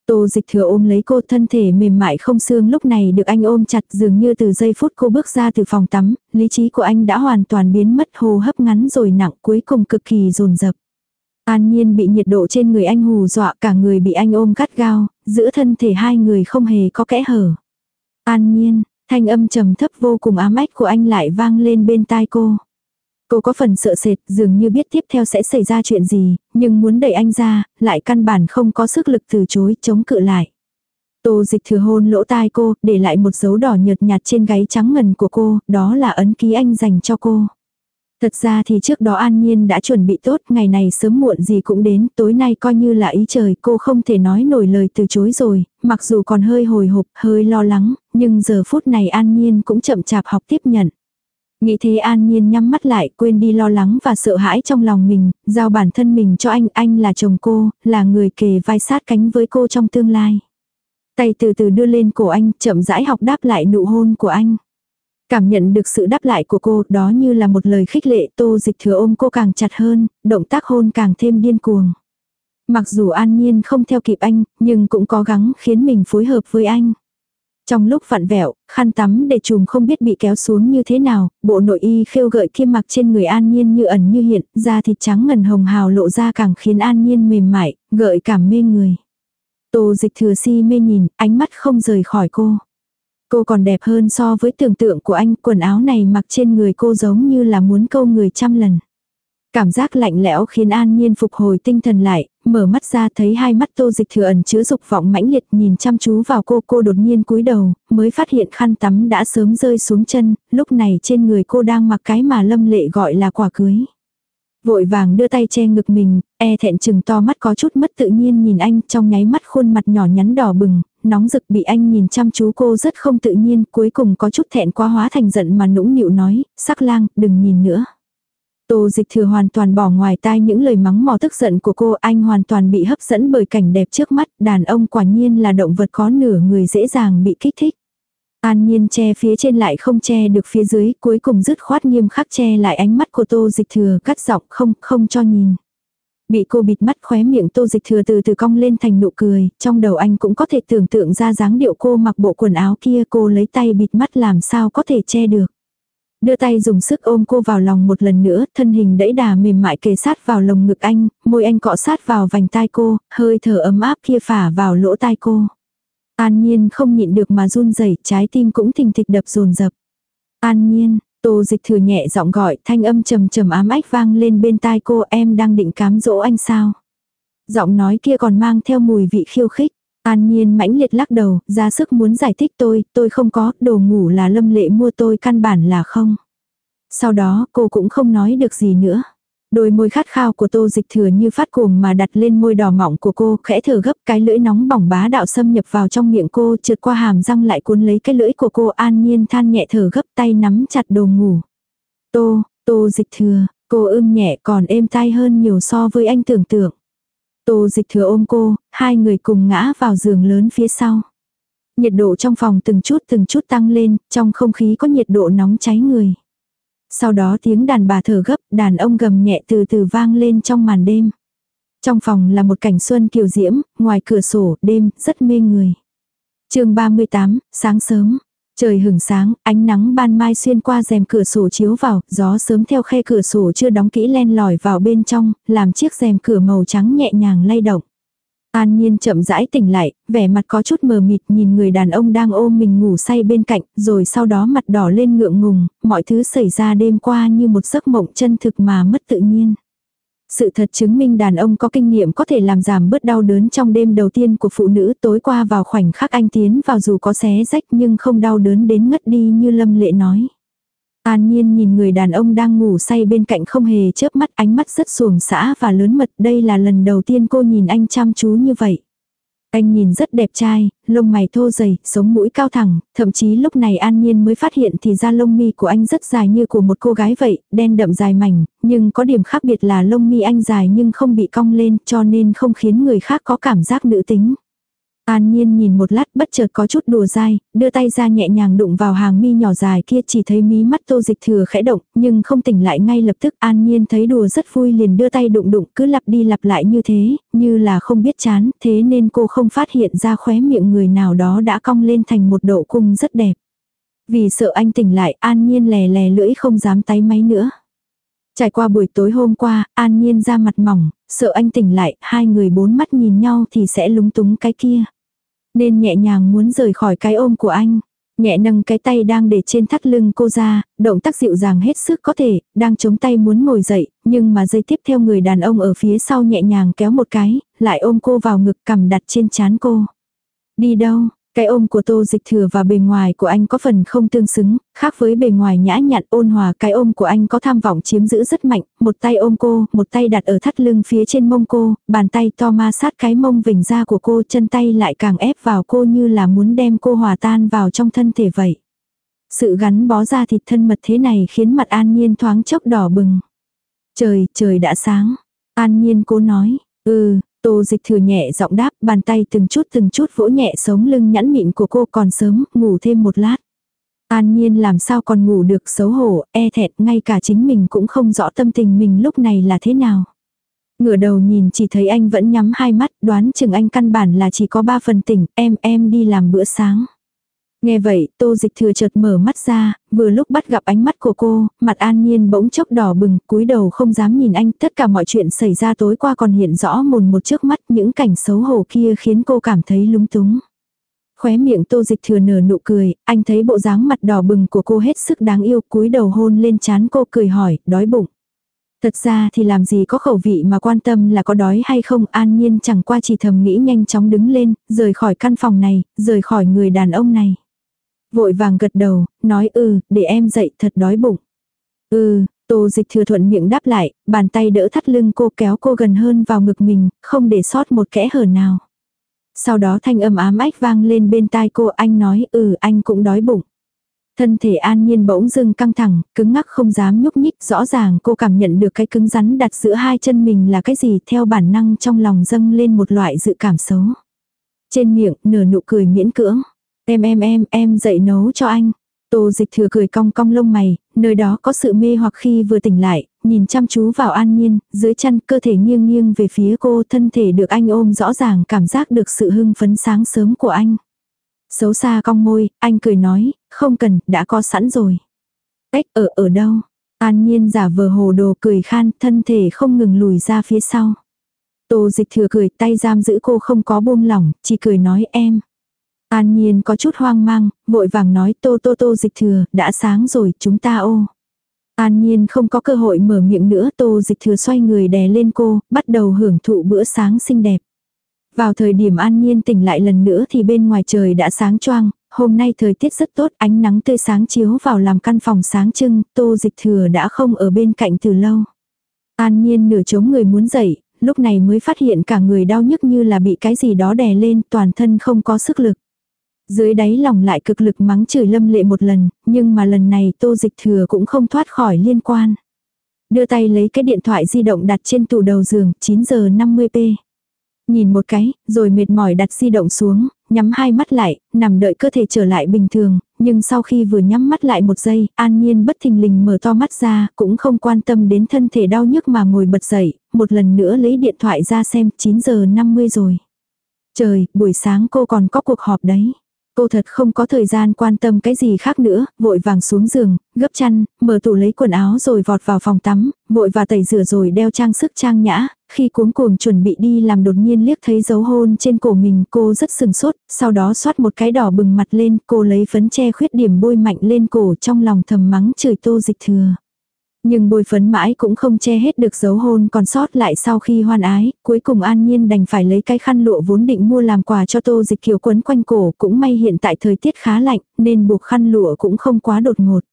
Tô dịch thừa ôm lấy cô thân thể mềm mại không xương lúc này được anh ôm chặt dường như từ giây phút cô bước ra từ phòng tắm, lý trí của anh đã hoàn toàn biến mất hô hấp ngắn rồi nặng cuối cùng cực kỳ rồn rập. An nhiên bị nhiệt độ trên người anh hù dọa cả người bị anh ôm cắt gao, giữa thân thể hai người không hề có kẽ hở. An nhiên, thanh âm trầm thấp vô cùng ám ách của anh lại vang lên bên tai cô. Cô có phần sợ sệt, dường như biết tiếp theo sẽ xảy ra chuyện gì, nhưng muốn đẩy anh ra, lại căn bản không có sức lực từ chối, chống cự lại. Tô dịch thừa hôn lỗ tai cô, để lại một dấu đỏ nhợt nhạt trên gáy trắng ngần của cô, đó là ấn ký anh dành cho cô. Thật ra thì trước đó An Nhiên đã chuẩn bị tốt, ngày này sớm muộn gì cũng đến, tối nay coi như là ý trời, cô không thể nói nổi lời từ chối rồi, mặc dù còn hơi hồi hộp, hơi lo lắng, nhưng giờ phút này An Nhiên cũng chậm chạp học tiếp nhận. Nghĩ thế an nhiên nhắm mắt lại quên đi lo lắng và sợ hãi trong lòng mình, giao bản thân mình cho anh, anh là chồng cô, là người kề vai sát cánh với cô trong tương lai. Tay từ từ đưa lên cổ anh, chậm rãi học đáp lại nụ hôn của anh. Cảm nhận được sự đáp lại của cô, đó như là một lời khích lệ tô dịch thừa ôm cô càng chặt hơn, động tác hôn càng thêm điên cuồng. Mặc dù an nhiên không theo kịp anh, nhưng cũng cố gắng khiến mình phối hợp với anh. Trong lúc vặn vẹo, khăn tắm để chùm không biết bị kéo xuống như thế nào, bộ nội y khêu gợi kim mặc trên người an nhiên như ẩn như hiện, da thịt trắng ngần hồng hào lộ ra càng khiến an nhiên mềm mại, gợi cảm mê người. Tô dịch thừa si mê nhìn, ánh mắt không rời khỏi cô. Cô còn đẹp hơn so với tưởng tượng của anh, quần áo này mặc trên người cô giống như là muốn câu người trăm lần. Cảm giác lạnh lẽo khiến An Nhiên phục hồi tinh thần lại, mở mắt ra thấy hai mắt tô dịch thừa ẩn chứa dục vọng mãnh liệt nhìn chăm chú vào cô. Cô đột nhiên cúi đầu, mới phát hiện khăn tắm đã sớm rơi xuống chân, lúc này trên người cô đang mặc cái mà lâm lệ gọi là quả cưới. Vội vàng đưa tay che ngực mình, e thẹn chừng to mắt có chút mất tự nhiên nhìn anh trong nháy mắt khuôn mặt nhỏ nhắn đỏ bừng, nóng rực bị anh nhìn chăm chú cô rất không tự nhiên, cuối cùng có chút thẹn quá hóa thành giận mà nũng nịu nói, sắc lang, đừng nhìn nữa. Tô dịch thừa hoàn toàn bỏ ngoài tai những lời mắng mò tức giận của cô, anh hoàn toàn bị hấp dẫn bởi cảnh đẹp trước mắt, đàn ông quả nhiên là động vật có nửa người dễ dàng bị kích thích. An nhiên che phía trên lại không che được phía dưới, cuối cùng dứt khoát nghiêm khắc che lại ánh mắt của tô dịch thừa cắt giọng không, không cho nhìn. Bị cô bịt mắt khóe miệng tô dịch thừa từ từ cong lên thành nụ cười, trong đầu anh cũng có thể tưởng tượng ra dáng điệu cô mặc bộ quần áo kia cô lấy tay bịt mắt làm sao có thể che được. Đưa tay dùng sức ôm cô vào lòng một lần nữa, thân hình đẫy đà mềm mại kề sát vào lồng ngực anh, môi anh cọ sát vào vành tai cô, hơi thở ấm áp kia phả vào lỗ tai cô. An nhiên không nhịn được mà run rẩy trái tim cũng thình thịch đập rồn rập. An nhiên, tô dịch thừa nhẹ giọng gọi, thanh âm trầm trầm ám ách vang lên bên tai cô em đang định cám dỗ anh sao. Giọng nói kia còn mang theo mùi vị khiêu khích. An nhiên mãnh liệt lắc đầu, ra sức muốn giải thích tôi, tôi không có, đồ ngủ là lâm lệ mua tôi căn bản là không. Sau đó cô cũng không nói được gì nữa. Đôi môi khát khao của tô dịch thừa như phát cuồng mà đặt lên môi đỏ mỏng của cô, khẽ thở gấp cái lưỡi nóng bỏng bá đạo xâm nhập vào trong miệng cô, trượt qua hàm răng lại cuốn lấy cái lưỡi của cô an nhiên than nhẹ thở gấp tay nắm chặt đồ ngủ. Tô, tô dịch thừa, cô ưm nhẹ còn êm tai hơn nhiều so với anh tưởng tượng. Tô dịch thừa ôm cô, hai người cùng ngã vào giường lớn phía sau. Nhiệt độ trong phòng từng chút từng chút tăng lên, trong không khí có nhiệt độ nóng cháy người. Sau đó tiếng đàn bà thở gấp, đàn ông gầm nhẹ từ từ vang lên trong màn đêm. Trong phòng là một cảnh xuân kiều diễm, ngoài cửa sổ, đêm, rất mê người. chương 38, sáng sớm. Trời hừng sáng, ánh nắng ban mai xuyên qua rèm cửa sổ chiếu vào, gió sớm theo khe cửa sổ chưa đóng kỹ len lỏi vào bên trong, làm chiếc rèm cửa màu trắng nhẹ nhàng lay động. An Nhiên chậm rãi tỉnh lại, vẻ mặt có chút mờ mịt nhìn người đàn ông đang ôm mình ngủ say bên cạnh, rồi sau đó mặt đỏ lên ngượng ngùng, mọi thứ xảy ra đêm qua như một giấc mộng chân thực mà mất tự nhiên. Sự thật chứng minh đàn ông có kinh nghiệm có thể làm giảm bớt đau đớn trong đêm đầu tiên của phụ nữ, tối qua vào khoảnh khắc anh tiến vào dù có xé rách nhưng không đau đớn đến ngất đi như Lâm Lệ nói. An nhiên nhìn người đàn ông đang ngủ say bên cạnh không hề chớp mắt, ánh mắt rất xuồng xã và lớn mật. Đây là lần đầu tiên cô nhìn anh chăm chú như vậy. Anh nhìn rất đẹp trai, lông mày thô dày, sống mũi cao thẳng, thậm chí lúc này An Nhiên mới phát hiện thì ra lông mi của anh rất dài như của một cô gái vậy, đen đậm dài mảnh, nhưng có điểm khác biệt là lông mi anh dài nhưng không bị cong lên cho nên không khiến người khác có cảm giác nữ tính. An Nhiên nhìn một lát bất chợt có chút đùa dai, đưa tay ra nhẹ nhàng đụng vào hàng mi nhỏ dài kia chỉ thấy mí mắt tô dịch thừa khẽ động, nhưng không tỉnh lại ngay lập tức An Nhiên thấy đùa rất vui liền đưa tay đụng đụng cứ lặp đi lặp lại như thế, như là không biết chán, thế nên cô không phát hiện ra khóe miệng người nào đó đã cong lên thành một độ cung rất đẹp. Vì sợ anh tỉnh lại An Nhiên lè lè lưỡi không dám tay máy nữa. Trải qua buổi tối hôm qua, An Nhiên ra mặt mỏng, sợ anh tỉnh lại, hai người bốn mắt nhìn nhau thì sẽ lúng túng cái kia. Nên nhẹ nhàng muốn rời khỏi cái ôm của anh. Nhẹ nâng cái tay đang để trên thắt lưng cô ra, động tác dịu dàng hết sức có thể, đang chống tay muốn ngồi dậy, nhưng mà dây tiếp theo người đàn ông ở phía sau nhẹ nhàng kéo một cái, lại ôm cô vào ngực cầm đặt trên chán cô. Đi đâu, cái ôm của tô dịch thừa và bề ngoài của anh có phần không tương xứng, khác với bề ngoài nhã nhặn ôn hòa cái ôm của anh có tham vọng chiếm giữ rất mạnh, một tay ôm cô, một tay đặt ở thắt lưng phía trên mông cô, bàn tay to ma sát cái mông vỉnh ra của cô, chân tay lại càng ép vào cô như là muốn đem cô hòa tan vào trong thân thể vậy. Sự gắn bó ra thịt thân mật thế này khiến mặt an nhiên thoáng chốc đỏ bừng. Trời, trời đã sáng. An nhiên cố nói, ừ, Tô dịch thừa nhẹ giọng đáp, bàn tay từng chút từng chút vỗ nhẹ sống lưng nhẵn mịn của cô còn sớm, ngủ thêm một lát. An nhiên làm sao còn ngủ được xấu hổ, e thẹn, ngay cả chính mình cũng không rõ tâm tình mình lúc này là thế nào. Ngửa đầu nhìn chỉ thấy anh vẫn nhắm hai mắt, đoán chừng anh căn bản là chỉ có ba phần tỉnh, em em đi làm bữa sáng. Nghe vậy, tô dịch thừa chợt mở mắt ra, vừa lúc bắt gặp ánh mắt của cô, mặt an nhiên bỗng chốc đỏ bừng, cúi đầu không dám nhìn anh, tất cả mọi chuyện xảy ra tối qua còn hiện rõ mồn một trước mắt, những cảnh xấu hổ kia khiến cô cảm thấy lúng túng. Khóe miệng tô dịch thừa nở nụ cười, anh thấy bộ dáng mặt đỏ bừng của cô hết sức đáng yêu, cúi đầu hôn lên chán cô cười hỏi, đói bụng. Thật ra thì làm gì có khẩu vị mà quan tâm là có đói hay không an nhiên chẳng qua chỉ thầm nghĩ nhanh chóng đứng lên, rời khỏi căn phòng này, rời khỏi người đàn ông này. Vội vàng gật đầu, nói ừ, để em dậy thật đói bụng. Ừ, tô dịch thừa thuận miệng đáp lại, bàn tay đỡ thắt lưng cô kéo cô gần hơn vào ngực mình, không để sót một kẽ hở nào. Sau đó thanh âm ám ách vang lên bên tai cô anh nói ừ anh cũng đói bụng. Thân thể an nhiên bỗng dưng căng thẳng, cứng ngắc không dám nhúc nhích, rõ ràng cô cảm nhận được cái cứng rắn đặt giữa hai chân mình là cái gì theo bản năng trong lòng dâng lên một loại dự cảm xấu. Trên miệng, nửa nụ cười miễn cưỡng. Em em em, em dậy nấu cho anh. Tô dịch thừa cười cong cong lông mày, nơi đó có sự mê hoặc khi vừa tỉnh lại, nhìn chăm chú vào an nhiên, dưới chân cơ thể nghiêng nghiêng về phía cô thân thể được anh ôm rõ ràng cảm giác được sự hưng phấn sáng sớm của anh. Xấu xa cong môi, anh cười nói, không cần, đã có sẵn rồi. Cách ở ở đâu? An nhiên giả vờ hồ đồ cười khan, thân thể không ngừng lùi ra phía sau. Tô dịch thừa cười tay giam giữ cô không có buông lỏng, chỉ cười nói em. An nhiên có chút hoang mang, vội vàng nói tô tô tô dịch thừa, đã sáng rồi, chúng ta ô. An nhiên không có cơ hội mở miệng nữa tô dịch thừa xoay người đè lên cô, bắt đầu hưởng thụ bữa sáng xinh đẹp. Vào thời điểm an nhiên tỉnh lại lần nữa thì bên ngoài trời đã sáng choang, hôm nay thời tiết rất tốt, ánh nắng tươi sáng chiếu vào làm căn phòng sáng trưng, tô dịch thừa đã không ở bên cạnh từ lâu. An nhiên nửa chống người muốn dậy, lúc này mới phát hiện cả người đau nhức như là bị cái gì đó đè lên, toàn thân không có sức lực. Dưới đáy lòng lại cực lực mắng chửi lâm lệ một lần, nhưng mà lần này tô dịch thừa cũng không thoát khỏi liên quan. Đưa tay lấy cái điện thoại di động đặt trên tủ đầu giường, 9 giờ 50p. Nhìn một cái, rồi mệt mỏi đặt di động xuống, nhắm hai mắt lại, nằm đợi cơ thể trở lại bình thường, nhưng sau khi vừa nhắm mắt lại một giây, an nhiên bất thình lình mở to mắt ra, cũng không quan tâm đến thân thể đau nhức mà ngồi bật dậy, một lần nữa lấy điện thoại ra xem 9 giờ 50 rồi. Trời, buổi sáng cô còn có cuộc họp đấy. Cô thật không có thời gian quan tâm cái gì khác nữa, vội vàng xuống giường, gấp chăn, mở tủ lấy quần áo rồi vọt vào phòng tắm, vội và tẩy rửa rồi đeo trang sức trang nhã, khi cuống cuồng chuẩn bị đi làm đột nhiên liếc thấy dấu hôn trên cổ mình cô rất sừng sốt, sau đó xoát một cái đỏ bừng mặt lên, cô lấy phấn che khuyết điểm bôi mạnh lên cổ trong lòng thầm mắng chửi tô dịch thừa. Nhưng bôi phấn mãi cũng không che hết được dấu hôn còn sót lại sau khi hoan ái, cuối cùng an nhiên đành phải lấy cái khăn lụa vốn định mua làm quà cho tô dịch kiều quấn quanh cổ, cũng may hiện tại thời tiết khá lạnh, nên buộc khăn lụa cũng không quá đột ngột.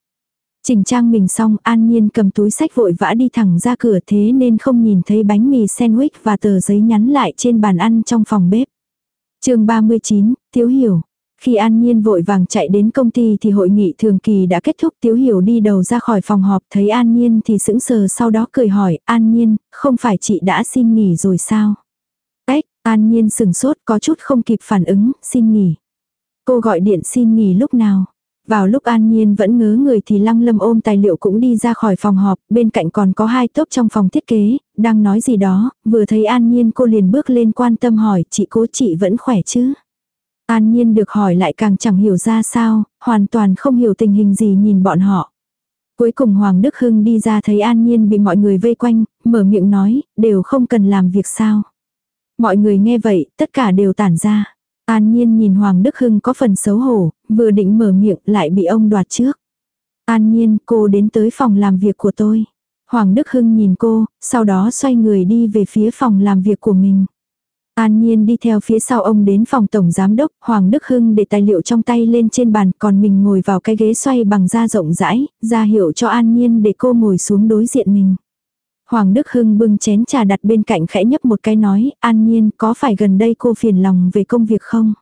Chỉnh trang mình xong an nhiên cầm túi sách vội vã đi thẳng ra cửa thế nên không nhìn thấy bánh mì sandwich và tờ giấy nhắn lại trên bàn ăn trong phòng bếp. chương 39, thiếu Hiểu. Khi An Nhiên vội vàng chạy đến công ty thì hội nghị thường kỳ đã kết thúc Tiếu Hiểu đi đầu ra khỏi phòng họp thấy An Nhiên thì sững sờ sau đó cười hỏi An Nhiên, không phải chị đã xin nghỉ rồi sao? Ếch, An Nhiên sừng sốt có chút không kịp phản ứng, xin nghỉ. Cô gọi điện xin nghỉ lúc nào? Vào lúc An Nhiên vẫn ngớ người thì Lăng Lâm ôm tài liệu cũng đi ra khỏi phòng họp, bên cạnh còn có hai tốp trong phòng thiết kế, đang nói gì đó, vừa thấy An Nhiên cô liền bước lên quan tâm hỏi chị cố chị vẫn khỏe chứ? An Nhiên được hỏi lại càng chẳng hiểu ra sao, hoàn toàn không hiểu tình hình gì nhìn bọn họ. Cuối cùng Hoàng Đức Hưng đi ra thấy An Nhiên bị mọi người vây quanh, mở miệng nói, đều không cần làm việc sao. Mọi người nghe vậy, tất cả đều tản ra. An Nhiên nhìn Hoàng Đức Hưng có phần xấu hổ, vừa định mở miệng lại bị ông đoạt trước. An Nhiên, cô đến tới phòng làm việc của tôi. Hoàng Đức Hưng nhìn cô, sau đó xoay người đi về phía phòng làm việc của mình. An Nhiên đi theo phía sau ông đến phòng tổng giám đốc, Hoàng Đức Hưng để tài liệu trong tay lên trên bàn, còn mình ngồi vào cái ghế xoay bằng da rộng rãi, ra hiệu cho An Nhiên để cô ngồi xuống đối diện mình. Hoàng Đức Hưng bưng chén trà đặt bên cạnh khẽ nhấp một cái nói, An Nhiên có phải gần đây cô phiền lòng về công việc không?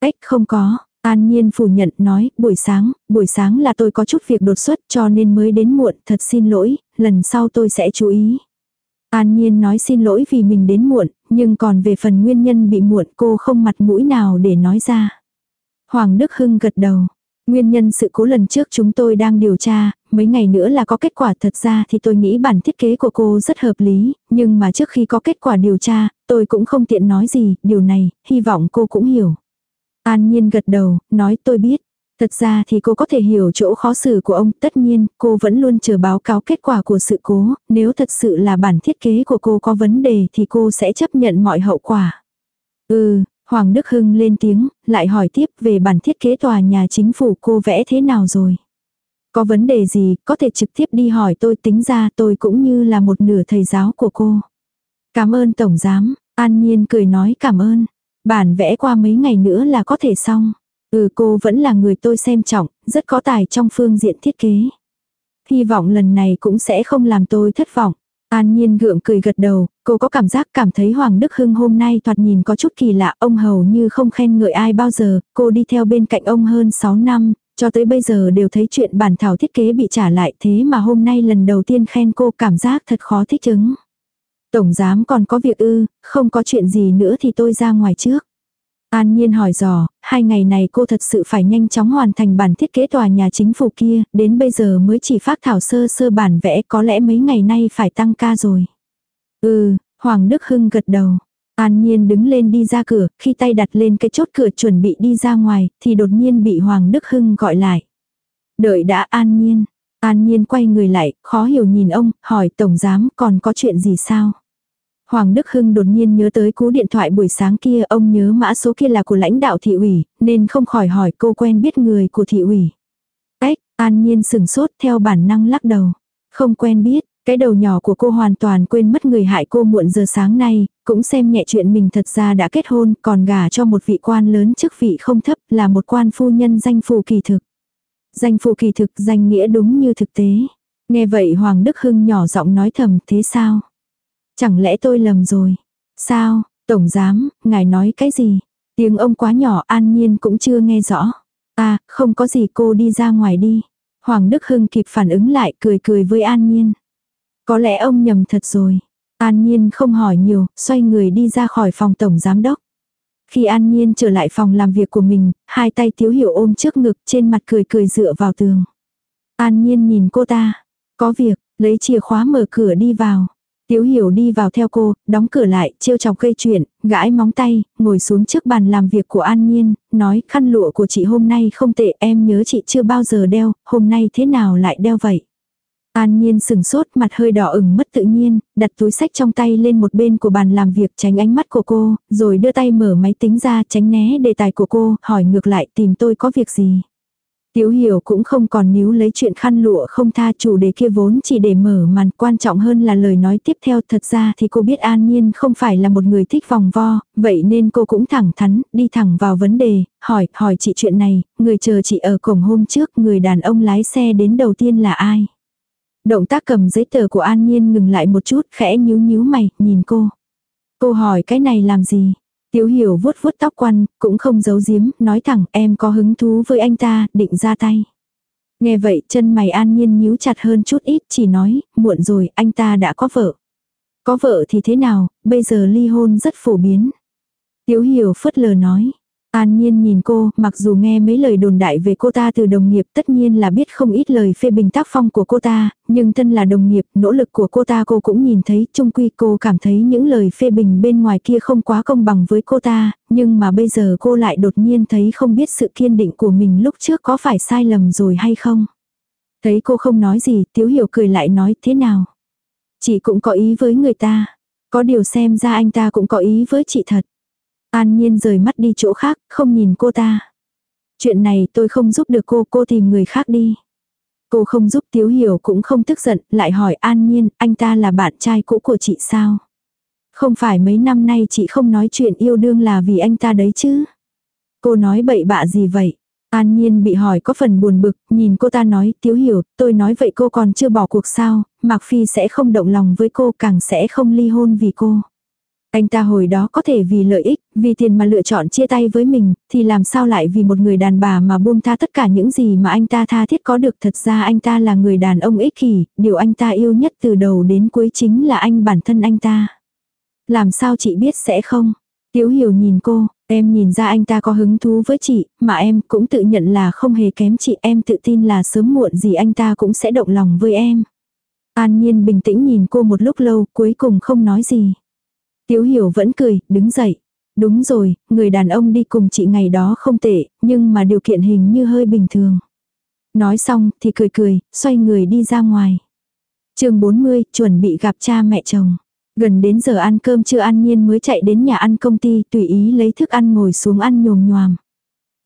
Ếch không có, An Nhiên phủ nhận nói, buổi sáng, buổi sáng là tôi có chút việc đột xuất cho nên mới đến muộn, thật xin lỗi, lần sau tôi sẽ chú ý. An Nhiên nói xin lỗi vì mình đến muộn, nhưng còn về phần nguyên nhân bị muộn cô không mặt mũi nào để nói ra. Hoàng Đức Hưng gật đầu. Nguyên nhân sự cố lần trước chúng tôi đang điều tra, mấy ngày nữa là có kết quả thật ra thì tôi nghĩ bản thiết kế của cô rất hợp lý, nhưng mà trước khi có kết quả điều tra, tôi cũng không tiện nói gì, điều này, hy vọng cô cũng hiểu. An Nhiên gật đầu, nói tôi biết. Thật ra thì cô có thể hiểu chỗ khó xử của ông, tất nhiên, cô vẫn luôn chờ báo cáo kết quả của sự cố, nếu thật sự là bản thiết kế của cô có vấn đề thì cô sẽ chấp nhận mọi hậu quả. Ừ, Hoàng Đức Hưng lên tiếng, lại hỏi tiếp về bản thiết kế tòa nhà chính phủ cô vẽ thế nào rồi. Có vấn đề gì, có thể trực tiếp đi hỏi tôi tính ra tôi cũng như là một nửa thầy giáo của cô. Cảm ơn Tổng Giám, An Nhiên cười nói cảm ơn. Bản vẽ qua mấy ngày nữa là có thể xong. Ừ cô vẫn là người tôi xem trọng, rất có tài trong phương diện thiết kế. Hy vọng lần này cũng sẽ không làm tôi thất vọng. An Nhiên gượng cười gật đầu, cô có cảm giác cảm thấy Hoàng Đức Hưng hôm nay thoạt nhìn có chút kỳ lạ, ông hầu như không khen ngợi ai bao giờ, cô đi theo bên cạnh ông hơn 6 năm, cho tới bây giờ đều thấy chuyện bản thảo thiết kế bị trả lại thế mà hôm nay lần đầu tiên khen cô cảm giác thật khó thích ứng. Tổng giám còn có việc ư, không có chuyện gì nữa thì tôi ra ngoài trước. An Nhiên hỏi dò, hai ngày này cô thật sự phải nhanh chóng hoàn thành bản thiết kế tòa nhà chính phủ kia, đến bây giờ mới chỉ phát thảo sơ sơ bản vẽ có lẽ mấy ngày nay phải tăng ca rồi. Ừ, Hoàng Đức Hưng gật đầu. An Nhiên đứng lên đi ra cửa, khi tay đặt lên cái chốt cửa chuẩn bị đi ra ngoài, thì đột nhiên bị Hoàng Đức Hưng gọi lại. Đợi đã An Nhiên. An Nhiên quay người lại, khó hiểu nhìn ông, hỏi Tổng Giám còn có chuyện gì sao? Hoàng Đức Hưng đột nhiên nhớ tới cú điện thoại buổi sáng kia, ông nhớ mã số kia là của lãnh đạo thị ủy, nên không khỏi hỏi cô quen biết người của thị ủy. Ếch, an nhiên sừng sốt theo bản năng lắc đầu. Không quen biết, cái đầu nhỏ của cô hoàn toàn quên mất người hại cô muộn giờ sáng nay, cũng xem nhẹ chuyện mình thật ra đã kết hôn, còn gả cho một vị quan lớn chức vị không thấp là một quan phu nhân danh phù kỳ thực. Danh phù kỳ thực danh nghĩa đúng như thực tế. Nghe vậy Hoàng Đức Hưng nhỏ giọng nói thầm thế sao? Chẳng lẽ tôi lầm rồi? Sao, Tổng Giám, ngài nói cái gì? Tiếng ông quá nhỏ an nhiên cũng chưa nghe rõ. À, không có gì cô đi ra ngoài đi. Hoàng Đức Hưng kịp phản ứng lại cười cười với an nhiên. Có lẽ ông nhầm thật rồi. An nhiên không hỏi nhiều, xoay người đi ra khỏi phòng Tổng Giám Đốc. Khi An Nhiên trở lại phòng làm việc của mình, hai tay Tiếu Hiểu ôm trước ngực trên mặt cười cười dựa vào tường. An Nhiên nhìn cô ta. Có việc, lấy chìa khóa mở cửa đi vào. Tiếu hiểu đi vào theo cô, đóng cửa lại, trêu chọc gây chuyện, gãi móng tay, ngồi xuống trước bàn làm việc của An Nhiên, nói khăn lụa của chị hôm nay không tệ em nhớ chị chưa bao giờ đeo, hôm nay thế nào lại đeo vậy. An Nhiên sừng sốt mặt hơi đỏ ửng mất tự nhiên, đặt túi sách trong tay lên một bên của bàn làm việc tránh ánh mắt của cô, rồi đưa tay mở máy tính ra tránh né đề tài của cô, hỏi ngược lại tìm tôi có việc gì. Tiếu hiểu cũng không còn níu lấy chuyện khăn lụa không tha chủ đề kia vốn chỉ để mở màn quan trọng hơn là lời nói tiếp theo thật ra thì cô biết an nhiên không phải là một người thích vòng vo, vậy nên cô cũng thẳng thắn, đi thẳng vào vấn đề, hỏi, hỏi chị chuyện này, người chờ chị ở cổng hôm trước, người đàn ông lái xe đến đầu tiên là ai? Động tác cầm giấy tờ của an nhiên ngừng lại một chút, khẽ nhíu nhíu mày, nhìn cô. Cô hỏi cái này làm gì? Tiếu hiểu vuốt vuốt tóc quăn, cũng không giấu giếm, nói thẳng em có hứng thú với anh ta, định ra tay. Nghe vậy chân mày an nhiên nhíu chặt hơn chút ít, chỉ nói, muộn rồi, anh ta đã có vợ. Có vợ thì thế nào, bây giờ ly hôn rất phổ biến. Tiếu hiểu phớt lờ nói, An Nhiên nhìn cô, mặc dù nghe mấy lời đồn đại về cô ta từ đồng nghiệp tất nhiên là biết không ít lời phê bình tác phong của cô ta, nhưng thân là đồng nghiệp, nỗ lực của cô ta cô cũng nhìn thấy, chung quy cô cảm thấy những lời phê bình bên ngoài kia không quá công bằng với cô ta, nhưng mà bây giờ cô lại đột nhiên thấy không biết sự kiên định của mình lúc trước có phải sai lầm rồi hay không. Thấy cô không nói gì, Tiếu Hiểu cười lại nói thế nào. Chị cũng có ý với người ta, có điều xem ra anh ta cũng có ý với chị thật. An Nhiên rời mắt đi chỗ khác, không nhìn cô ta. Chuyện này tôi không giúp được cô, cô tìm người khác đi. Cô không giúp Tiếu Hiểu cũng không tức giận, lại hỏi An Nhiên, anh ta là bạn trai cũ của chị sao? Không phải mấy năm nay chị không nói chuyện yêu đương là vì anh ta đấy chứ? Cô nói bậy bạ gì vậy? An Nhiên bị hỏi có phần buồn bực, nhìn cô ta nói, Tiếu Hiểu, tôi nói vậy cô còn chưa bỏ cuộc sao, Mạc Phi sẽ không động lòng với cô, càng sẽ không ly hôn vì cô. Anh ta hồi đó có thể vì lợi ích, vì tiền mà lựa chọn chia tay với mình, thì làm sao lại vì một người đàn bà mà buông tha tất cả những gì mà anh ta tha thiết có được. Thật ra anh ta là người đàn ông ích kỷ, điều anh ta yêu nhất từ đầu đến cuối chính là anh bản thân anh ta. Làm sao chị biết sẽ không? Tiếu hiểu nhìn cô, em nhìn ra anh ta có hứng thú với chị, mà em cũng tự nhận là không hề kém chị. Em tự tin là sớm muộn gì anh ta cũng sẽ động lòng với em. An Nhiên bình tĩnh nhìn cô một lúc lâu, cuối cùng không nói gì. Tiếu hiểu vẫn cười, đứng dậy. Đúng rồi, người đàn ông đi cùng chị ngày đó không tệ, nhưng mà điều kiện hình như hơi bình thường. Nói xong thì cười cười, xoay người đi ra ngoài. chương 40, chuẩn bị gặp cha mẹ chồng. Gần đến giờ ăn cơm chưa ăn nhiên mới chạy đến nhà ăn công ty tùy ý lấy thức ăn ngồi xuống ăn nhồm nhòm.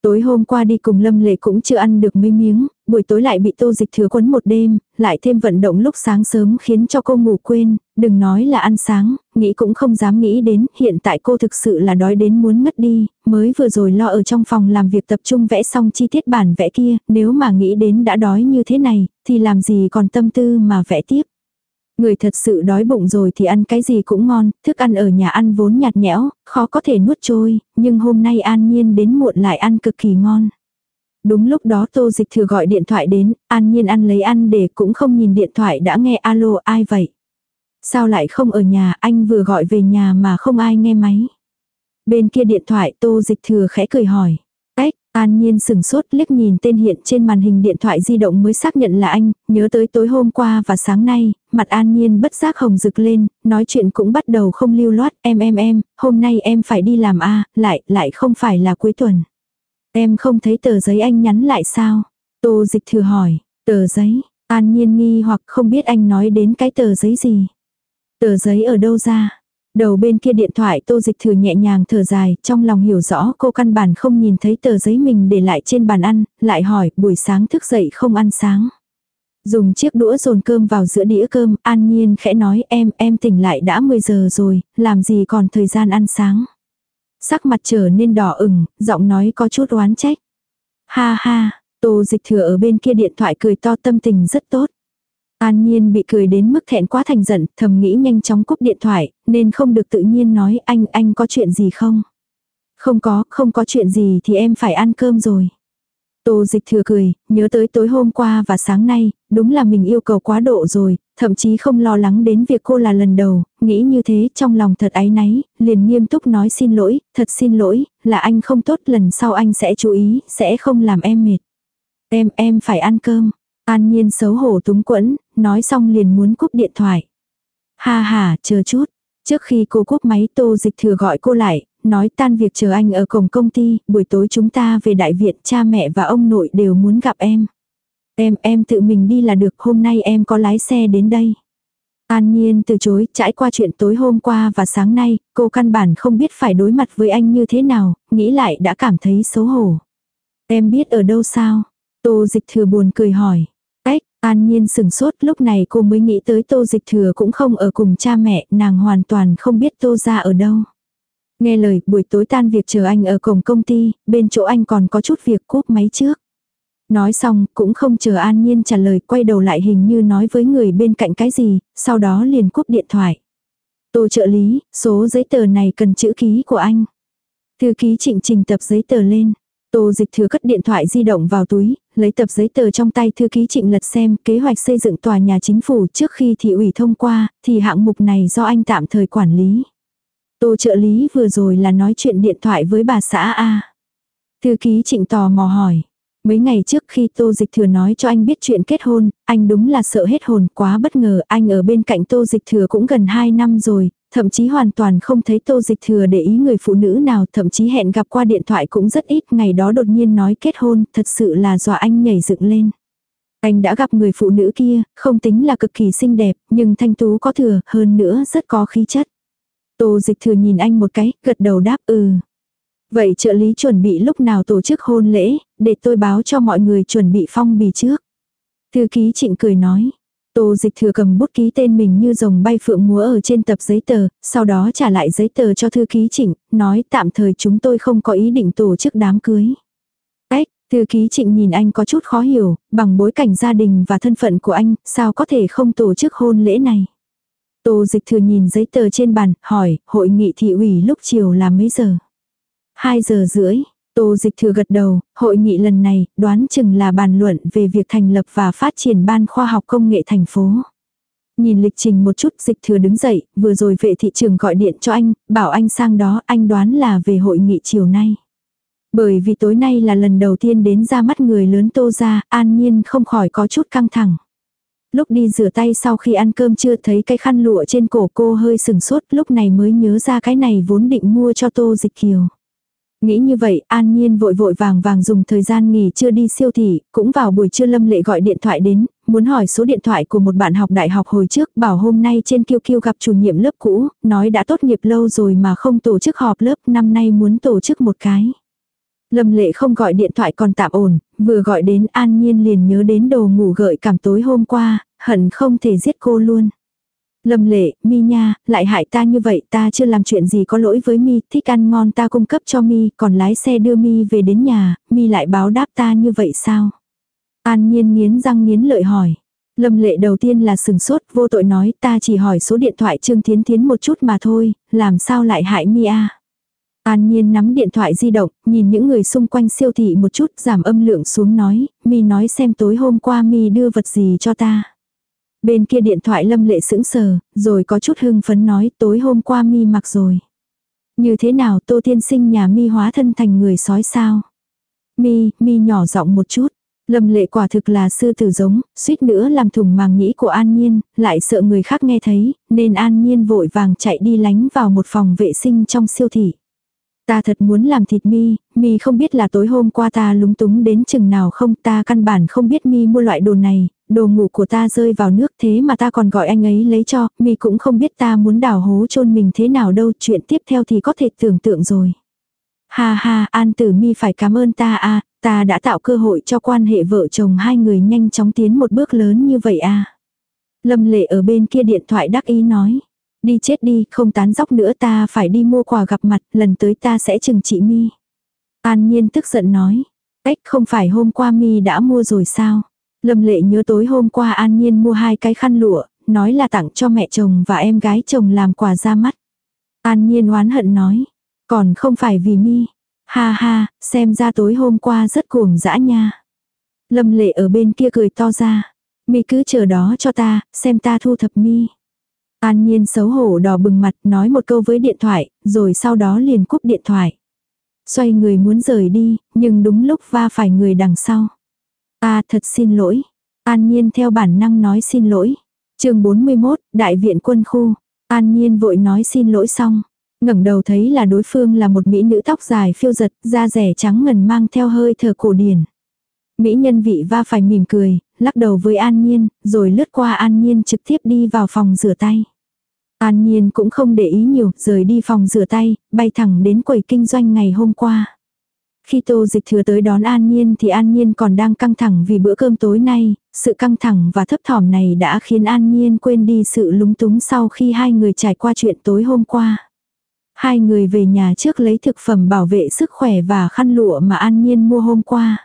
Tối hôm qua đi cùng Lâm Lệ cũng chưa ăn được mấy miếng, buổi tối lại bị tô dịch thừa quấn một đêm, lại thêm vận động lúc sáng sớm khiến cho cô ngủ quên, đừng nói là ăn sáng, nghĩ cũng không dám nghĩ đến, hiện tại cô thực sự là đói đến muốn ngất đi, mới vừa rồi lo ở trong phòng làm việc tập trung vẽ xong chi tiết bản vẽ kia, nếu mà nghĩ đến đã đói như thế này, thì làm gì còn tâm tư mà vẽ tiếp. Người thật sự đói bụng rồi thì ăn cái gì cũng ngon, thức ăn ở nhà ăn vốn nhạt nhẽo, khó có thể nuốt trôi, nhưng hôm nay an nhiên đến muộn lại ăn cực kỳ ngon. Đúng lúc đó tô dịch thừa gọi điện thoại đến, an nhiên ăn lấy ăn để cũng không nhìn điện thoại đã nghe alo ai vậy. Sao lại không ở nhà anh vừa gọi về nhà mà không ai nghe máy. Bên kia điện thoại tô dịch thừa khẽ cười hỏi. An Nhiên sừng sốt liếc nhìn tên hiện trên màn hình điện thoại di động mới xác nhận là anh, nhớ tới tối hôm qua và sáng nay, mặt An Nhiên bất giác hồng rực lên, nói chuyện cũng bắt đầu không lưu loát, em em em, hôm nay em phải đi làm a lại, lại không phải là cuối tuần. Em không thấy tờ giấy anh nhắn lại sao? Tô dịch thừa hỏi, tờ giấy, An Nhiên nghi hoặc không biết anh nói đến cái tờ giấy gì. Tờ giấy ở đâu ra? Đầu bên kia điện thoại tô dịch thừa nhẹ nhàng thở dài, trong lòng hiểu rõ cô căn bản không nhìn thấy tờ giấy mình để lại trên bàn ăn, lại hỏi buổi sáng thức dậy không ăn sáng. Dùng chiếc đũa dồn cơm vào giữa đĩa cơm, an nhiên khẽ nói em, em tỉnh lại đã 10 giờ rồi, làm gì còn thời gian ăn sáng. Sắc mặt trở nên đỏ ửng, giọng nói có chút oán trách. Ha ha, tô dịch thừa ở bên kia điện thoại cười to tâm tình rất tốt. An Nhiên bị cười đến mức thẹn quá thành giận, thầm nghĩ nhanh chóng cúp điện thoại, nên không được tự nhiên nói anh, anh có chuyện gì không? Không có, không có chuyện gì thì em phải ăn cơm rồi. Tô dịch thừa cười, nhớ tới tối hôm qua và sáng nay, đúng là mình yêu cầu quá độ rồi, thậm chí không lo lắng đến việc cô là lần đầu, nghĩ như thế trong lòng thật áy náy, liền nghiêm túc nói xin lỗi, thật xin lỗi, là anh không tốt lần sau anh sẽ chú ý, sẽ không làm em mệt. Em, em phải ăn cơm. An nhiên xấu hổ túng quẫn, nói xong liền muốn cúp điện thoại. Ha ha, chờ chút. Trước khi cô cúp máy tô dịch thừa gọi cô lại, nói tan việc chờ anh ở cổng công ty, buổi tối chúng ta về đại viện, cha mẹ và ông nội đều muốn gặp em. Em, em tự mình đi là được, hôm nay em có lái xe đến đây. An Nhiên từ chối, trải qua chuyện tối hôm qua và sáng nay, cô căn bản không biết phải đối mặt với anh như thế nào, nghĩ lại đã cảm thấy xấu hổ. Em biết ở đâu sao? Tô dịch thừa buồn cười hỏi. An nhiên sừng sốt lúc này cô mới nghĩ tới tô dịch thừa cũng không ở cùng cha mẹ, nàng hoàn toàn không biết tô ra ở đâu. Nghe lời buổi tối tan việc chờ anh ở cổng công ty, bên chỗ anh còn có chút việc cúp máy trước. Nói xong cũng không chờ an nhiên trả lời quay đầu lại hình như nói với người bên cạnh cái gì, sau đó liền cúp điện thoại. Tô trợ lý, số giấy tờ này cần chữ ký của anh. Thư ký trịnh trình tập giấy tờ lên. Tô dịch thừa cất điện thoại di động vào túi, lấy tập giấy tờ trong tay thư ký trịnh lật xem kế hoạch xây dựng tòa nhà chính phủ trước khi thị ủy thông qua, thì hạng mục này do anh tạm thời quản lý. Tô trợ lý vừa rồi là nói chuyện điện thoại với bà xã A. Thư ký trịnh tò mò hỏi. Mấy ngày trước khi Tô Dịch Thừa nói cho anh biết chuyện kết hôn, anh đúng là sợ hết hồn quá bất ngờ. Anh ở bên cạnh Tô Dịch Thừa cũng gần 2 năm rồi, thậm chí hoàn toàn không thấy Tô Dịch Thừa để ý người phụ nữ nào, thậm chí hẹn gặp qua điện thoại cũng rất ít, ngày đó đột nhiên nói kết hôn, thật sự là dọa anh nhảy dựng lên. Anh đã gặp người phụ nữ kia, không tính là cực kỳ xinh đẹp, nhưng thanh tú có thừa, hơn nữa rất có khí chất. Tô Dịch Thừa nhìn anh một cái, gật đầu đáp ừ. Vậy trợ lý chuẩn bị lúc nào tổ chức hôn lễ, để tôi báo cho mọi người chuẩn bị phong bì trước. Thư ký trịnh cười nói. Tô dịch thừa cầm bút ký tên mình như rồng bay phượng múa ở trên tập giấy tờ, sau đó trả lại giấy tờ cho thư ký trịnh, nói tạm thời chúng tôi không có ý định tổ chức đám cưới. Ếch, thư ký trịnh nhìn anh có chút khó hiểu, bằng bối cảnh gia đình và thân phận của anh, sao có thể không tổ chức hôn lễ này. Tô dịch thừa nhìn giấy tờ trên bàn, hỏi, hội nghị thị ủy lúc chiều là mấy giờ? 2 giờ rưỡi, Tô Dịch Thừa gật đầu, hội nghị lần này đoán chừng là bàn luận về việc thành lập và phát triển ban khoa học công nghệ thành phố. Nhìn lịch trình một chút Dịch Thừa đứng dậy, vừa rồi vệ thị trường gọi điện cho anh, bảo anh sang đó, anh đoán là về hội nghị chiều nay. Bởi vì tối nay là lần đầu tiên đến ra mắt người lớn Tô ra, an nhiên không khỏi có chút căng thẳng. Lúc đi rửa tay sau khi ăn cơm chưa thấy cái khăn lụa trên cổ cô hơi sừng sốt, lúc này mới nhớ ra cái này vốn định mua cho Tô Dịch Kiều. Nghĩ như vậy, An Nhiên vội vội vàng vàng dùng thời gian nghỉ chưa đi siêu thị, cũng vào buổi trưa Lâm Lệ gọi điện thoại đến, muốn hỏi số điện thoại của một bạn học đại học hồi trước, bảo hôm nay trên kiêu kiêu gặp chủ nhiệm lớp cũ, nói đã tốt nghiệp lâu rồi mà không tổ chức họp lớp, năm nay muốn tổ chức một cái. Lâm lệ không gọi điện thoại còn tạm ổn, vừa gọi đến an nhiên liền nhớ đến đồ ngủ gợi cảm tối hôm qua, hận không thể giết cô luôn. Lâm lệ, mi nha, lại hại ta như vậy ta chưa làm chuyện gì có lỗi với mi, thích ăn ngon ta cung cấp cho mi, còn lái xe đưa mi về đến nhà, mi lại báo đáp ta như vậy sao? An nhiên nghiến răng nghiến lợi hỏi. Lâm lệ đầu tiên là sừng sốt, vô tội nói ta chỉ hỏi số điện thoại Trương Thiến Thiến một chút mà thôi, làm sao lại hại mi a? An Nhiên nắm điện thoại di động, nhìn những người xung quanh siêu thị một chút giảm âm lượng xuống nói, mi nói xem tối hôm qua mi đưa vật gì cho ta. Bên kia điện thoại lâm lệ sững sờ, rồi có chút hưng phấn nói tối hôm qua mi mặc rồi. Như thế nào tô tiên sinh nhà mi hóa thân thành người sói sao? Mi, mi nhỏ giọng một chút. Lâm lệ quả thực là sư tử giống, suýt nữa làm thủng màng nhĩ của An Nhiên, lại sợ người khác nghe thấy, nên An Nhiên vội vàng chạy đi lánh vào một phòng vệ sinh trong siêu thị. Ta thật muốn làm thịt mi, mi không biết là tối hôm qua ta lúng túng đến chừng nào không ta căn bản không biết mi mua loại đồ này, đồ ngủ của ta rơi vào nước thế mà ta còn gọi anh ấy lấy cho, mi cũng không biết ta muốn đào hố chôn mình thế nào đâu, chuyện tiếp theo thì có thể tưởng tượng rồi. Ha ha, An Tử Mi phải cảm ơn ta a, ta đã tạo cơ hội cho quan hệ vợ chồng hai người nhanh chóng tiến một bước lớn như vậy a. Lâm Lệ ở bên kia điện thoại đắc ý nói. Đi chết đi, không tán dóc nữa ta phải đi mua quà gặp mặt, lần tới ta sẽ chừng trị mi. An Nhiên tức giận nói. cách không phải hôm qua mi đã mua rồi sao? Lâm lệ nhớ tối hôm qua An Nhiên mua hai cái khăn lụa, nói là tặng cho mẹ chồng và em gái chồng làm quà ra mắt. An Nhiên oán hận nói. Còn không phải vì mi. Ha ha, xem ra tối hôm qua rất cuồng dã nha. Lâm lệ ở bên kia cười to ra. Mi cứ chờ đó cho ta, xem ta thu thập mi. An nhiên xấu hổ đỏ bừng mặt nói một câu với điện thoại, rồi sau đó liền cúp điện thoại. Xoay người muốn rời đi, nhưng đúng lúc va phải người đằng sau. À thật xin lỗi. An nhiên theo bản năng nói xin lỗi. chương 41, Đại viện quân khu. An nhiên vội nói xin lỗi xong. ngẩng đầu thấy là đối phương là một mỹ nữ tóc dài phiêu giật, da rẻ trắng ngần mang theo hơi thở cổ điển. Mỹ nhân vị va phải mỉm cười, lắc đầu với An Nhiên, rồi lướt qua An Nhiên trực tiếp đi vào phòng rửa tay. An Nhiên cũng không để ý nhiều, rời đi phòng rửa tay, bay thẳng đến quầy kinh doanh ngày hôm qua. Khi Tô Dịch Thừa tới đón An Nhiên thì An Nhiên còn đang căng thẳng vì bữa cơm tối nay, sự căng thẳng và thấp thỏm này đã khiến An Nhiên quên đi sự lúng túng sau khi hai người trải qua chuyện tối hôm qua. Hai người về nhà trước lấy thực phẩm bảo vệ sức khỏe và khăn lụa mà An Nhiên mua hôm qua.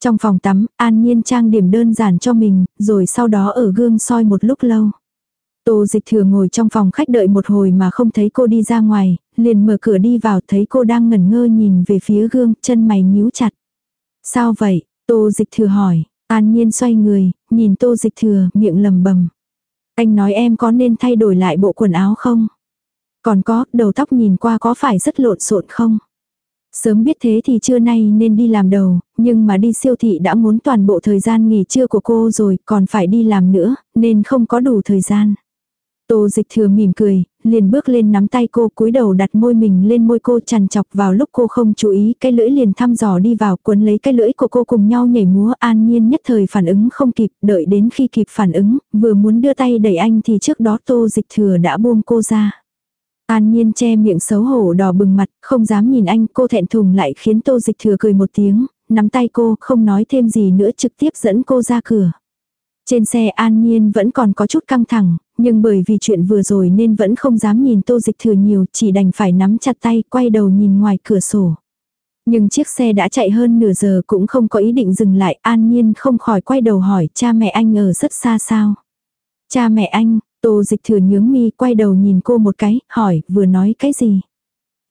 Trong phòng tắm, An Nhiên trang điểm đơn giản cho mình, rồi sau đó ở gương soi một lúc lâu. Tô dịch thừa ngồi trong phòng khách đợi một hồi mà không thấy cô đi ra ngoài, liền mở cửa đi vào thấy cô đang ngẩn ngơ nhìn về phía gương, chân mày nhíu chặt. Sao vậy? Tô dịch thừa hỏi, an nhiên xoay người, nhìn tô dịch thừa, miệng lầm bầm. Anh nói em có nên thay đổi lại bộ quần áo không? Còn có, đầu tóc nhìn qua có phải rất lộn xộn không? Sớm biết thế thì trưa nay nên đi làm đầu, nhưng mà đi siêu thị đã muốn toàn bộ thời gian nghỉ trưa của cô rồi, còn phải đi làm nữa, nên không có đủ thời gian. Tô dịch thừa mỉm cười, liền bước lên nắm tay cô cúi đầu đặt môi mình lên môi cô chằn chọc vào lúc cô không chú ý cái lưỡi liền thăm dò đi vào cuốn lấy cái lưỡi của cô cùng nhau nhảy múa an nhiên nhất thời phản ứng không kịp đợi đến khi kịp phản ứng vừa muốn đưa tay đẩy anh thì trước đó tô dịch thừa đã buông cô ra. An nhiên che miệng xấu hổ đỏ bừng mặt không dám nhìn anh cô thẹn thùng lại khiến tô dịch thừa cười một tiếng nắm tay cô không nói thêm gì nữa trực tiếp dẫn cô ra cửa. Trên xe an nhiên vẫn còn có chút căng thẳng, nhưng bởi vì chuyện vừa rồi nên vẫn không dám nhìn tô dịch thừa nhiều, chỉ đành phải nắm chặt tay, quay đầu nhìn ngoài cửa sổ. Nhưng chiếc xe đã chạy hơn nửa giờ cũng không có ý định dừng lại, an nhiên không khỏi quay đầu hỏi cha mẹ anh ở rất xa sao. Cha mẹ anh, tô dịch thừa nhướng mi quay đầu nhìn cô một cái, hỏi vừa nói cái gì.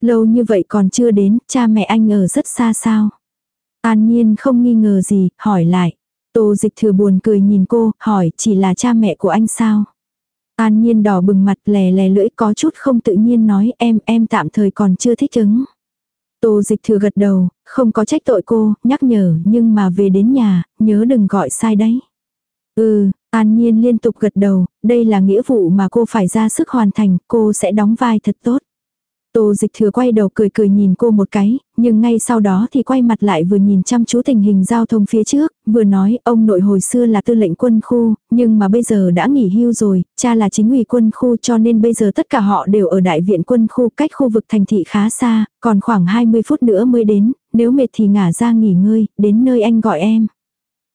Lâu như vậy còn chưa đến, cha mẹ anh ở rất xa sao. An nhiên không nghi ngờ gì, hỏi lại. Tô dịch thừa buồn cười nhìn cô, hỏi chỉ là cha mẹ của anh sao. An nhiên đỏ bừng mặt lè lè lưỡi có chút không tự nhiên nói em em tạm thời còn chưa thích ứng. Tô dịch thừa gật đầu, không có trách tội cô, nhắc nhở nhưng mà về đến nhà, nhớ đừng gọi sai đấy. Ừ, an nhiên liên tục gật đầu, đây là nghĩa vụ mà cô phải ra sức hoàn thành, cô sẽ đóng vai thật tốt. Tô dịch thừa quay đầu cười cười nhìn cô một cái, nhưng ngay sau đó thì quay mặt lại vừa nhìn chăm chú tình hình giao thông phía trước, vừa nói ông nội hồi xưa là tư lệnh quân khu, nhưng mà bây giờ đã nghỉ hưu rồi, cha là chính ủy quân khu cho nên bây giờ tất cả họ đều ở đại viện quân khu cách khu vực thành thị khá xa, còn khoảng 20 phút nữa mới đến, nếu mệt thì ngả ra nghỉ ngơi, đến nơi anh gọi em.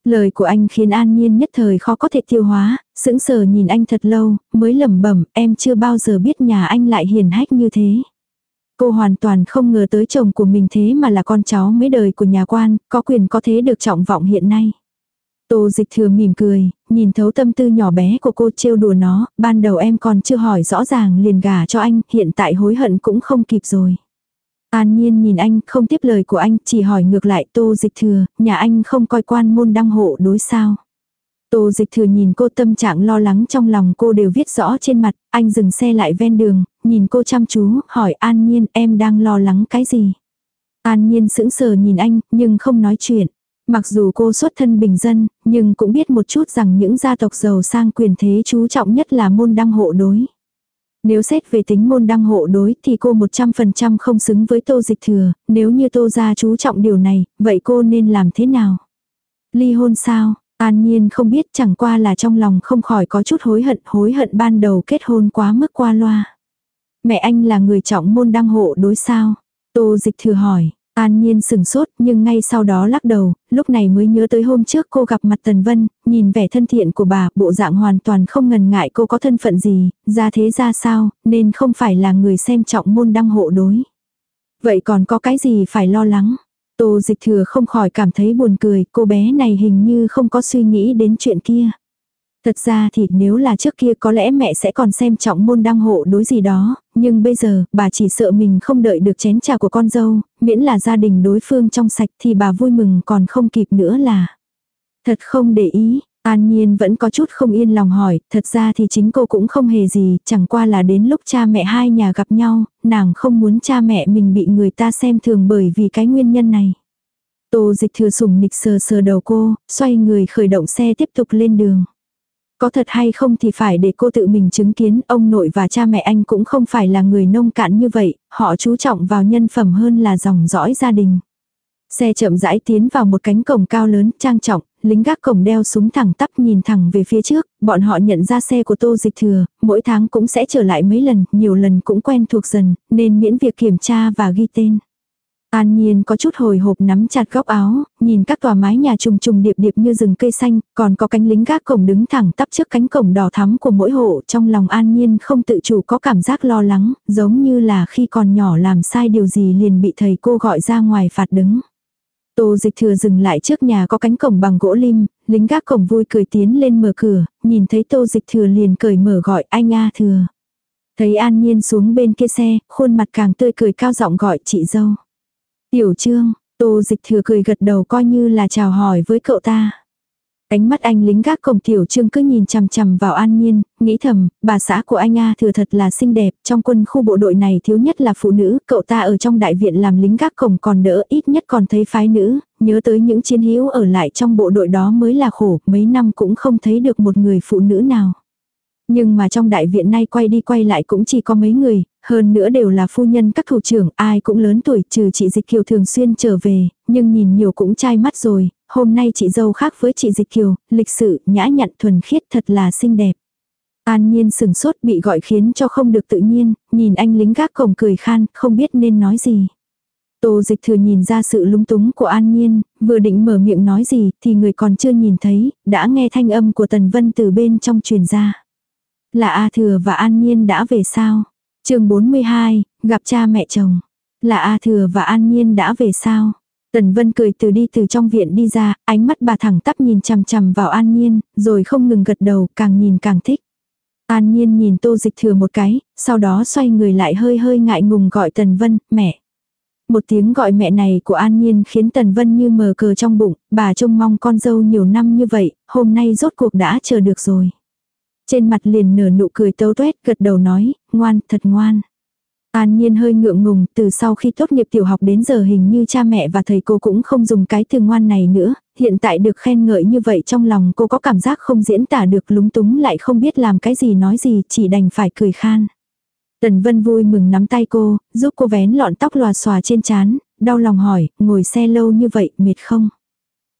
Lời của anh khiến An Nhiên nhất thời khó có thể tiêu hóa, sững sờ nhìn anh thật lâu, mới lẩm bẩm, em chưa bao giờ biết nhà anh lại hiền hách như thế. Cô hoàn toàn không ngờ tới chồng của mình thế mà là con cháu mấy đời của nhà quan, có quyền có thế được trọng vọng hiện nay. Tô dịch thừa mỉm cười, nhìn thấu tâm tư nhỏ bé của cô trêu đùa nó, ban đầu em còn chưa hỏi rõ ràng liền gả cho anh, hiện tại hối hận cũng không kịp rồi. An nhiên nhìn anh, không tiếp lời của anh, chỉ hỏi ngược lại tô dịch thừa, nhà anh không coi quan môn đăng hộ đối sao. Tô dịch thừa nhìn cô tâm trạng lo lắng trong lòng cô đều viết rõ trên mặt, anh dừng xe lại ven đường, nhìn cô chăm chú, hỏi an nhiên em đang lo lắng cái gì. An nhiên sững sờ nhìn anh, nhưng không nói chuyện. Mặc dù cô xuất thân bình dân, nhưng cũng biết một chút rằng những gia tộc giàu sang quyền thế chú trọng nhất là môn đăng hộ đối. Nếu xét về tính môn đăng hộ đối thì cô 100% không xứng với tô dịch thừa, nếu như tô gia chú trọng điều này, vậy cô nên làm thế nào? Ly hôn sao? An nhiên không biết chẳng qua là trong lòng không khỏi có chút hối hận, hối hận ban đầu kết hôn quá mức qua loa. Mẹ anh là người trọng môn đăng hộ đối sao? Tô dịch thừa hỏi, An Nhiên sừng sốt nhưng ngay sau đó lắc đầu, lúc này mới nhớ tới hôm trước cô gặp mặt Tần Vân, nhìn vẻ thân thiện của bà, bộ dạng hoàn toàn không ngần ngại cô có thân phận gì, ra thế ra sao, nên không phải là người xem trọng môn đăng hộ đối. Vậy còn có cái gì phải lo lắng? Tô dịch thừa không khỏi cảm thấy buồn cười, cô bé này hình như không có suy nghĩ đến chuyện kia. Thật ra thì nếu là trước kia có lẽ mẹ sẽ còn xem trọng môn đăng hộ đối gì đó, nhưng bây giờ bà chỉ sợ mình không đợi được chén trà của con dâu, miễn là gia đình đối phương trong sạch thì bà vui mừng còn không kịp nữa là. Thật không để ý, An Nhiên vẫn có chút không yên lòng hỏi, thật ra thì chính cô cũng không hề gì, chẳng qua là đến lúc cha mẹ hai nhà gặp nhau, nàng không muốn cha mẹ mình bị người ta xem thường bởi vì cái nguyên nhân này. Tô dịch thừa sủng nịch sờ sờ đầu cô, xoay người khởi động xe tiếp tục lên đường. Có thật hay không thì phải để cô tự mình chứng kiến, ông nội và cha mẹ anh cũng không phải là người nông cạn như vậy, họ chú trọng vào nhân phẩm hơn là dòng dõi gia đình. Xe chậm rãi tiến vào một cánh cổng cao lớn, trang trọng, lính gác cổng đeo súng thẳng tắp nhìn thẳng về phía trước, bọn họ nhận ra xe của tô dịch thừa, mỗi tháng cũng sẽ trở lại mấy lần, nhiều lần cũng quen thuộc dần, nên miễn việc kiểm tra và ghi tên. An Nhiên có chút hồi hộp nắm chặt góc áo, nhìn các tòa mái nhà trùng trùng điệp điệp như rừng cây xanh, còn có cánh lính gác cổng đứng thẳng tắp trước cánh cổng đỏ thắm của mỗi hộ, trong lòng An Nhiên không tự chủ có cảm giác lo lắng, giống như là khi còn nhỏ làm sai điều gì liền bị thầy cô gọi ra ngoài phạt đứng. Tô dịch thừa dừng lại trước nhà có cánh cổng bằng gỗ lim, lính gác cổng vui cười tiến lên mở cửa, nhìn thấy tô dịch thừa liền cười mở gọi anh A thừa. Thấy An Nhiên xuống bên kia xe, khuôn mặt càng tươi cười cao giọng gọi chị dâu. Tiểu trương, tô dịch thừa cười gật đầu coi như là chào hỏi với cậu ta. Ánh mắt anh lính gác cổng tiểu trương cứ nhìn chằm chằm vào an nhiên, nghĩ thầm, bà xã của anh A thừa thật là xinh đẹp, trong quân khu bộ đội này thiếu nhất là phụ nữ, cậu ta ở trong đại viện làm lính gác cổng còn đỡ, ít nhất còn thấy phái nữ, nhớ tới những chiến hữu ở lại trong bộ đội đó mới là khổ, mấy năm cũng không thấy được một người phụ nữ nào. Nhưng mà trong đại viện nay quay đi quay lại cũng chỉ có mấy người, hơn nữa đều là phu nhân các thủ trưởng, ai cũng lớn tuổi trừ chị Dịch Kiều thường xuyên trở về, nhưng nhìn nhiều cũng chai mắt rồi, hôm nay chị dâu khác với chị Dịch Kiều, lịch sự, nhã nhặn thuần khiết thật là xinh đẹp. An nhiên sừng sốt bị gọi khiến cho không được tự nhiên, nhìn anh lính gác cổng cười khan, không biết nên nói gì. Tô dịch thừa nhìn ra sự lúng túng của An Nhiên, vừa định mở miệng nói gì thì người còn chưa nhìn thấy, đã nghe thanh âm của Tần Vân từ bên trong truyền ra. Là A Thừa và An Nhiên đã về sao? chương 42, gặp cha mẹ chồng. Là A Thừa và An Nhiên đã về sao? Tần Vân cười từ đi từ trong viện đi ra, ánh mắt bà thẳng tắp nhìn chằm chằm vào An Nhiên, rồi không ngừng gật đầu, càng nhìn càng thích. An Nhiên nhìn Tô Dịch Thừa một cái, sau đó xoay người lại hơi hơi ngại ngùng gọi Tần Vân, mẹ. Một tiếng gọi mẹ này của An Nhiên khiến Tần Vân như mờ cờ trong bụng, bà trông mong con dâu nhiều năm như vậy, hôm nay rốt cuộc đã chờ được rồi. Trên mặt liền nở nụ cười tấu tuét gật đầu nói, ngoan, thật ngoan. An Nhiên hơi ngượng ngùng, từ sau khi tốt nghiệp tiểu học đến giờ hình như cha mẹ và thầy cô cũng không dùng cái từ ngoan này nữa, hiện tại được khen ngợi như vậy trong lòng cô có cảm giác không diễn tả được lúng túng lại không biết làm cái gì nói gì, chỉ đành phải cười khan. Tần Vân vui mừng nắm tay cô, giúp cô vén lọn tóc lòa xòa trên chán đau lòng hỏi, ngồi xe lâu như vậy, mệt không?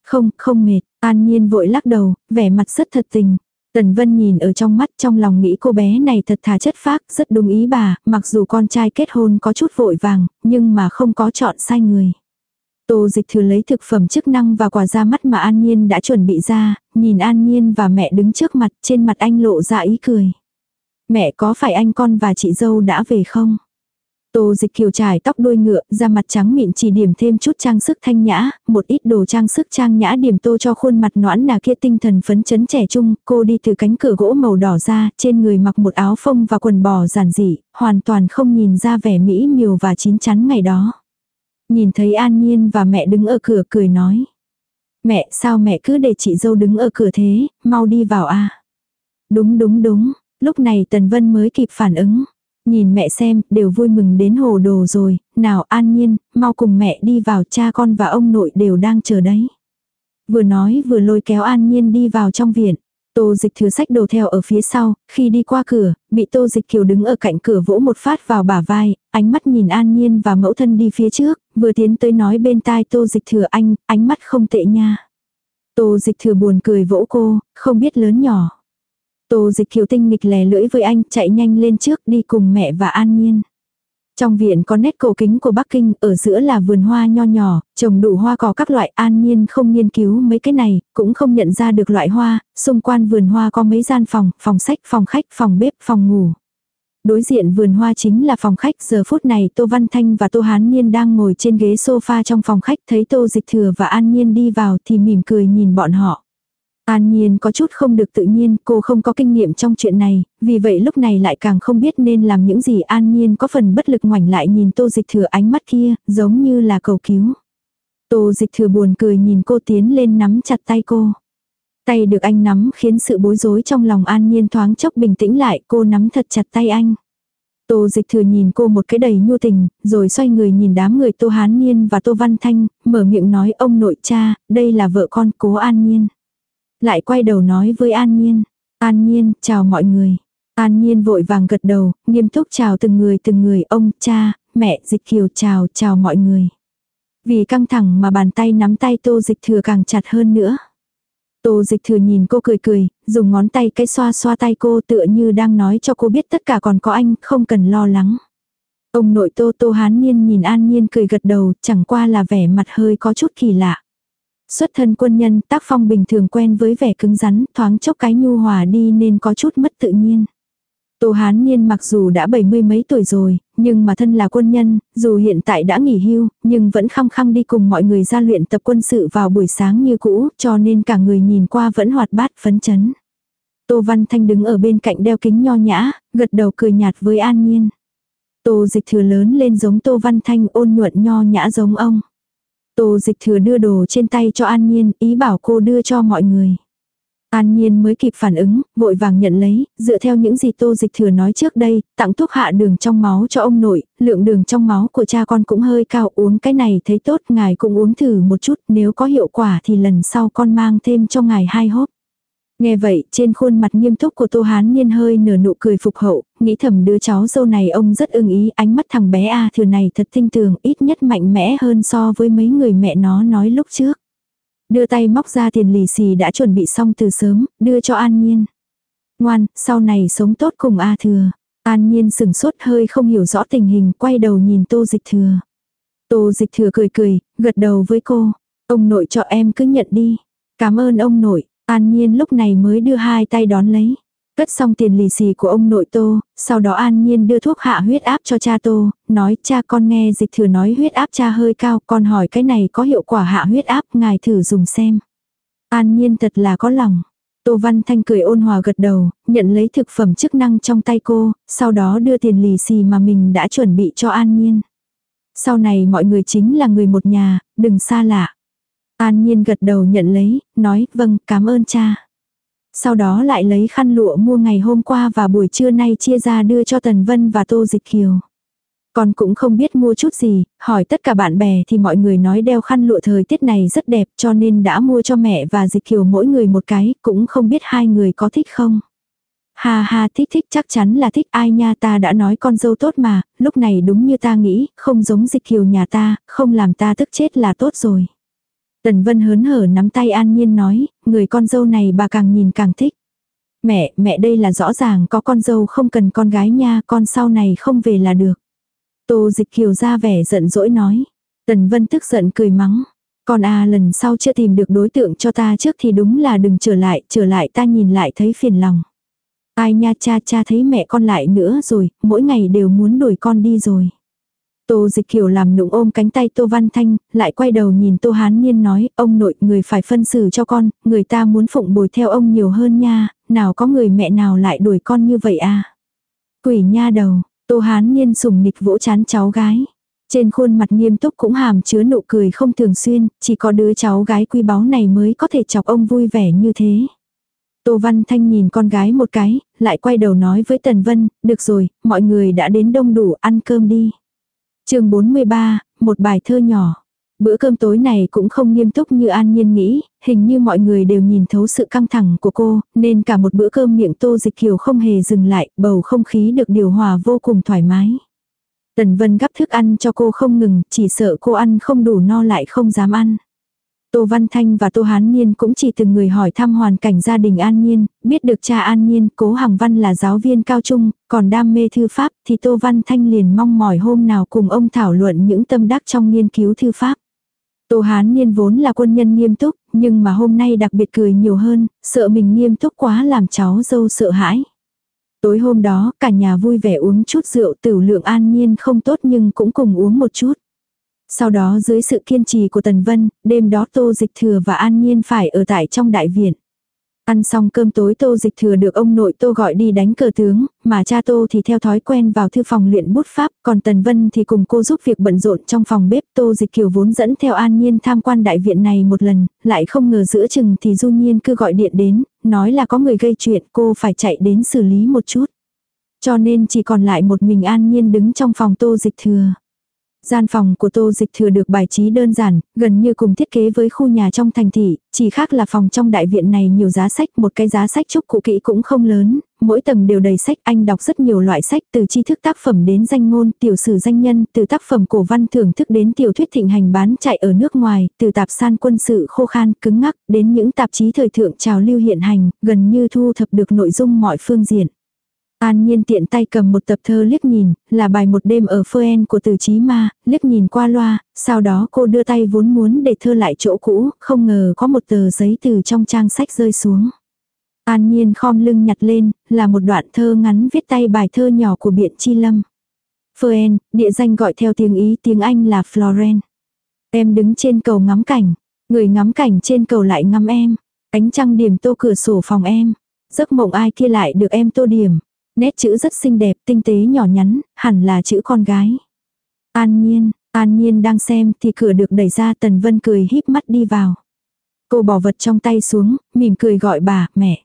Không, không mệt, An Nhiên vội lắc đầu, vẻ mặt rất thật tình, Tần Vân nhìn ở trong mắt trong lòng nghĩ cô bé này thật thà chất phác, rất đúng ý bà, mặc dù con trai kết hôn có chút vội vàng, nhưng mà không có chọn sai người. Tô dịch thừa lấy thực phẩm chức năng và quà ra mắt mà An Nhiên đã chuẩn bị ra, nhìn An Nhiên và mẹ đứng trước mặt, trên mặt anh lộ ra ý cười. Mẹ có phải anh con và chị dâu đã về không? Tô dịch kiều trải tóc đuôi ngựa, da mặt trắng mịn chỉ điểm thêm chút trang sức thanh nhã, một ít đồ trang sức trang nhã điểm tô cho khuôn mặt noãn nà kia tinh thần phấn chấn trẻ trung, cô đi từ cánh cửa gỗ màu đỏ ra, trên người mặc một áo phông và quần bò giản dị, hoàn toàn không nhìn ra vẻ mỹ miều và chín chắn ngày đó. Nhìn thấy An Nhiên và mẹ đứng ở cửa cười nói. Mẹ sao mẹ cứ để chị dâu đứng ở cửa thế, mau đi vào a Đúng đúng đúng, lúc này Tần Vân mới kịp phản ứng. Nhìn mẹ xem, đều vui mừng đến hồ đồ rồi, nào an nhiên, mau cùng mẹ đi vào cha con và ông nội đều đang chờ đấy. Vừa nói vừa lôi kéo an nhiên đi vào trong viện. Tô dịch thừa sách đồ theo ở phía sau, khi đi qua cửa, bị tô dịch kiều đứng ở cạnh cửa vỗ một phát vào bả vai, ánh mắt nhìn an nhiên và mẫu thân đi phía trước, vừa tiến tới nói bên tai tô dịch thừa anh, ánh mắt không tệ nha. Tô dịch thừa buồn cười vỗ cô, không biết lớn nhỏ. Tô dịch kiều tinh nghịch lè lưỡi với anh chạy nhanh lên trước đi cùng mẹ và an nhiên. Trong viện có nét cổ kính của Bắc Kinh, ở giữa là vườn hoa nho nhỏ, trồng đủ hoa cỏ các loại an nhiên không nghiên cứu mấy cái này, cũng không nhận ra được loại hoa, xung quanh vườn hoa có mấy gian phòng, phòng sách, phòng khách, phòng bếp, phòng ngủ. Đối diện vườn hoa chính là phòng khách, giờ phút này Tô Văn Thanh và Tô Hán Nhiên đang ngồi trên ghế sofa trong phòng khách, thấy Tô Dịch Thừa và An Nhiên đi vào thì mỉm cười nhìn bọn họ. An Nhiên có chút không được tự nhiên, cô không có kinh nghiệm trong chuyện này, vì vậy lúc này lại càng không biết nên làm những gì An Nhiên có phần bất lực ngoảnh lại nhìn tô dịch thừa ánh mắt kia, giống như là cầu cứu. Tô dịch thừa buồn cười nhìn cô tiến lên nắm chặt tay cô. Tay được anh nắm khiến sự bối rối trong lòng An Nhiên thoáng chốc bình tĩnh lại, cô nắm thật chặt tay anh. Tô dịch thừa nhìn cô một cái đầy nhu tình, rồi xoay người nhìn đám người Tô Hán Nhiên và Tô Văn Thanh, mở miệng nói ông nội cha, đây là vợ con cố An Nhiên. Lại quay đầu nói với An Nhiên. An Nhiên, chào mọi người. An Nhiên vội vàng gật đầu, nghiêm túc chào từng người từng người, ông, cha, mẹ, dịch kiều chào, chào mọi người. Vì căng thẳng mà bàn tay nắm tay tô dịch thừa càng chặt hơn nữa. Tô dịch thừa nhìn cô cười cười, dùng ngón tay cái xoa xoa tay cô tựa như đang nói cho cô biết tất cả còn có anh, không cần lo lắng. Ông nội tô tô hán nhiên nhìn an nhiên cười gật đầu, chẳng qua là vẻ mặt hơi có chút kỳ lạ. Xuất thân quân nhân tác phong bình thường quen với vẻ cứng rắn, thoáng chốc cái nhu hòa đi nên có chút mất tự nhiên. Tô Hán Niên mặc dù đã bảy mươi mấy tuổi rồi, nhưng mà thân là quân nhân, dù hiện tại đã nghỉ hưu, nhưng vẫn khăng khăng đi cùng mọi người ra luyện tập quân sự vào buổi sáng như cũ, cho nên cả người nhìn qua vẫn hoạt bát phấn chấn. Tô Văn Thanh đứng ở bên cạnh đeo kính nho nhã, gật đầu cười nhạt với An Nhiên. Tô dịch thừa lớn lên giống Tô Văn Thanh ôn nhuận nho nhã giống ông. Tô dịch thừa đưa đồ trên tay cho An Nhiên, ý bảo cô đưa cho mọi người. An Nhiên mới kịp phản ứng, vội vàng nhận lấy, dựa theo những gì Tô Dịch Thừa nói trước đây, tặng thuốc hạ đường trong máu cho ông nội, lượng đường trong máu của cha con cũng hơi cao, uống cái này thấy tốt, ngài cũng uống thử một chút, nếu có hiệu quả thì lần sau con mang thêm cho ngài hai hốp. Nghe vậy, trên khuôn mặt nghiêm túc của Tô Hán Niên hơi nở nụ cười phục hậu, nghĩ thầm đứa cháu dâu này ông rất ưng ý, ánh mắt thằng bé A à, thừa này thật tinh tường, ít nhất mạnh mẽ hơn so với mấy người mẹ nó nói lúc trước. Đưa tay móc ra tiền lì xì đã chuẩn bị xong từ sớm, đưa cho An Nhiên. Ngoan, sau này sống tốt cùng A thừa. An Nhiên sừng sốt hơi không hiểu rõ tình hình, quay đầu nhìn Tô Dịch Thừa. Tô Dịch Thừa cười cười, gật đầu với cô. Ông nội cho em cứ nhận đi. Cảm ơn ông nội. An Nhiên lúc này mới đưa hai tay đón lấy. Cất xong tiền lì xì của ông nội Tô, sau đó An Nhiên đưa thuốc hạ huyết áp cho cha Tô, nói cha con nghe dịch thừa nói huyết áp cha hơi cao, con hỏi cái này có hiệu quả hạ huyết áp, ngài thử dùng xem. An Nhiên thật là có lòng. Tô Văn Thanh cười ôn hòa gật đầu, nhận lấy thực phẩm chức năng trong tay cô, sau đó đưa tiền lì xì mà mình đã chuẩn bị cho An Nhiên. Sau này mọi người chính là người một nhà, đừng xa lạ. An Nhiên gật đầu nhận lấy, nói vâng cảm ơn cha. Sau đó lại lấy khăn lụa mua ngày hôm qua và buổi trưa nay chia ra đưa cho Tần Vân và Tô Dịch Kiều. Con cũng không biết mua chút gì, hỏi tất cả bạn bè thì mọi người nói đeo khăn lụa thời tiết này rất đẹp cho nên đã mua cho mẹ và Dịch Kiều mỗi người một cái, cũng không biết hai người có thích không. Ha ha thích thích chắc chắn là thích ai nha ta đã nói con dâu tốt mà, lúc này đúng như ta nghĩ, không giống Dịch Kiều nhà ta, không làm ta tức chết là tốt rồi. Tần Vân hớn hở nắm tay An Nhiên nói, người con dâu này bà càng nhìn càng thích. Mẹ, mẹ đây là rõ ràng có con dâu không cần con gái nha, con sau này không về là được. Tô dịch kiều ra vẻ giận dỗi nói. Tần Vân tức giận cười mắng. Còn à lần sau chưa tìm được đối tượng cho ta trước thì đúng là đừng trở lại, trở lại ta nhìn lại thấy phiền lòng. Ai nha cha cha thấy mẹ con lại nữa rồi, mỗi ngày đều muốn đuổi con đi rồi. Tô dịch kiều làm nụng ôm cánh tay Tô Văn Thanh, lại quay đầu nhìn Tô Hán Niên nói, ông nội, người phải phân xử cho con, người ta muốn phụng bồi theo ông nhiều hơn nha, nào có người mẹ nào lại đuổi con như vậy à. Quỷ nha đầu, Tô Hán Niên sùng nịch vỗ chán cháu gái. Trên khuôn mặt nghiêm túc cũng hàm chứa nụ cười không thường xuyên, chỉ có đứa cháu gái quý báu này mới có thể chọc ông vui vẻ như thế. Tô Văn Thanh nhìn con gái một cái, lại quay đầu nói với Tần Vân, được rồi, mọi người đã đến đông đủ ăn cơm đi chương 43, một bài thơ nhỏ. Bữa cơm tối này cũng không nghiêm túc như An Nhiên nghĩ, hình như mọi người đều nhìn thấu sự căng thẳng của cô, nên cả một bữa cơm miệng tô dịch kiều không hề dừng lại, bầu không khí được điều hòa vô cùng thoải mái. Tần Vân gắp thức ăn cho cô không ngừng, chỉ sợ cô ăn không đủ no lại không dám ăn. Tô Văn Thanh và Tô Hán Niên cũng chỉ từng người hỏi thăm hoàn cảnh gia đình An Nhiên, biết được cha An Nhiên, Cố Hằng Văn là giáo viên cao trung, còn đam mê thư pháp, thì Tô Văn Thanh liền mong mỏi hôm nào cùng ông thảo luận những tâm đắc trong nghiên cứu thư pháp. Tô Hán Niên vốn là quân nhân nghiêm túc, nhưng mà hôm nay đặc biệt cười nhiều hơn, sợ mình nghiêm túc quá làm cháu dâu sợ hãi. Tối hôm đó, cả nhà vui vẻ uống chút rượu tử lượng an nhiên không tốt nhưng cũng cùng uống một chút. Sau đó dưới sự kiên trì của Tần Vân, đêm đó Tô Dịch Thừa và An Nhiên phải ở tại trong đại viện. Ăn xong cơm tối Tô Dịch Thừa được ông nội Tô gọi đi đánh cờ tướng, mà cha Tô thì theo thói quen vào thư phòng luyện bút pháp, còn Tần Vân thì cùng cô giúp việc bận rộn trong phòng bếp. Tô Dịch Kiều vốn dẫn theo An Nhiên tham quan đại viện này một lần, lại không ngờ giữa chừng thì Du Nhiên cứ gọi điện đến, nói là có người gây chuyện cô phải chạy đến xử lý một chút. Cho nên chỉ còn lại một mình An Nhiên đứng trong phòng Tô Dịch Thừa. Gian phòng của Tô Dịch Thừa được bài trí đơn giản, gần như cùng thiết kế với khu nhà trong thành thị, chỉ khác là phòng trong đại viện này nhiều giá sách, một cái giá sách trúc cụ kỹ cũng không lớn, mỗi tầng đều đầy sách, anh đọc rất nhiều loại sách từ tri thức tác phẩm đến danh ngôn, tiểu sử danh nhân, từ tác phẩm cổ văn thưởng thức đến tiểu thuyết thịnh hành bán chạy ở nước ngoài, từ tạp san quân sự khô khan, cứng ngắc, đến những tạp chí thời thượng trào lưu hiện hành, gần như thu thập được nội dung mọi phương diện. An nhiên tiện tay cầm một tập thơ liếc nhìn, là bài một đêm ở phoen của từ chí ma, liếc nhìn qua loa, sau đó cô đưa tay vốn muốn để thơ lại chỗ cũ, không ngờ có một tờ giấy từ trong trang sách rơi xuống. An nhiên khom lưng nhặt lên, là một đoạn thơ ngắn viết tay bài thơ nhỏ của biện chi lâm. phoen địa danh gọi theo tiếng Ý tiếng Anh là Florence. Em đứng trên cầu ngắm cảnh, người ngắm cảnh trên cầu lại ngắm em, ánh trăng điểm tô cửa sổ phòng em. Giấc mộng ai kia lại được em tô điểm. Nét chữ rất xinh đẹp, tinh tế nhỏ nhắn, hẳn là chữ con gái. An nhiên, an nhiên đang xem thì cửa được đẩy ra tần vân cười híp mắt đi vào. Cô bỏ vật trong tay xuống, mỉm cười gọi bà, mẹ.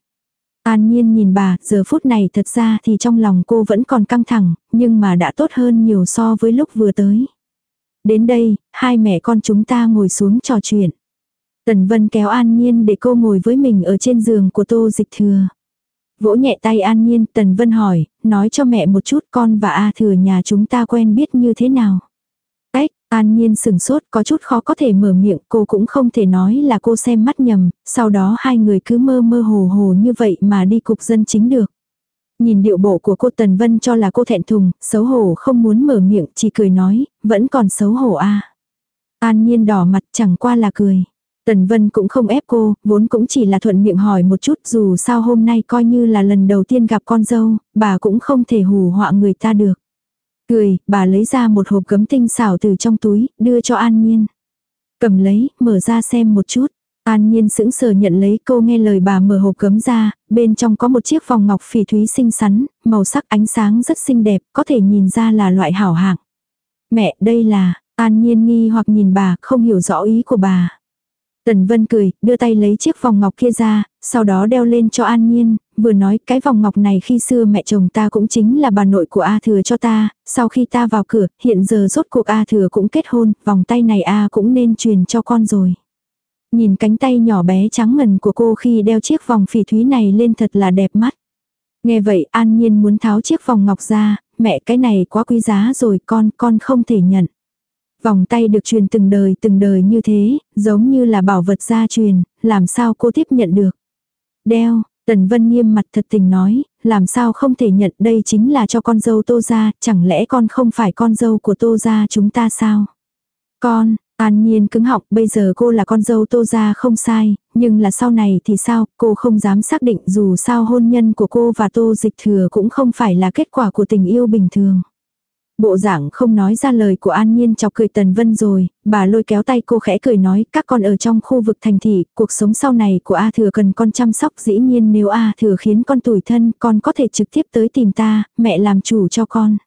An nhiên nhìn bà, giờ phút này thật ra thì trong lòng cô vẫn còn căng thẳng, nhưng mà đã tốt hơn nhiều so với lúc vừa tới. Đến đây, hai mẹ con chúng ta ngồi xuống trò chuyện. Tần Vân kéo An Nhiên để cô ngồi với mình ở trên giường của Tô Dịch Thừa. Vỗ nhẹ tay An Nhiên, Tần Vân hỏi, nói cho mẹ một chút con và A Thừa nhà chúng ta quen biết như thế nào. Ếch, An Nhiên sừng sốt có chút khó có thể mở miệng, cô cũng không thể nói là cô xem mắt nhầm, sau đó hai người cứ mơ mơ hồ hồ như vậy mà đi cục dân chính được. Nhìn điệu bộ của cô Tần Vân cho là cô thẹn thùng, xấu hổ không muốn mở miệng, chỉ cười nói, vẫn còn xấu hổ a An Nhiên đỏ mặt chẳng qua là cười. Tần Vân cũng không ép cô, vốn cũng chỉ là thuận miệng hỏi một chút dù sao hôm nay coi như là lần đầu tiên gặp con dâu, bà cũng không thể hù họa người ta được. Cười, bà lấy ra một hộp gấm tinh xảo từ trong túi, đưa cho An Nhiên. Cầm lấy, mở ra xem một chút. An Nhiên sững sờ nhận lấy cô nghe lời bà mở hộp gấm ra, bên trong có một chiếc vòng ngọc phỉ thúy xinh xắn, màu sắc ánh sáng rất xinh đẹp, có thể nhìn ra là loại hảo hạng. Mẹ, đây là, An Nhiên nghi hoặc nhìn bà, không hiểu rõ ý của bà. Tần Vân cười, đưa tay lấy chiếc vòng ngọc kia ra, sau đó đeo lên cho An Nhiên, vừa nói cái vòng ngọc này khi xưa mẹ chồng ta cũng chính là bà nội của A Thừa cho ta, sau khi ta vào cửa, hiện giờ rốt cuộc A Thừa cũng kết hôn, vòng tay này A cũng nên truyền cho con rồi. Nhìn cánh tay nhỏ bé trắng ngần của cô khi đeo chiếc vòng phỉ thúy này lên thật là đẹp mắt. Nghe vậy An Nhiên muốn tháo chiếc vòng ngọc ra, mẹ cái này quá quý giá rồi con, con không thể nhận. Vòng tay được truyền từng đời từng đời như thế, giống như là bảo vật gia truyền, làm sao cô tiếp nhận được. Đeo, Tần Vân nghiêm mặt thật tình nói, làm sao không thể nhận đây chính là cho con dâu tô gia, chẳng lẽ con không phải con dâu của tô gia chúng ta sao? Con, An Nhiên cứng họng, bây giờ cô là con dâu Tô gia không sai, nhưng là sau này thì sao, cô không dám xác định dù sao hôn nhân của cô và Tô Dịch Thừa cũng không phải là kết quả của tình yêu bình thường. Bộ dạng không nói ra lời của An Nhiên chọc cười Tần Vân rồi, bà lôi kéo tay cô khẽ cười nói, các con ở trong khu vực thành thị, cuộc sống sau này của A Thừa cần con chăm sóc dĩ nhiên nếu A Thừa khiến con tủi thân, con có thể trực tiếp tới tìm ta, mẹ làm chủ cho con.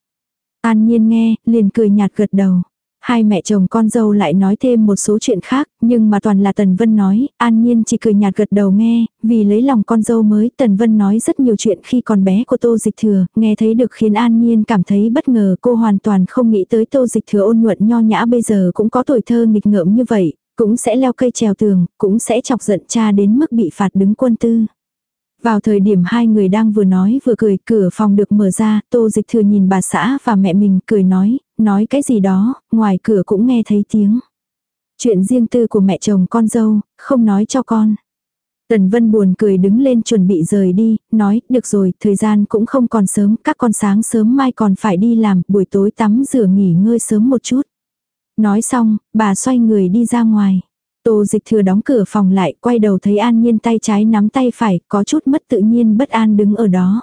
An Nhiên nghe, liền cười nhạt gật đầu. Hai mẹ chồng con dâu lại nói thêm một số chuyện khác, nhưng mà toàn là Tần Vân nói, An Nhiên chỉ cười nhạt gật đầu nghe, vì lấy lòng con dâu mới, Tần Vân nói rất nhiều chuyện khi còn bé của Tô Dịch Thừa, nghe thấy được khiến An Nhiên cảm thấy bất ngờ, cô hoàn toàn không nghĩ tới Tô Dịch Thừa ôn nhuận nho nhã bây giờ cũng có tuổi thơ nghịch ngợm như vậy, cũng sẽ leo cây trèo tường, cũng sẽ chọc giận cha đến mức bị phạt đứng quân tư. Vào thời điểm hai người đang vừa nói vừa cười, cửa phòng được mở ra, tô dịch thừa nhìn bà xã và mẹ mình cười nói, nói cái gì đó, ngoài cửa cũng nghe thấy tiếng. Chuyện riêng tư của mẹ chồng con dâu, không nói cho con. Tần Vân buồn cười đứng lên chuẩn bị rời đi, nói, được rồi, thời gian cũng không còn sớm, các con sáng sớm mai còn phải đi làm, buổi tối tắm rửa nghỉ ngơi sớm một chút. Nói xong, bà xoay người đi ra ngoài. Tô dịch thừa đóng cửa phòng lại, quay đầu thấy an nhiên tay trái nắm tay phải, có chút mất tự nhiên bất an đứng ở đó.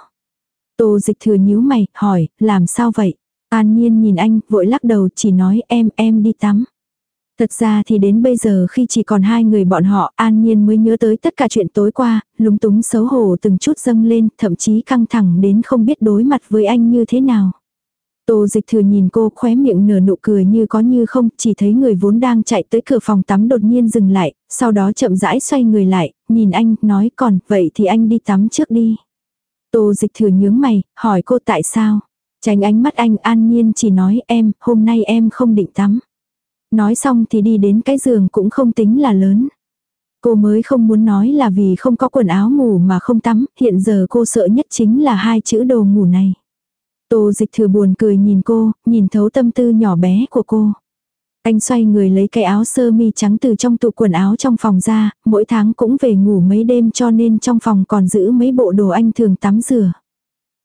Tô dịch thừa nhíu mày, hỏi, làm sao vậy? An nhiên nhìn anh, vội lắc đầu, chỉ nói em, em đi tắm. Thật ra thì đến bây giờ khi chỉ còn hai người bọn họ, An Nhiên mới nhớ tới tất cả chuyện tối qua, lúng túng xấu hổ từng chút dâng lên, thậm chí căng thẳng đến không biết đối mặt với anh như thế nào. Tô dịch thừa nhìn cô khóe miệng nở nụ cười như có như không, chỉ thấy người vốn đang chạy tới cửa phòng tắm đột nhiên dừng lại, sau đó chậm rãi xoay người lại, nhìn anh, nói còn, vậy thì anh đi tắm trước đi. Tô dịch thừa nhướng mày, hỏi cô tại sao. Tránh ánh mắt anh an nhiên chỉ nói em, hôm nay em không định tắm. Nói xong thì đi đến cái giường cũng không tính là lớn. Cô mới không muốn nói là vì không có quần áo ngủ mà không tắm, hiện giờ cô sợ nhất chính là hai chữ đồ ngủ này. Tô dịch thừa buồn cười nhìn cô, nhìn thấu tâm tư nhỏ bé của cô. Anh xoay người lấy cái áo sơ mi trắng từ trong tủ quần áo trong phòng ra, mỗi tháng cũng về ngủ mấy đêm cho nên trong phòng còn giữ mấy bộ đồ anh thường tắm rửa.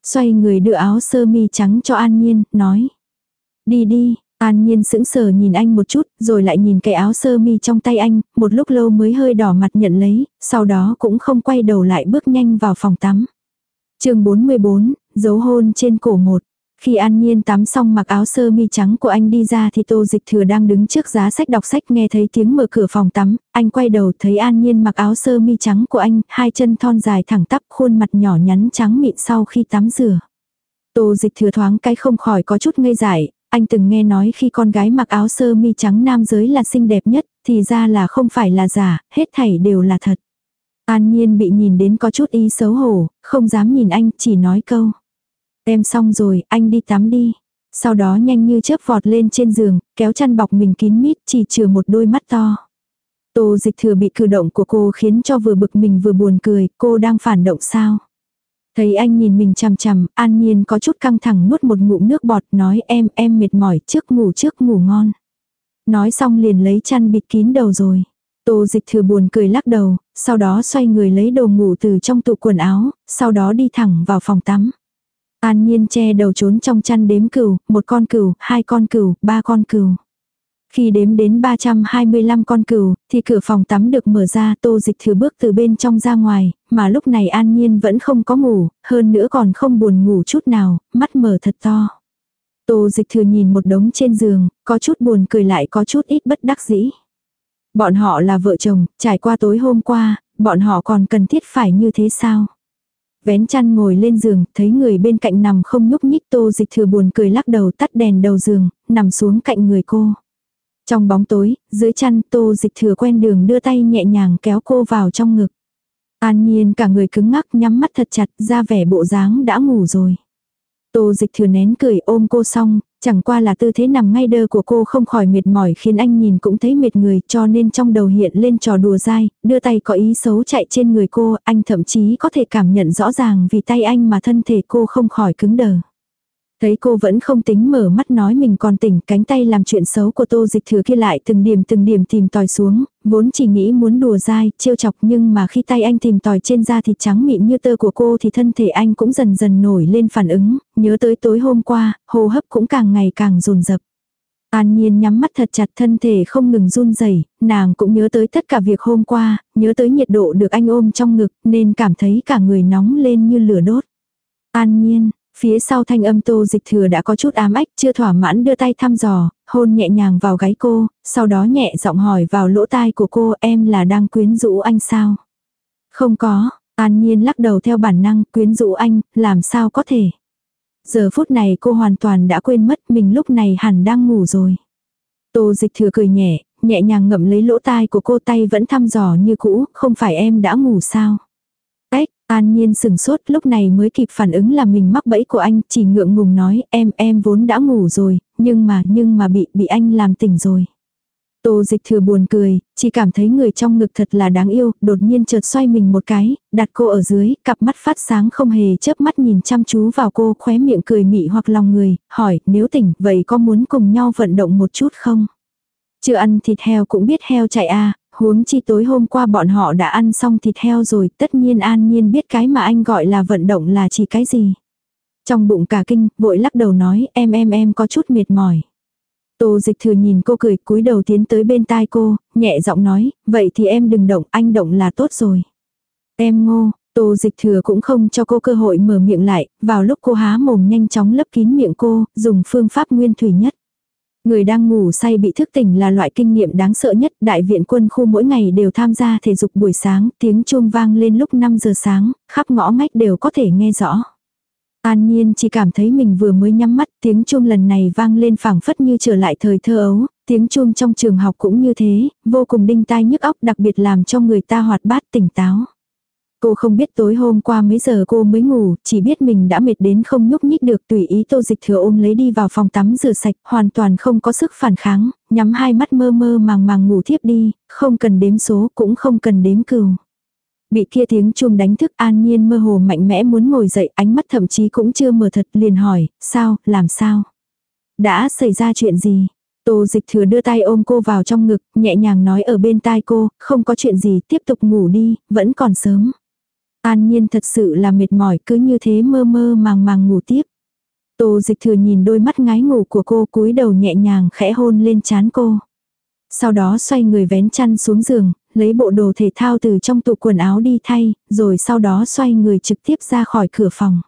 Xoay người đưa áo sơ mi trắng cho An Nhiên, nói. Đi đi, An Nhiên sững sờ nhìn anh một chút, rồi lại nhìn cái áo sơ mi trong tay anh, một lúc lâu mới hơi đỏ mặt nhận lấy, sau đó cũng không quay đầu lại bước nhanh vào phòng tắm. chương 44, dấu hôn trên cổ một. Khi An Nhiên tắm xong mặc áo sơ mi trắng của anh đi ra thì Tô Dịch Thừa đang đứng trước giá sách đọc sách nghe thấy tiếng mở cửa phòng tắm, anh quay đầu thấy An Nhiên mặc áo sơ mi trắng của anh, hai chân thon dài thẳng tắp khuôn mặt nhỏ nhắn trắng mịn sau khi tắm rửa. Tô Dịch Thừa thoáng cái không khỏi có chút ngây dại, anh từng nghe nói khi con gái mặc áo sơ mi trắng nam giới là xinh đẹp nhất, thì ra là không phải là giả, hết thảy đều là thật. An Nhiên bị nhìn đến có chút ý xấu hổ, không dám nhìn anh, chỉ nói câu. Em xong rồi, anh đi tắm đi. Sau đó nhanh như chớp vọt lên trên giường, kéo chăn bọc mình kín mít chỉ chừa một đôi mắt to. Tô dịch thừa bị cử động của cô khiến cho vừa bực mình vừa buồn cười, cô đang phản động sao? Thấy anh nhìn mình chằm chằm, an nhiên có chút căng thẳng nuốt một ngụm nước bọt nói em, em mệt mỏi trước ngủ trước ngủ ngon. Nói xong liền lấy chăn bịt kín đầu rồi. Tô dịch thừa buồn cười lắc đầu, sau đó xoay người lấy đồ ngủ từ trong tủ quần áo, sau đó đi thẳng vào phòng tắm. An nhiên che đầu trốn trong chăn đếm cừu, một con cừu, hai con cừu, ba con cừu. Khi đếm đến 325 con cừu, thì cửa phòng tắm được mở ra, tô dịch thử bước từ bên trong ra ngoài, mà lúc này an nhiên vẫn không có ngủ, hơn nữa còn không buồn ngủ chút nào, mắt mở thật to. Tô dịch thừa nhìn một đống trên giường, có chút buồn cười lại có chút ít bất đắc dĩ. Bọn họ là vợ chồng, trải qua tối hôm qua, bọn họ còn cần thiết phải như thế sao? Vén chăn ngồi lên giường, thấy người bên cạnh nằm không nhúc nhích tô dịch thừa buồn cười lắc đầu tắt đèn đầu giường, nằm xuống cạnh người cô. Trong bóng tối, dưới chăn tô dịch thừa quen đường đưa tay nhẹ nhàng kéo cô vào trong ngực. An nhiên cả người cứng ngắc nhắm mắt thật chặt ra vẻ bộ dáng đã ngủ rồi. Tô dịch thừa nén cười ôm cô xong, chẳng qua là tư thế nằm ngay đơ của cô không khỏi mệt mỏi khiến anh nhìn cũng thấy mệt người cho nên trong đầu hiện lên trò đùa dai, đưa tay có ý xấu chạy trên người cô, anh thậm chí có thể cảm nhận rõ ràng vì tay anh mà thân thể cô không khỏi cứng đờ. Thấy cô vẫn không tính mở mắt nói mình còn tỉnh cánh tay làm chuyện xấu của tô dịch thừa kia lại từng điểm từng điểm tìm tòi xuống, vốn chỉ nghĩ muốn đùa dai, trêu chọc nhưng mà khi tay anh tìm tòi trên da thịt trắng mịn như tơ của cô thì thân thể anh cũng dần dần nổi lên phản ứng, nhớ tới tối hôm qua, hô hấp cũng càng ngày càng rồn rập. An Nhiên nhắm mắt thật chặt thân thể không ngừng run rẩy, nàng cũng nhớ tới tất cả việc hôm qua, nhớ tới nhiệt độ được anh ôm trong ngực nên cảm thấy cả người nóng lên như lửa đốt. An Nhiên, phía sau thanh âm tô dịch thừa đã có chút ám ách chưa thỏa mãn đưa tay thăm dò, hôn nhẹ nhàng vào gáy cô, sau đó nhẹ giọng hỏi vào lỗ tai của cô em là đang quyến rũ anh sao? Không có, An Nhiên lắc đầu theo bản năng quyến rũ anh, làm sao có thể? Giờ phút này cô hoàn toàn đã quên mất mình lúc này hẳn đang ngủ rồi. Tô dịch thừa cười nhẹ, nhẹ nhàng ngậm lấy lỗ tai của cô tay vẫn thăm dò như cũ, không phải em đã ngủ sao. An nhiên sừng sốt lúc này mới kịp phản ứng là mình mắc bẫy của anh, chỉ ngượng ngùng nói em em vốn đã ngủ rồi, nhưng mà nhưng mà bị bị anh làm tỉnh rồi. Tô dịch thừa buồn cười, chỉ cảm thấy người trong ngực thật là đáng yêu, đột nhiên chợt xoay mình một cái, đặt cô ở dưới, cặp mắt phát sáng không hề chớp mắt nhìn chăm chú vào cô khóe miệng cười mị hoặc lòng người, hỏi nếu tỉnh vậy có muốn cùng nhau vận động một chút không? Chưa ăn thịt heo cũng biết heo chạy à, huống chi tối hôm qua bọn họ đã ăn xong thịt heo rồi, tất nhiên an nhiên biết cái mà anh gọi là vận động là chỉ cái gì. Trong bụng cả kinh, vội lắc đầu nói em em em có chút mệt mỏi. Tô dịch thừa nhìn cô cười cúi đầu tiến tới bên tai cô, nhẹ giọng nói, vậy thì em đừng động, anh động là tốt rồi. Em ngô, tô dịch thừa cũng không cho cô cơ hội mở miệng lại, vào lúc cô há mồm nhanh chóng lấp kín miệng cô, dùng phương pháp nguyên thủy nhất. Người đang ngủ say bị thức tỉnh là loại kinh nghiệm đáng sợ nhất, đại viện quân khu mỗi ngày đều tham gia thể dục buổi sáng, tiếng chuông vang lên lúc 5 giờ sáng, khắp ngõ ngách đều có thể nghe rõ. An Nhiên chỉ cảm thấy mình vừa mới nhắm mắt, tiếng chuông lần này vang lên phảng phất như trở lại thời thơ ấu, tiếng chuông trong trường học cũng như thế, vô cùng đinh tai nhức óc đặc biệt làm cho người ta hoạt bát tỉnh táo. Cô không biết tối hôm qua mấy giờ cô mới ngủ, chỉ biết mình đã mệt đến không nhúc nhích được tùy ý tô dịch thừa ôm lấy đi vào phòng tắm rửa sạch, hoàn toàn không có sức phản kháng, nhắm hai mắt mơ mơ màng màng ngủ thiếp đi, không cần đếm số cũng không cần đếm cừu. Bị kia tiếng chuông đánh thức an nhiên mơ hồ mạnh mẽ muốn ngồi dậy ánh mắt thậm chí cũng chưa mở thật liền hỏi, sao, làm sao? Đã xảy ra chuyện gì? Tô dịch thừa đưa tay ôm cô vào trong ngực, nhẹ nhàng nói ở bên tai cô, không có chuyện gì, tiếp tục ngủ đi, vẫn còn sớm. An nhiên thật sự là mệt mỏi cứ như thế mơ mơ màng màng ngủ tiếp. Tô dịch thừa nhìn đôi mắt ngái ngủ của cô cúi đầu nhẹ nhàng khẽ hôn lên chán cô. Sau đó xoay người vén chăn xuống giường, lấy bộ đồ thể thao từ trong tủ quần áo đi thay, rồi sau đó xoay người trực tiếp ra khỏi cửa phòng.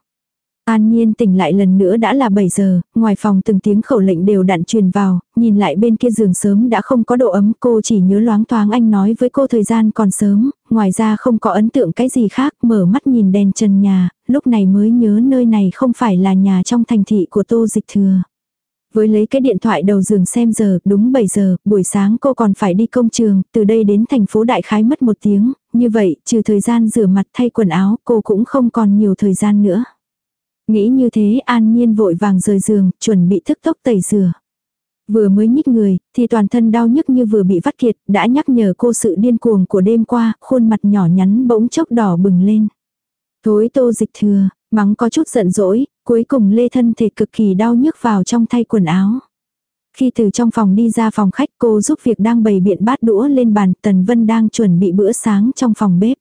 An Nhiên tỉnh lại lần nữa đã là 7 giờ, ngoài phòng từng tiếng khẩu lệnh đều đặn truyền vào, nhìn lại bên kia giường sớm đã không có độ ấm, cô chỉ nhớ loáng thoáng anh nói với cô thời gian còn sớm, ngoài ra không có ấn tượng cái gì khác, mở mắt nhìn đèn trần nhà, lúc này mới nhớ nơi này không phải là nhà trong thành thị của Tô Dịch Thừa. Với lấy cái điện thoại đầu giường xem giờ, đúng 7 giờ, buổi sáng cô còn phải đi công trường, từ đây đến thành phố Đại Khái mất một tiếng, như vậy, trừ thời gian rửa mặt thay quần áo, cô cũng không còn nhiều thời gian nữa. Nghĩ như thế an nhiên vội vàng rời giường, chuẩn bị thức tốc tẩy rửa. Vừa mới nhích người, thì toàn thân đau nhức như vừa bị vắt kiệt, đã nhắc nhở cô sự điên cuồng của đêm qua, khuôn mặt nhỏ nhắn bỗng chốc đỏ bừng lên. Thối tô dịch thừa, mắng có chút giận dỗi, cuối cùng lê thân thể cực kỳ đau nhức vào trong thay quần áo. Khi từ trong phòng đi ra phòng khách cô giúp việc đang bày biện bát đũa lên bàn, Tần Vân đang chuẩn bị bữa sáng trong phòng bếp.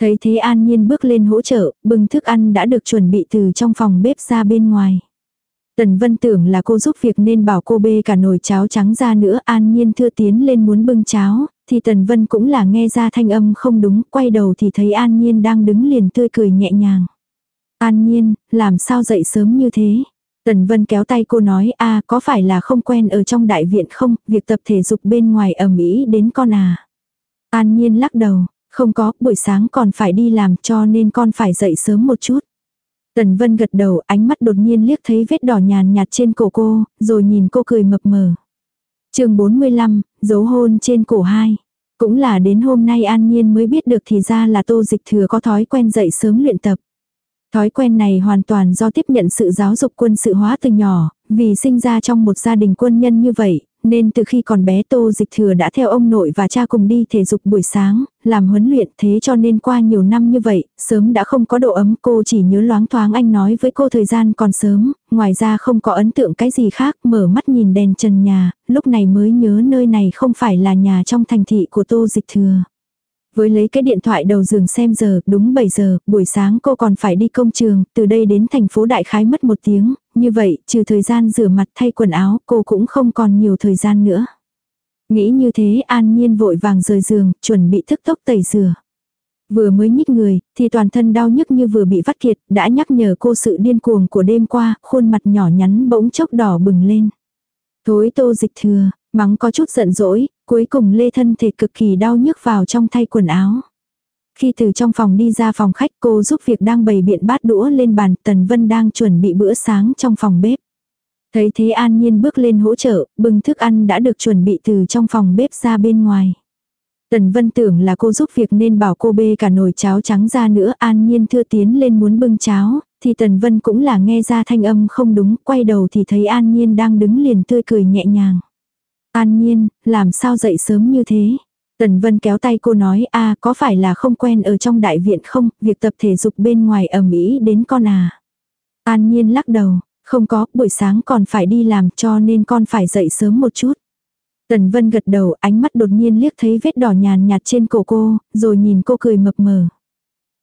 Thấy thế an nhiên bước lên hỗ trợ, bưng thức ăn đã được chuẩn bị từ trong phòng bếp ra bên ngoài. Tần Vân tưởng là cô giúp việc nên bảo cô bê cả nồi cháo trắng ra nữa an nhiên thưa tiến lên muốn bưng cháo, thì Tần Vân cũng là nghe ra thanh âm không đúng, quay đầu thì thấy an nhiên đang đứng liền tươi cười nhẹ nhàng. An nhiên, làm sao dậy sớm như thế? Tần Vân kéo tay cô nói a có phải là không quen ở trong đại viện không, việc tập thể dục bên ngoài ẩm ý đến con à. An nhiên lắc đầu, không có, buổi sáng còn phải đi làm cho nên con phải dậy sớm một chút. Tần Vân gật đầu, ánh mắt đột nhiên liếc thấy vết đỏ nhàn nhạt trên cổ cô, rồi nhìn cô cười mập mờ. chương 45, dấu hôn trên cổ hai. Cũng là đến hôm nay An Nhiên mới biết được thì ra là tô dịch thừa có thói quen dậy sớm luyện tập. Thói quen này hoàn toàn do tiếp nhận sự giáo dục quân sự hóa từ nhỏ, vì sinh ra trong một gia đình quân nhân như vậy, nên từ khi còn bé Tô Dịch Thừa đã theo ông nội và cha cùng đi thể dục buổi sáng, làm huấn luyện thế cho nên qua nhiều năm như vậy, sớm đã không có độ ấm cô chỉ nhớ loáng thoáng anh nói với cô thời gian còn sớm, ngoài ra không có ấn tượng cái gì khác, mở mắt nhìn đèn trần nhà, lúc này mới nhớ nơi này không phải là nhà trong thành thị của Tô Dịch Thừa. Với lấy cái điện thoại đầu giường xem giờ, đúng 7 giờ, buổi sáng cô còn phải đi công trường, từ đây đến thành phố Đại Khái mất một tiếng, như vậy, trừ thời gian rửa mặt thay quần áo, cô cũng không còn nhiều thời gian nữa. Nghĩ như thế an nhiên vội vàng rời giường, chuẩn bị thức tốc tẩy rửa. Vừa mới nhích người, thì toàn thân đau nhức như vừa bị vắt kiệt, đã nhắc nhở cô sự điên cuồng của đêm qua, khuôn mặt nhỏ nhắn bỗng chốc đỏ bừng lên. Thối tô dịch thừa, mắng có chút giận dỗi, cuối cùng lê thân thể cực kỳ đau nhức vào trong thay quần áo. Khi từ trong phòng đi ra phòng khách cô giúp việc đang bày biện bát đũa lên bàn, Tần Vân đang chuẩn bị bữa sáng trong phòng bếp. Thấy thế an nhiên bước lên hỗ trợ, bưng thức ăn đã được chuẩn bị từ trong phòng bếp ra bên ngoài. Tần Vân tưởng là cô giúp việc nên bảo cô bê cả nồi cháo trắng ra nữa an nhiên thưa tiến lên muốn bưng cháo, thì Tần Vân cũng là nghe ra thanh âm không đúng, quay đầu thì thấy an nhiên đang đứng liền tươi cười nhẹ nhàng. An nhiên, làm sao dậy sớm như thế? Tần Vân kéo tay cô nói a có phải là không quen ở trong đại viện không, việc tập thể dục bên ngoài ở Mỹ đến con à. An nhiên lắc đầu, không có, buổi sáng còn phải đi làm cho nên con phải dậy sớm một chút. Tần Vân gật đầu ánh mắt đột nhiên liếc thấy vết đỏ nhàn nhạt trên cổ cô, rồi nhìn cô cười mập mờ.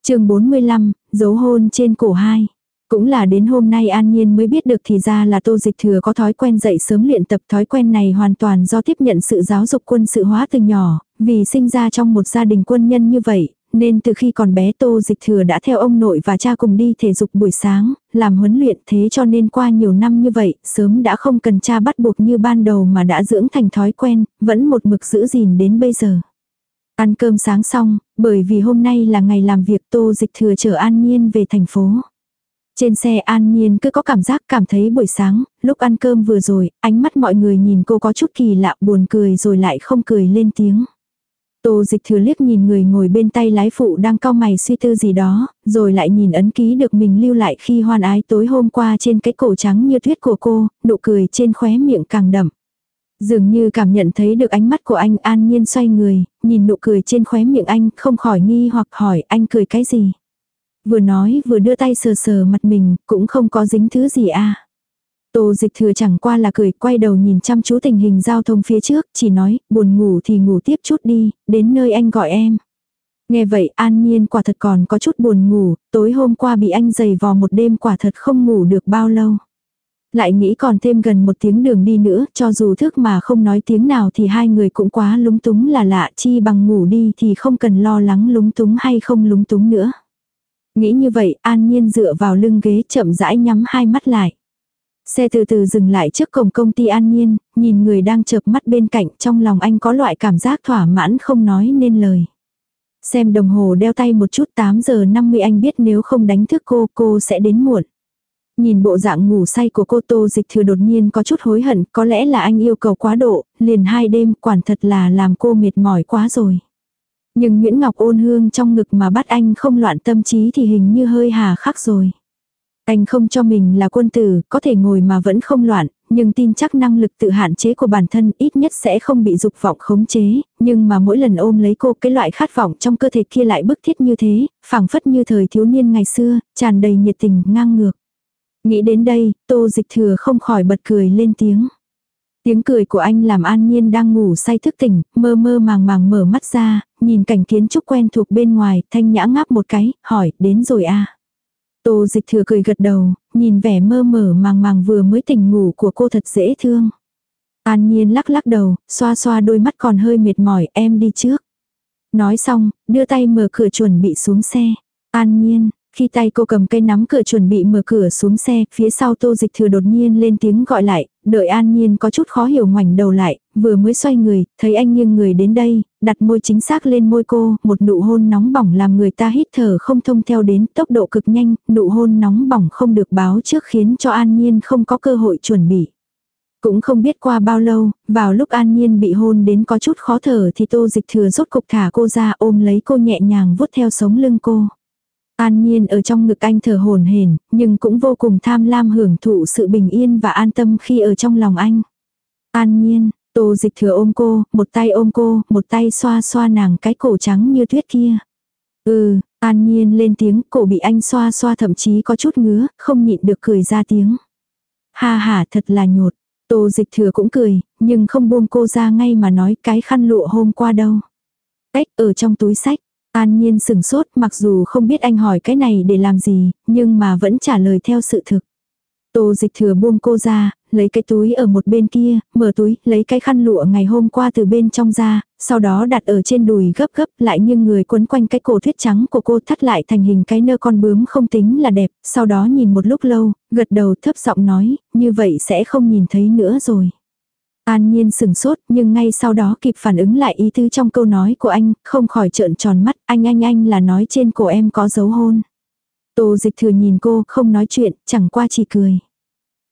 chương 45, dấu hôn trên cổ hai. Cũng là đến hôm nay An Nhiên mới biết được thì ra là Tô Dịch Thừa có thói quen dậy sớm luyện tập thói quen này hoàn toàn do tiếp nhận sự giáo dục quân sự hóa từ nhỏ, vì sinh ra trong một gia đình quân nhân như vậy, nên từ khi còn bé Tô Dịch Thừa đã theo ông nội và cha cùng đi thể dục buổi sáng, làm huấn luyện thế cho nên qua nhiều năm như vậy, sớm đã không cần cha bắt buộc như ban đầu mà đã dưỡng thành thói quen, vẫn một mực giữ gìn đến bây giờ. Ăn cơm sáng xong, bởi vì hôm nay là ngày làm việc Tô Dịch Thừa chở An Nhiên về thành phố. Trên xe an nhiên cứ có cảm giác cảm thấy buổi sáng, lúc ăn cơm vừa rồi, ánh mắt mọi người nhìn cô có chút kỳ lạ buồn cười rồi lại không cười lên tiếng. Tô dịch thừa liếc nhìn người ngồi bên tay lái phụ đang cau mày suy tư gì đó, rồi lại nhìn ấn ký được mình lưu lại khi hoan ái tối hôm qua trên cái cổ trắng như tuyết của cô, nụ cười trên khóe miệng càng đậm. Dường như cảm nhận thấy được ánh mắt của anh an nhiên xoay người, nhìn nụ cười trên khóe miệng anh không khỏi nghi hoặc hỏi anh cười cái gì. Vừa nói vừa đưa tay sờ sờ mặt mình, cũng không có dính thứ gì à. Tô dịch thừa chẳng qua là cười quay đầu nhìn chăm chú tình hình giao thông phía trước, chỉ nói, buồn ngủ thì ngủ tiếp chút đi, đến nơi anh gọi em. Nghe vậy an nhiên quả thật còn có chút buồn ngủ, tối hôm qua bị anh giày vò một đêm quả thật không ngủ được bao lâu. Lại nghĩ còn thêm gần một tiếng đường đi nữa, cho dù thức mà không nói tiếng nào thì hai người cũng quá lúng túng là lạ chi bằng ngủ đi thì không cần lo lắng lúng túng hay không lúng túng nữa. Nghĩ như vậy, an nhiên dựa vào lưng ghế chậm rãi nhắm hai mắt lại. Xe từ từ dừng lại trước cổng công ty an nhiên, nhìn người đang chợp mắt bên cạnh trong lòng anh có loại cảm giác thỏa mãn không nói nên lời. Xem đồng hồ đeo tay một chút 8 giờ 50 anh biết nếu không đánh thức cô, cô sẽ đến muộn. Nhìn bộ dạng ngủ say của cô Tô Dịch Thừa đột nhiên có chút hối hận, có lẽ là anh yêu cầu quá độ, liền hai đêm quản thật là làm cô mệt mỏi quá rồi. Nhưng Nguyễn Ngọc ôn hương trong ngực mà bắt anh không loạn tâm trí thì hình như hơi hà khắc rồi. Anh không cho mình là quân tử, có thể ngồi mà vẫn không loạn, nhưng tin chắc năng lực tự hạn chế của bản thân ít nhất sẽ không bị dục vọng khống chế, nhưng mà mỗi lần ôm lấy cô cái loại khát vọng trong cơ thể kia lại bức thiết như thế, phảng phất như thời thiếu niên ngày xưa, tràn đầy nhiệt tình, ngang ngược. Nghĩ đến đây, tô dịch thừa không khỏi bật cười lên tiếng. Tiếng cười của anh làm An Nhiên đang ngủ say thức tỉnh, mơ mơ màng màng mở mắt ra, nhìn cảnh kiến trúc quen thuộc bên ngoài, thanh nhã ngáp một cái, hỏi, đến rồi à. Tô dịch thừa cười gật đầu, nhìn vẻ mơ mơ màng màng vừa mới tỉnh ngủ của cô thật dễ thương. An Nhiên lắc lắc đầu, xoa xoa đôi mắt còn hơi mệt mỏi, em đi trước. Nói xong, đưa tay mở cửa chuẩn bị xuống xe. An Nhiên, khi tay cô cầm cây nắm cửa chuẩn bị mở cửa xuống xe, phía sau tô dịch thừa đột nhiên lên tiếng gọi lại, đợi an nhiên có chút khó hiểu ngoảnh đầu lại, vừa mới xoay người, thấy anh nghiêng người đến đây, đặt môi chính xác lên môi cô, một nụ hôn nóng bỏng làm người ta hít thở không thông theo đến tốc độ cực nhanh, nụ hôn nóng bỏng không được báo trước khiến cho an nhiên không có cơ hội chuẩn bị. Cũng không biết qua bao lâu, vào lúc an nhiên bị hôn đến có chút khó thở thì tô dịch thừa rốt cục thả cô ra ôm lấy cô nhẹ nhàng vuốt theo sống lưng cô. An Nhiên ở trong ngực anh thở hồn hển, nhưng cũng vô cùng tham lam hưởng thụ sự bình yên và an tâm khi ở trong lòng anh. An Nhiên, Tô Dịch Thừa ôm cô, một tay ôm cô, một tay xoa xoa nàng cái cổ trắng như tuyết kia. Ừ, An Nhiên lên tiếng, cổ bị anh xoa xoa thậm chí có chút ngứa, không nhịn được cười ra tiếng. Ha ha thật là nhột. Tô Dịch Thừa cũng cười, nhưng không buông cô ra ngay mà nói cái khăn lụa hôm qua đâu. Ếch ở trong túi sách. An nhiên sừng sốt mặc dù không biết anh hỏi cái này để làm gì, nhưng mà vẫn trả lời theo sự thực. Tô dịch thừa buông cô ra, lấy cái túi ở một bên kia, mở túi, lấy cái khăn lụa ngày hôm qua từ bên trong ra, sau đó đặt ở trên đùi gấp gấp lại nhưng người quấn quanh cái cổ thuyết trắng của cô thắt lại thành hình cái nơ con bướm không tính là đẹp, sau đó nhìn một lúc lâu, gật đầu thấp giọng nói, như vậy sẽ không nhìn thấy nữa rồi. An nhiên sừng sốt nhưng ngay sau đó kịp phản ứng lại ý tứ trong câu nói của anh, không khỏi trợn tròn mắt, anh anh anh là nói trên cổ em có dấu hôn. Tô dịch thừa nhìn cô, không nói chuyện, chẳng qua chỉ cười.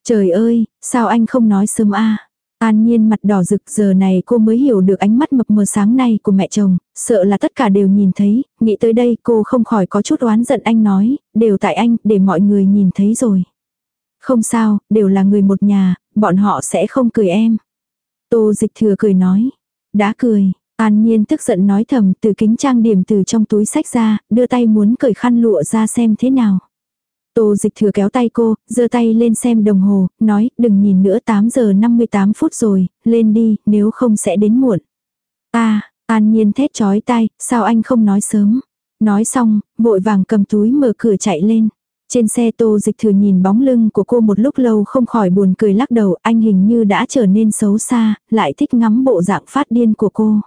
Trời ơi, sao anh không nói sớm a An nhiên mặt đỏ rực giờ này cô mới hiểu được ánh mắt mập mờ sáng nay của mẹ chồng, sợ là tất cả đều nhìn thấy, nghĩ tới đây cô không khỏi có chút oán giận anh nói, đều tại anh, để mọi người nhìn thấy rồi. Không sao, đều là người một nhà, bọn họ sẽ không cười em. Tô dịch thừa cười nói, đã cười, an nhiên tức giận nói thầm từ kính trang điểm từ trong túi sách ra, đưa tay muốn cởi khăn lụa ra xem thế nào. Tô dịch thừa kéo tay cô, giơ tay lên xem đồng hồ, nói đừng nhìn nữa 8 giờ 58 phút rồi, lên đi, nếu không sẽ đến muộn. À, an nhiên thét chói tay, sao anh không nói sớm. Nói xong, vội vàng cầm túi mở cửa chạy lên. Trên xe tô dịch thừa nhìn bóng lưng của cô một lúc lâu không khỏi buồn cười lắc đầu anh hình như đã trở nên xấu xa, lại thích ngắm bộ dạng phát điên của cô.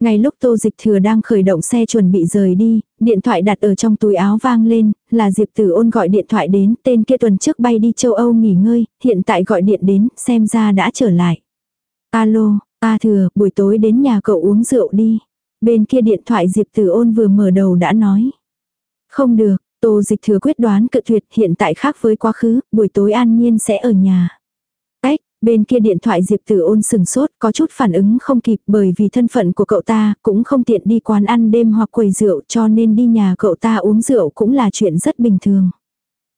Ngay lúc tô dịch thừa đang khởi động xe chuẩn bị rời đi, điện thoại đặt ở trong túi áo vang lên, là Diệp Tử ôn gọi điện thoại đến, tên kia tuần trước bay đi châu Âu nghỉ ngơi, hiện tại gọi điện đến, xem ra đã trở lại. Alo, A thừa, buổi tối đến nhà cậu uống rượu đi. Bên kia điện thoại Diệp Tử ôn vừa mở đầu đã nói. Không được, tô dịch thừa quyết đoán cự tuyệt hiện tại khác với quá khứ, buổi tối an nhiên sẽ ở nhà. Bên kia điện thoại Diệp Tử ôn sừng sốt có chút phản ứng không kịp bởi vì thân phận của cậu ta cũng không tiện đi quán ăn đêm hoặc quầy rượu cho nên đi nhà cậu ta uống rượu cũng là chuyện rất bình thường.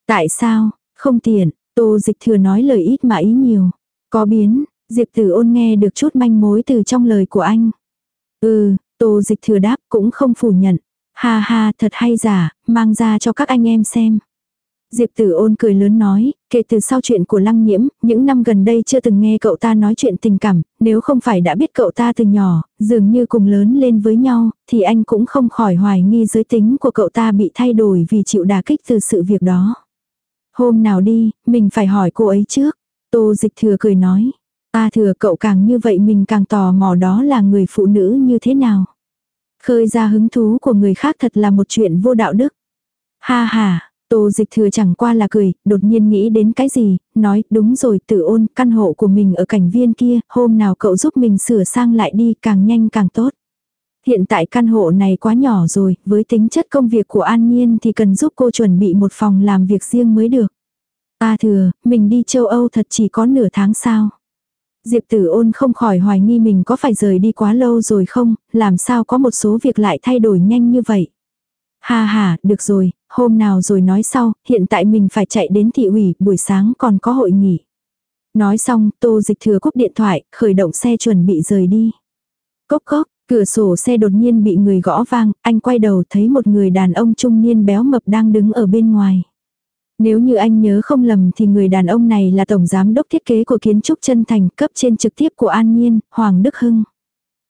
Tại sao, không tiện, Tô Dịch Thừa nói lời ít mà ý nhiều. Có biến, Diệp Tử ôn nghe được chút manh mối từ trong lời của anh. Ừ, Tô Dịch Thừa đáp cũng không phủ nhận. Ha ha thật hay giả, mang ra cho các anh em xem. Diệp Tử ôn cười lớn nói, kể từ sau chuyện của lăng nhiễm, những năm gần đây chưa từng nghe cậu ta nói chuyện tình cảm, nếu không phải đã biết cậu ta từ nhỏ, dường như cùng lớn lên với nhau, thì anh cũng không khỏi hoài nghi giới tính của cậu ta bị thay đổi vì chịu đả kích từ sự việc đó. Hôm nào đi, mình phải hỏi cô ấy trước. Tô dịch thừa cười nói. Ta thừa cậu càng như vậy mình càng tò mò đó là người phụ nữ như thế nào. Khơi ra hứng thú của người khác thật là một chuyện vô đạo đức. Ha ha, Tô dịch thừa chẳng qua là cười, đột nhiên nghĩ đến cái gì, nói đúng rồi tự ôn căn hộ của mình ở cảnh viên kia, hôm nào cậu giúp mình sửa sang lại đi càng nhanh càng tốt. Hiện tại căn hộ này quá nhỏ rồi, với tính chất công việc của An Nhiên thì cần giúp cô chuẩn bị một phòng làm việc riêng mới được. À thừa, mình đi châu Âu thật chỉ có nửa tháng sao. Diệp tử ôn không khỏi hoài nghi mình có phải rời đi quá lâu rồi không, làm sao có một số việc lại thay đổi nhanh như vậy. Ha ha, được rồi, hôm nào rồi nói sau, hiện tại mình phải chạy đến thị ủy, buổi sáng còn có hội nghị. Nói xong, tô dịch thừa cúp điện thoại, khởi động xe chuẩn bị rời đi. Cốc cốc, cửa sổ xe đột nhiên bị người gõ vang, anh quay đầu thấy một người đàn ông trung niên béo mập đang đứng ở bên ngoài. Nếu như anh nhớ không lầm thì người đàn ông này là tổng giám đốc thiết kế của kiến trúc chân thành cấp trên trực tiếp của An Nhiên, Hoàng Đức Hưng.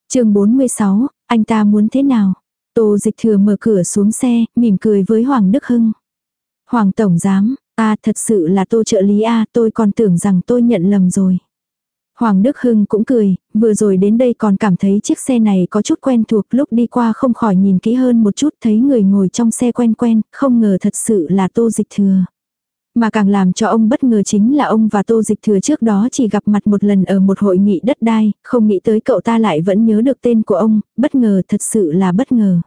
chương 46, anh ta muốn thế nào? Tô dịch thừa mở cửa xuống xe, mỉm cười với Hoàng Đức Hưng. Hoàng Tổng Giám, à thật sự là tô trợ lý a tôi còn tưởng rằng tôi nhận lầm rồi. Hoàng Đức Hưng cũng cười, vừa rồi đến đây còn cảm thấy chiếc xe này có chút quen thuộc lúc đi qua không khỏi nhìn kỹ hơn một chút thấy người ngồi trong xe quen quen, không ngờ thật sự là tô dịch thừa. Mà càng làm cho ông bất ngờ chính là ông và Tô Dịch Thừa trước đó chỉ gặp mặt một lần ở một hội nghị đất đai, không nghĩ tới cậu ta lại vẫn nhớ được tên của ông, bất ngờ thật sự là bất ngờ.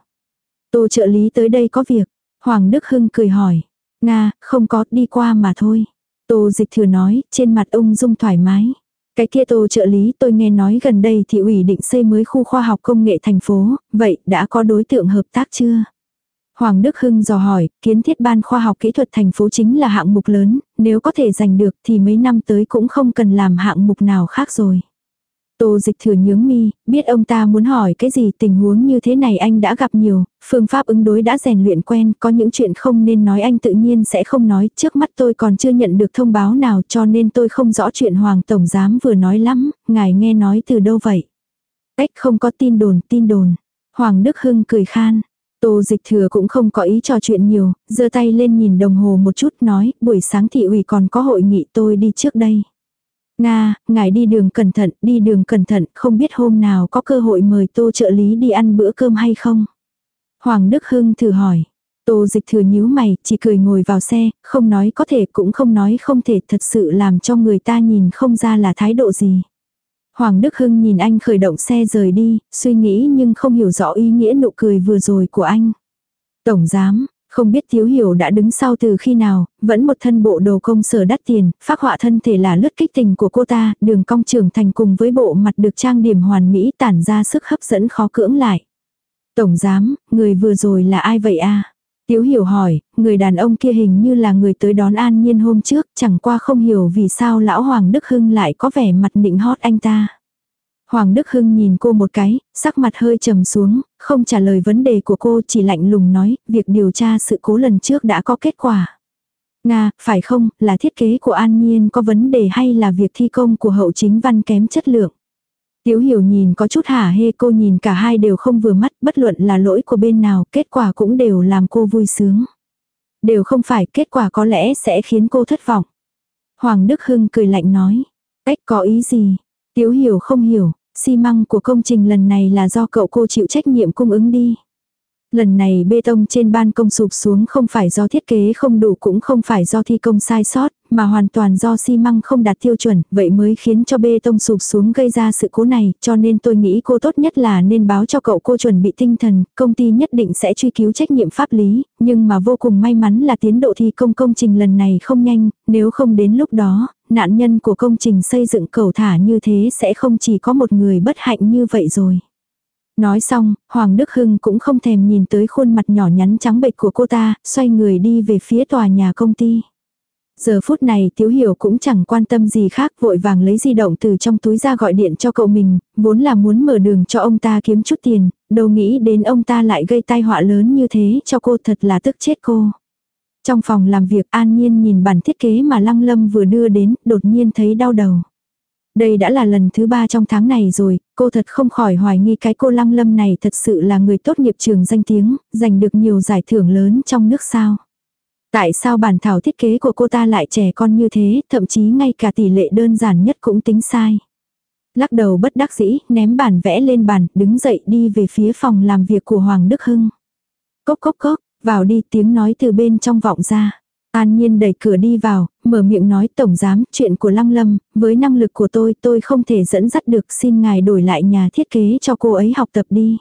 Tô trợ lý tới đây có việc. Hoàng Đức Hưng cười hỏi. Nga, không có, đi qua mà thôi. Tô Dịch Thừa nói, trên mặt ông dung thoải mái. Cái kia tô trợ lý tôi nghe nói gần đây thì ủy định xây mới khu khoa học công nghệ thành phố, vậy đã có đối tượng hợp tác chưa? Hoàng Đức Hưng dò hỏi, kiến thiết ban khoa học kỹ thuật thành phố chính là hạng mục lớn, nếu có thể giành được thì mấy năm tới cũng không cần làm hạng mục nào khác rồi. Tô dịch thừa nhướng mi, biết ông ta muốn hỏi cái gì tình huống như thế này anh đã gặp nhiều, phương pháp ứng đối đã rèn luyện quen, có những chuyện không nên nói anh tự nhiên sẽ không nói, trước mắt tôi còn chưa nhận được thông báo nào cho nên tôi không rõ chuyện Hoàng Tổng Giám vừa nói lắm, ngài nghe nói từ đâu vậy. Cách không có tin đồn, tin đồn. Hoàng Đức Hưng cười khan. Tô dịch thừa cũng không có ý trò chuyện nhiều, giơ tay lên nhìn đồng hồ một chút nói, buổi sáng thị ủy còn có hội nghị tôi đi trước đây. Nga, ngài đi đường cẩn thận, đi đường cẩn thận, không biết hôm nào có cơ hội mời tô trợ lý đi ăn bữa cơm hay không? Hoàng Đức Hưng thử hỏi. Tô dịch thừa nhíu mày, chỉ cười ngồi vào xe, không nói có thể cũng không nói không thể thật sự làm cho người ta nhìn không ra là thái độ gì. Hoàng Đức Hưng nhìn anh khởi động xe rời đi, suy nghĩ nhưng không hiểu rõ ý nghĩa nụ cười vừa rồi của anh. Tổng giám, không biết thiếu Hiểu đã đứng sau từ khi nào, vẫn một thân bộ đồ công sở đắt tiền, phác họa thân thể là lướt kích tình của cô ta, đường cong trưởng thành cùng với bộ mặt được trang điểm hoàn mỹ tản ra sức hấp dẫn khó cưỡng lại. Tổng giám, người vừa rồi là ai vậy a? Tiếu hiểu hỏi, người đàn ông kia hình như là người tới đón an nhiên hôm trước, chẳng qua không hiểu vì sao lão Hoàng Đức Hưng lại có vẻ mặt nịnh hót anh ta. Hoàng Đức Hưng nhìn cô một cái, sắc mặt hơi trầm xuống, không trả lời vấn đề của cô chỉ lạnh lùng nói, việc điều tra sự cố lần trước đã có kết quả. Nga, phải không, là thiết kế của An Nhiên có vấn đề hay là việc thi công của hậu chính văn kém chất lượng? Tiếu hiểu nhìn có chút hả hê cô nhìn cả hai đều không vừa mắt bất luận là lỗi của bên nào kết quả cũng đều làm cô vui sướng. Đều không phải kết quả có lẽ sẽ khiến cô thất vọng. Hoàng Đức Hưng cười lạnh nói. Cách có ý gì? Tiếu hiểu không hiểu, xi măng của công trình lần này là do cậu cô chịu trách nhiệm cung ứng đi. Lần này bê tông trên ban công sụp xuống không phải do thiết kế không đủ cũng không phải do thi công sai sót, mà hoàn toàn do xi măng không đạt tiêu chuẩn, vậy mới khiến cho bê tông sụp xuống gây ra sự cố này, cho nên tôi nghĩ cô tốt nhất là nên báo cho cậu cô chuẩn bị tinh thần, công ty nhất định sẽ truy cứu trách nhiệm pháp lý, nhưng mà vô cùng may mắn là tiến độ thi công công trình lần này không nhanh, nếu không đến lúc đó, nạn nhân của công trình xây dựng cầu thả như thế sẽ không chỉ có một người bất hạnh như vậy rồi. Nói xong, Hoàng Đức Hưng cũng không thèm nhìn tới khuôn mặt nhỏ nhắn trắng bệch của cô ta, xoay người đi về phía tòa nhà công ty. Giờ phút này Tiếu Hiểu cũng chẳng quan tâm gì khác vội vàng lấy di động từ trong túi ra gọi điện cho cậu mình, vốn là muốn mở đường cho ông ta kiếm chút tiền, đâu nghĩ đến ông ta lại gây tai họa lớn như thế cho cô thật là tức chết cô. Trong phòng làm việc an nhiên nhìn bản thiết kế mà Lăng Lâm vừa đưa đến, đột nhiên thấy đau đầu. Đây đã là lần thứ ba trong tháng này rồi, cô thật không khỏi hoài nghi cái cô Lăng Lâm này thật sự là người tốt nghiệp trường danh tiếng, giành được nhiều giải thưởng lớn trong nước sao. Tại sao bản thảo thiết kế của cô ta lại trẻ con như thế, thậm chí ngay cả tỷ lệ đơn giản nhất cũng tính sai. Lắc đầu bất đắc dĩ, ném bản vẽ lên bàn, đứng dậy đi về phía phòng làm việc của Hoàng Đức Hưng. Cốc cốc cốc, vào đi tiếng nói từ bên trong vọng ra. An Nhiên đẩy cửa đi vào, mở miệng nói tổng giám chuyện của Lăng Lâm, với năng lực của tôi tôi không thể dẫn dắt được xin ngài đổi lại nhà thiết kế cho cô ấy học tập đi.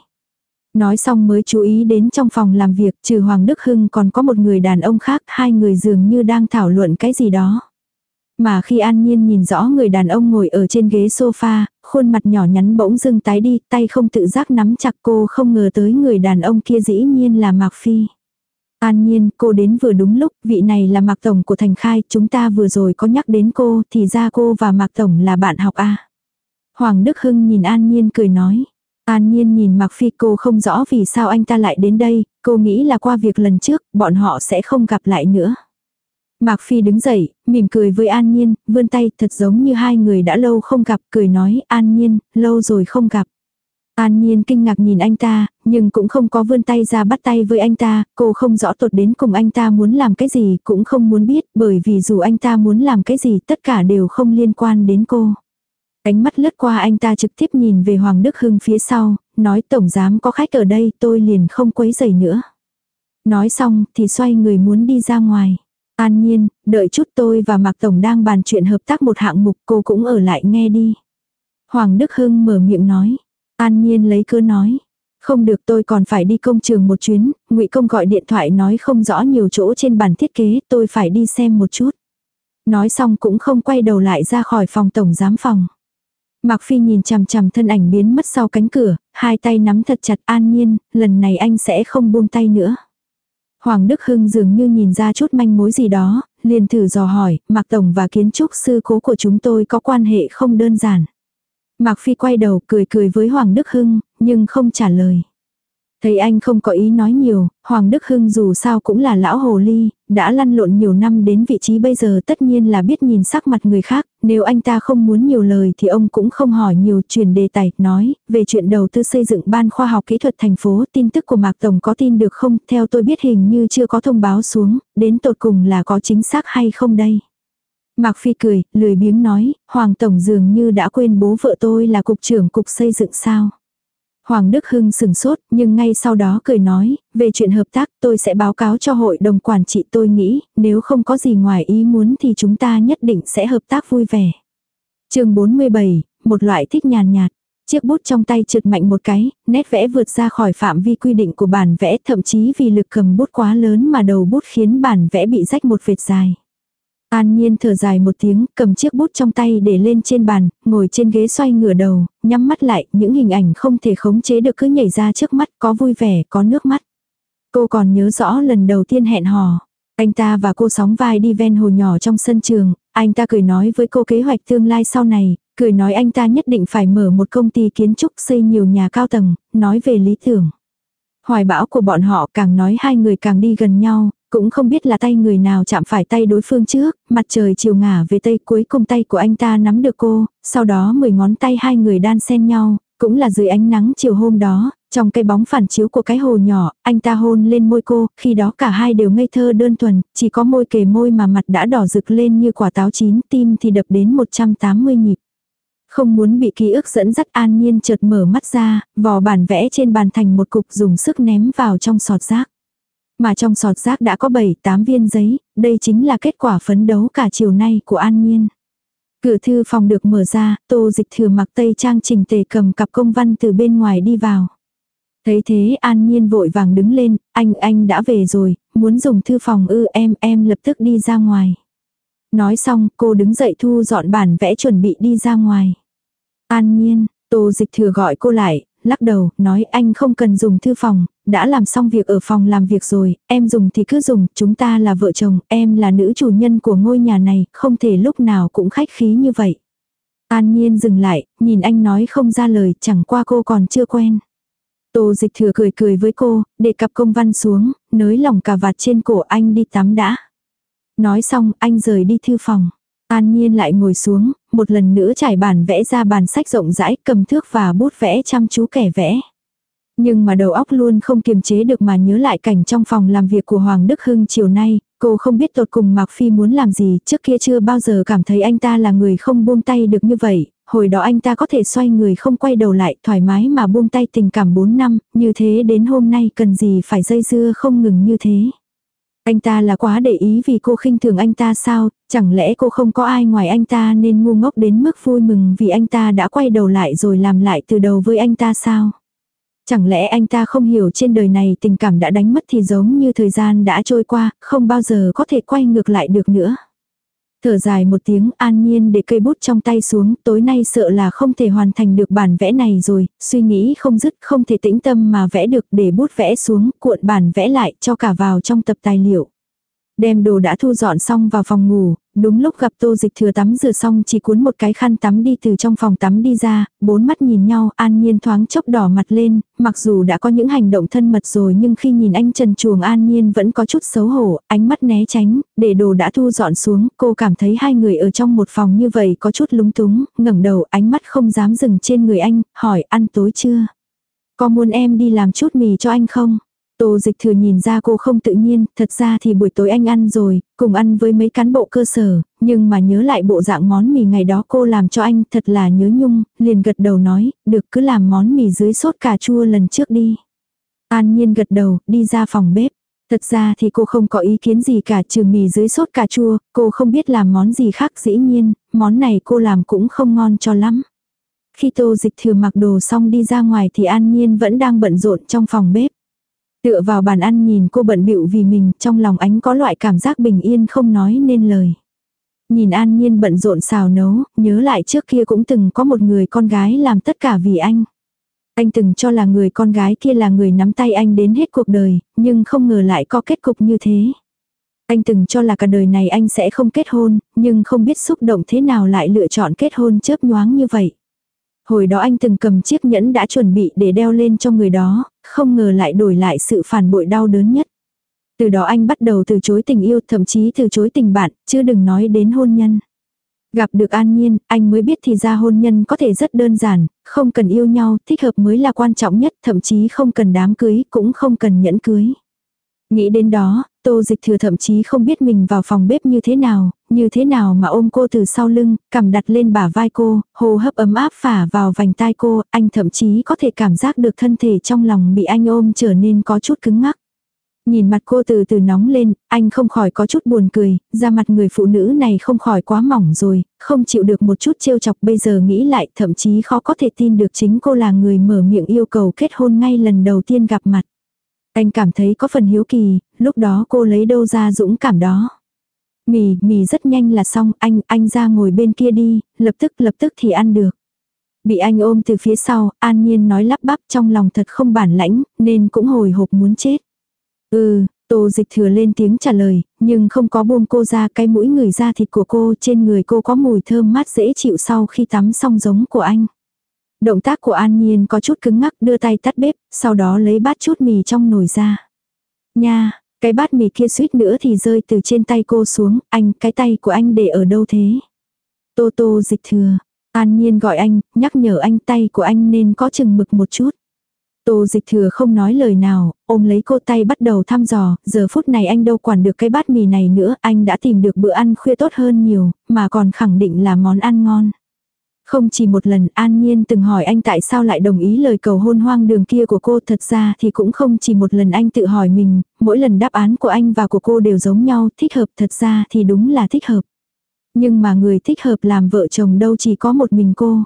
Nói xong mới chú ý đến trong phòng làm việc trừ Hoàng Đức Hưng còn có một người đàn ông khác, hai người dường như đang thảo luận cái gì đó. Mà khi An Nhiên nhìn rõ người đàn ông ngồi ở trên ghế sofa, khuôn mặt nhỏ nhắn bỗng dưng tái đi, tay không tự giác nắm chặt cô không ngờ tới người đàn ông kia dĩ nhiên là Mạc Phi. An Nhiên, cô đến vừa đúng lúc, vị này là Mạc Tổng của Thành Khai, chúng ta vừa rồi có nhắc đến cô, thì ra cô và Mạc Tổng là bạn học A. Hoàng Đức Hưng nhìn An Nhiên cười nói. An Nhiên nhìn Mạc Phi cô không rõ vì sao anh ta lại đến đây, cô nghĩ là qua việc lần trước, bọn họ sẽ không gặp lại nữa. Mạc Phi đứng dậy, mỉm cười với An Nhiên, vươn tay thật giống như hai người đã lâu không gặp, cười nói An Nhiên, lâu rồi không gặp. An Nhiên kinh ngạc nhìn anh ta, nhưng cũng không có vươn tay ra bắt tay với anh ta, cô không rõ tột đến cùng anh ta muốn làm cái gì cũng không muốn biết bởi vì dù anh ta muốn làm cái gì tất cả đều không liên quan đến cô. Ánh mắt lướt qua anh ta trực tiếp nhìn về Hoàng Đức Hưng phía sau, nói tổng giám có khách ở đây tôi liền không quấy rầy nữa. Nói xong thì xoay người muốn đi ra ngoài. An nhiên, đợi chút tôi và Mạc Tổng đang bàn chuyện hợp tác một hạng mục cô cũng ở lại nghe đi. Hoàng Đức Hưng mở miệng nói. An nhiên lấy cơ nói. Không được tôi còn phải đi công trường một chuyến, ngụy Công gọi điện thoại nói không rõ nhiều chỗ trên bản thiết kế, tôi phải đi xem một chút. Nói xong cũng không quay đầu lại ra khỏi phòng tổng giám phòng. Mạc Phi nhìn chằm chằm thân ảnh biến mất sau cánh cửa, hai tay nắm thật chặt an nhiên, lần này anh sẽ không buông tay nữa. Hoàng Đức Hưng dường như nhìn ra chút manh mối gì đó, liền thử dò hỏi, Mạc Tổng và kiến trúc sư cố của chúng tôi có quan hệ không đơn giản. Mạc Phi quay đầu cười cười với Hoàng Đức Hưng, nhưng không trả lời. Thấy anh không có ý nói nhiều, Hoàng Đức Hưng dù sao cũng là lão hồ ly, đã lăn lộn nhiều năm đến vị trí bây giờ tất nhiên là biết nhìn sắc mặt người khác, nếu anh ta không muốn nhiều lời thì ông cũng không hỏi nhiều chuyển đề tài, nói, về chuyện đầu tư xây dựng ban khoa học kỹ thuật thành phố, tin tức của Mạc Tổng có tin được không, theo tôi biết hình như chưa có thông báo xuống, đến tột cùng là có chính xác hay không đây. Mạc Phi cười, lười biếng nói, Hoàng Tổng dường như đã quên bố vợ tôi là cục trưởng cục xây dựng sao. Hoàng Đức Hưng sừng sốt, nhưng ngay sau đó cười nói, về chuyện hợp tác tôi sẽ báo cáo cho hội đồng quản trị tôi nghĩ, nếu không có gì ngoài ý muốn thì chúng ta nhất định sẽ hợp tác vui vẻ. chương 47, một loại thích nhàn nhạt. Chiếc bút trong tay trượt mạnh một cái, nét vẽ vượt ra khỏi phạm vi quy định của bản vẽ thậm chí vì lực cầm bút quá lớn mà đầu bút khiến bản vẽ bị rách một vệt dài. An Nhiên thở dài một tiếng, cầm chiếc bút trong tay để lên trên bàn, ngồi trên ghế xoay ngửa đầu, nhắm mắt lại, những hình ảnh không thể khống chế được cứ nhảy ra trước mắt, có vui vẻ, có nước mắt. Cô còn nhớ rõ lần đầu tiên hẹn hò. Anh ta và cô sóng vai đi ven hồ nhỏ trong sân trường, anh ta cười nói với cô kế hoạch tương lai sau này, cười nói anh ta nhất định phải mở một công ty kiến trúc xây nhiều nhà cao tầng, nói về lý tưởng. Hoài bão của bọn họ càng nói hai người càng đi gần nhau, cũng không biết là tay người nào chạm phải tay đối phương trước, mặt trời chiều ngả về tây cuối cùng tay của anh ta nắm được cô, sau đó mười ngón tay hai người đan xen nhau, cũng là dưới ánh nắng chiều hôm đó, trong cái bóng phản chiếu của cái hồ nhỏ, anh ta hôn lên môi cô, khi đó cả hai đều ngây thơ đơn thuần, chỉ có môi kề môi mà mặt đã đỏ rực lên như quả táo chín, tim thì đập đến 180 nhịp. Không muốn bị ký ức dẫn dắt an nhiên chợt mở mắt ra, vò bản vẽ trên bàn thành một cục dùng sức ném vào trong sọt rác. Mà trong sọt rác đã có 7-8 viên giấy, đây chính là kết quả phấn đấu cả chiều nay của An Nhiên. Cửa thư phòng được mở ra, tô dịch thừa mặc tây trang trình tề cầm cặp công văn từ bên ngoài đi vào. Thấy thế An Nhiên vội vàng đứng lên, anh anh đã về rồi, muốn dùng thư phòng ư em em lập tức đi ra ngoài. Nói xong cô đứng dậy thu dọn bản vẽ chuẩn bị đi ra ngoài. An Nhiên, tô dịch thừa gọi cô lại, lắc đầu, nói anh không cần dùng thư phòng, đã làm xong việc ở phòng làm việc rồi, em dùng thì cứ dùng, chúng ta là vợ chồng, em là nữ chủ nhân của ngôi nhà này, không thể lúc nào cũng khách khí như vậy. An Nhiên dừng lại, nhìn anh nói không ra lời, chẳng qua cô còn chưa quen. Tô dịch thừa cười cười với cô, để cặp công văn xuống, nới lỏng cà vạt trên cổ anh đi tắm đã. Nói xong, anh rời đi thư phòng. An Nhiên lại ngồi xuống, một lần nữa trải bản vẽ ra bàn sách rộng rãi, cầm thước và bút vẽ chăm chú kẻ vẽ. Nhưng mà đầu óc luôn không kiềm chế được mà nhớ lại cảnh trong phòng làm việc của Hoàng Đức Hưng chiều nay, cô không biết tột cùng Mạc Phi muốn làm gì, trước kia chưa bao giờ cảm thấy anh ta là người không buông tay được như vậy, hồi đó anh ta có thể xoay người không quay đầu lại thoải mái mà buông tay tình cảm 4 năm, như thế đến hôm nay cần gì phải dây dưa không ngừng như thế. Anh ta là quá để ý vì cô khinh thường anh ta sao, chẳng lẽ cô không có ai ngoài anh ta nên ngu ngốc đến mức vui mừng vì anh ta đã quay đầu lại rồi làm lại từ đầu với anh ta sao? Chẳng lẽ anh ta không hiểu trên đời này tình cảm đã đánh mất thì giống như thời gian đã trôi qua, không bao giờ có thể quay ngược lại được nữa. Thở dài một tiếng an nhiên để cây bút trong tay xuống, tối nay sợ là không thể hoàn thành được bản vẽ này rồi, suy nghĩ không dứt, không thể tĩnh tâm mà vẽ được để bút vẽ xuống, cuộn bản vẽ lại cho cả vào trong tập tài liệu. Đem đồ đã thu dọn xong vào phòng ngủ, đúng lúc gặp tô dịch thừa tắm rửa xong chỉ cuốn một cái khăn tắm đi từ trong phòng tắm đi ra, bốn mắt nhìn nhau, an nhiên thoáng chốc đỏ mặt lên, mặc dù đã có những hành động thân mật rồi nhưng khi nhìn anh trần chuồng an nhiên vẫn có chút xấu hổ, ánh mắt né tránh, để đồ đã thu dọn xuống, cô cảm thấy hai người ở trong một phòng như vậy có chút lúng túng, ngẩng đầu ánh mắt không dám dừng trên người anh, hỏi ăn tối chưa? Có muốn em đi làm chút mì cho anh không? Tô dịch thừa nhìn ra cô không tự nhiên, thật ra thì buổi tối anh ăn rồi, cùng ăn với mấy cán bộ cơ sở, nhưng mà nhớ lại bộ dạng món mì ngày đó cô làm cho anh thật là nhớ nhung, liền gật đầu nói, được cứ làm món mì dưới sốt cà chua lần trước đi. An nhiên gật đầu, đi ra phòng bếp. Thật ra thì cô không có ý kiến gì cả trừ mì dưới sốt cà chua, cô không biết làm món gì khác dĩ nhiên, món này cô làm cũng không ngon cho lắm. Khi tô dịch thừa mặc đồ xong đi ra ngoài thì an nhiên vẫn đang bận rộn trong phòng bếp. Tựa vào bàn ăn nhìn cô bận bịu vì mình, trong lòng ánh có loại cảm giác bình yên không nói nên lời. Nhìn an nhiên bận rộn xào nấu, nhớ lại trước kia cũng từng có một người con gái làm tất cả vì anh. Anh từng cho là người con gái kia là người nắm tay anh đến hết cuộc đời, nhưng không ngờ lại có kết cục như thế. Anh từng cho là cả đời này anh sẽ không kết hôn, nhưng không biết xúc động thế nào lại lựa chọn kết hôn chớp nhoáng như vậy. Hồi đó anh từng cầm chiếc nhẫn đã chuẩn bị để đeo lên cho người đó, không ngờ lại đổi lại sự phản bội đau đớn nhất. Từ đó anh bắt đầu từ chối tình yêu, thậm chí từ chối tình bạn, chứ đừng nói đến hôn nhân. Gặp được an nhiên, anh mới biết thì ra hôn nhân có thể rất đơn giản, không cần yêu nhau, thích hợp mới là quan trọng nhất, thậm chí không cần đám cưới, cũng không cần nhẫn cưới. Nghĩ đến đó, tô dịch thừa thậm chí không biết mình vào phòng bếp như thế nào, như thế nào mà ôm cô từ sau lưng, cầm đặt lên bả vai cô, hô hấp ấm áp phả vào vành tai cô, anh thậm chí có thể cảm giác được thân thể trong lòng bị anh ôm trở nên có chút cứng ngắc. Nhìn mặt cô từ từ nóng lên, anh không khỏi có chút buồn cười, da mặt người phụ nữ này không khỏi quá mỏng rồi, không chịu được một chút trêu chọc bây giờ nghĩ lại thậm chí khó có thể tin được chính cô là người mở miệng yêu cầu kết hôn ngay lần đầu tiên gặp mặt. Anh cảm thấy có phần hiếu kỳ, lúc đó cô lấy đâu ra dũng cảm đó. Mì, mì rất nhanh là xong, anh, anh ra ngồi bên kia đi, lập tức, lập tức thì ăn được. Bị anh ôm từ phía sau, an nhiên nói lắp bắp trong lòng thật không bản lãnh, nên cũng hồi hộp muốn chết. Ừ, Tô dịch thừa lên tiếng trả lời, nhưng không có buông cô ra cái mũi người da thịt của cô trên người cô có mùi thơm mát dễ chịu sau khi tắm xong giống của anh. Động tác của An Nhiên có chút cứng ngắc đưa tay tắt bếp, sau đó lấy bát chút mì trong nồi ra. Nha, cái bát mì kia suýt nữa thì rơi từ trên tay cô xuống, anh, cái tay của anh để ở đâu thế? Tô tô dịch thừa. An Nhiên gọi anh, nhắc nhở anh tay của anh nên có chừng mực một chút. Tô dịch thừa không nói lời nào, ôm lấy cô tay bắt đầu thăm dò, giờ phút này anh đâu quản được cái bát mì này nữa, anh đã tìm được bữa ăn khuya tốt hơn nhiều, mà còn khẳng định là món ăn ngon. Không chỉ một lần An Nhiên từng hỏi anh tại sao lại đồng ý lời cầu hôn hoang đường kia của cô thật ra thì cũng không chỉ một lần anh tự hỏi mình, mỗi lần đáp án của anh và của cô đều giống nhau, thích hợp thật ra thì đúng là thích hợp. Nhưng mà người thích hợp làm vợ chồng đâu chỉ có một mình cô.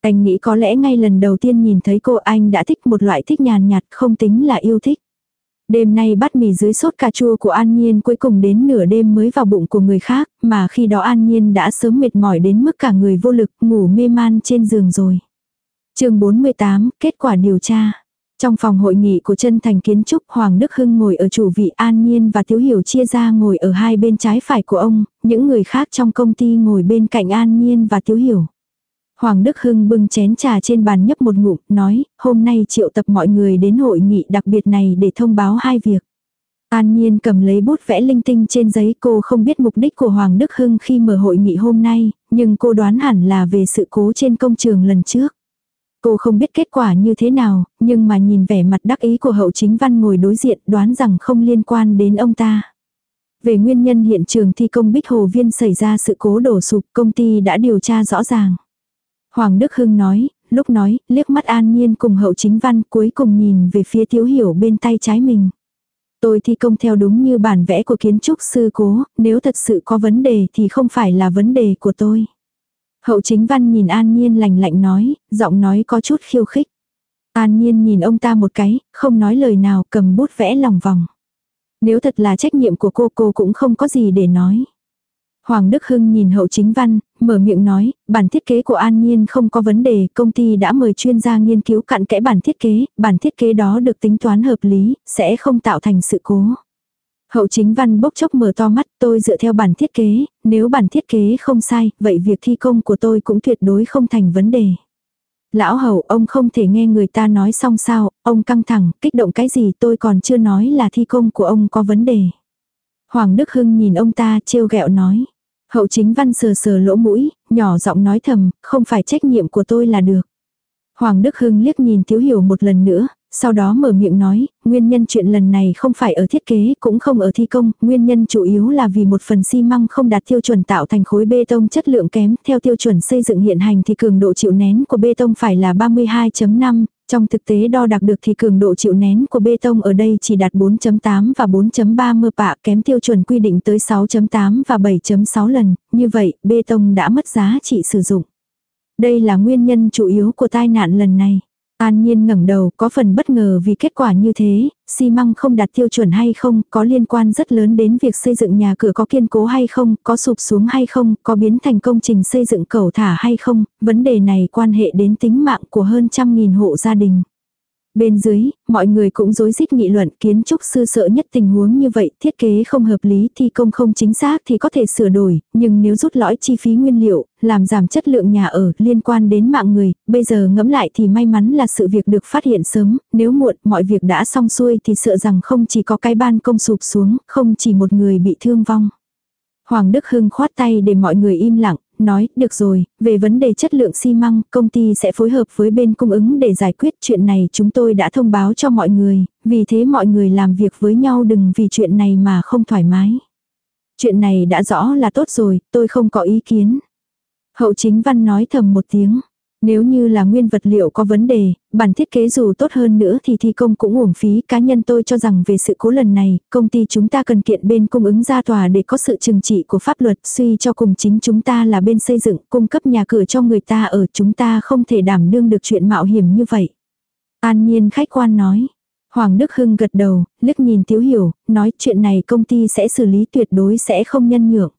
Anh nghĩ có lẽ ngay lần đầu tiên nhìn thấy cô anh đã thích một loại thích nhàn nhạt không tính là yêu thích. Đêm nay bắt mì dưới sốt cà chua của An Nhiên cuối cùng đến nửa đêm mới vào bụng của người khác, mà khi đó An Nhiên đã sớm mệt mỏi đến mức cả người vô lực, ngủ mê man trên giường rồi. chương 48, kết quả điều tra. Trong phòng hội nghị của chân thành kiến trúc Hoàng Đức Hưng ngồi ở chủ vị An Nhiên và Tiếu Hiểu chia ra ngồi ở hai bên trái phải của ông, những người khác trong công ty ngồi bên cạnh An Nhiên và Tiếu Hiểu. Hoàng Đức Hưng bưng chén trà trên bàn nhấp một ngụm, nói, hôm nay triệu tập mọi người đến hội nghị đặc biệt này để thông báo hai việc. An Nhiên cầm lấy bút vẽ linh tinh trên giấy cô không biết mục đích của Hoàng Đức Hưng khi mở hội nghị hôm nay, nhưng cô đoán hẳn là về sự cố trên công trường lần trước. Cô không biết kết quả như thế nào, nhưng mà nhìn vẻ mặt đắc ý của hậu chính văn ngồi đối diện đoán rằng không liên quan đến ông ta. Về nguyên nhân hiện trường thi công Bích Hồ Viên xảy ra sự cố đổ sụp công ty đã điều tra rõ ràng. Hoàng Đức Hưng nói, lúc nói, liếc mắt an nhiên cùng hậu chính văn cuối cùng nhìn về phía thiếu hiểu bên tay trái mình. Tôi thi công theo đúng như bản vẽ của kiến trúc sư cố, nếu thật sự có vấn đề thì không phải là vấn đề của tôi. Hậu chính văn nhìn an nhiên lành lạnh nói, giọng nói có chút khiêu khích. An nhiên nhìn ông ta một cái, không nói lời nào cầm bút vẽ lòng vòng. Nếu thật là trách nhiệm của cô cô cũng không có gì để nói. Hoàng Đức Hưng nhìn hậu chính văn, mở miệng nói, bản thiết kế của An Nhiên không có vấn đề, công ty đã mời chuyên gia nghiên cứu cặn kẽ bản thiết kế, bản thiết kế đó được tính toán hợp lý, sẽ không tạo thành sự cố. Hậu chính văn bốc chốc mở to mắt, tôi dựa theo bản thiết kế, nếu bản thiết kế không sai, vậy việc thi công của tôi cũng tuyệt đối không thành vấn đề. Lão hậu, ông không thể nghe người ta nói xong sao, ông căng thẳng, kích động cái gì tôi còn chưa nói là thi công của ông có vấn đề. Hoàng Đức Hưng nhìn ông ta trêu ghẹo nói. Hậu chính văn sờ sờ lỗ mũi, nhỏ giọng nói thầm, không phải trách nhiệm của tôi là được. Hoàng Đức Hưng liếc nhìn Thiếu Hiểu một lần nữa, sau đó mở miệng nói, nguyên nhân chuyện lần này không phải ở thiết kế, cũng không ở thi công, nguyên nhân chủ yếu là vì một phần xi măng không đạt tiêu chuẩn tạo thành khối bê tông chất lượng kém, theo tiêu chuẩn xây dựng hiện hành thì cường độ chịu nén của bê tông phải là 32.5, trong thực tế đo đạc được thì cường độ chịu nén của bê tông ở đây chỉ đạt 4.8 và 4.3 mơ pạ kém tiêu chuẩn quy định tới 6.8 và 7.6 lần, như vậy bê tông đã mất giá trị sử dụng. Đây là nguyên nhân chủ yếu của tai nạn lần này. An Nhiên ngẩng đầu có phần bất ngờ vì kết quả như thế, xi măng không đạt tiêu chuẩn hay không, có liên quan rất lớn đến việc xây dựng nhà cửa có kiên cố hay không, có sụp xuống hay không, có biến thành công trình xây dựng cầu thả hay không, vấn đề này quan hệ đến tính mạng của hơn trăm nghìn hộ gia đình. Bên dưới, mọi người cũng rối rít nghị luận kiến trúc sư sợ nhất tình huống như vậy, thiết kế không hợp lý thi công không chính xác thì có thể sửa đổi, nhưng nếu rút lõi chi phí nguyên liệu, làm giảm chất lượng nhà ở liên quan đến mạng người, bây giờ ngẫm lại thì may mắn là sự việc được phát hiện sớm, nếu muộn mọi việc đã xong xuôi thì sợ rằng không chỉ có cái ban công sụp xuống, không chỉ một người bị thương vong. Hoàng Đức Hưng khoát tay để mọi người im lặng, nói, được rồi, về vấn đề chất lượng xi măng, công ty sẽ phối hợp với bên cung ứng để giải quyết chuyện này chúng tôi đã thông báo cho mọi người, vì thế mọi người làm việc với nhau đừng vì chuyện này mà không thoải mái. Chuyện này đã rõ là tốt rồi, tôi không có ý kiến. Hậu chính văn nói thầm một tiếng. Nếu như là nguyên vật liệu có vấn đề, bản thiết kế dù tốt hơn nữa thì thi công cũng uổng phí. Cá nhân tôi cho rằng về sự cố lần này, công ty chúng ta cần kiện bên cung ứng ra tòa để có sự trừng trị của pháp luật. Suy cho cùng chính chúng ta là bên xây dựng, cung cấp nhà cửa cho người ta ở chúng ta không thể đảm đương được chuyện mạo hiểm như vậy. An nhiên khách quan nói. Hoàng Đức Hưng gật đầu, liếc nhìn Tiếu Hiểu, nói chuyện này công ty sẽ xử lý tuyệt đối sẽ không nhân nhượng.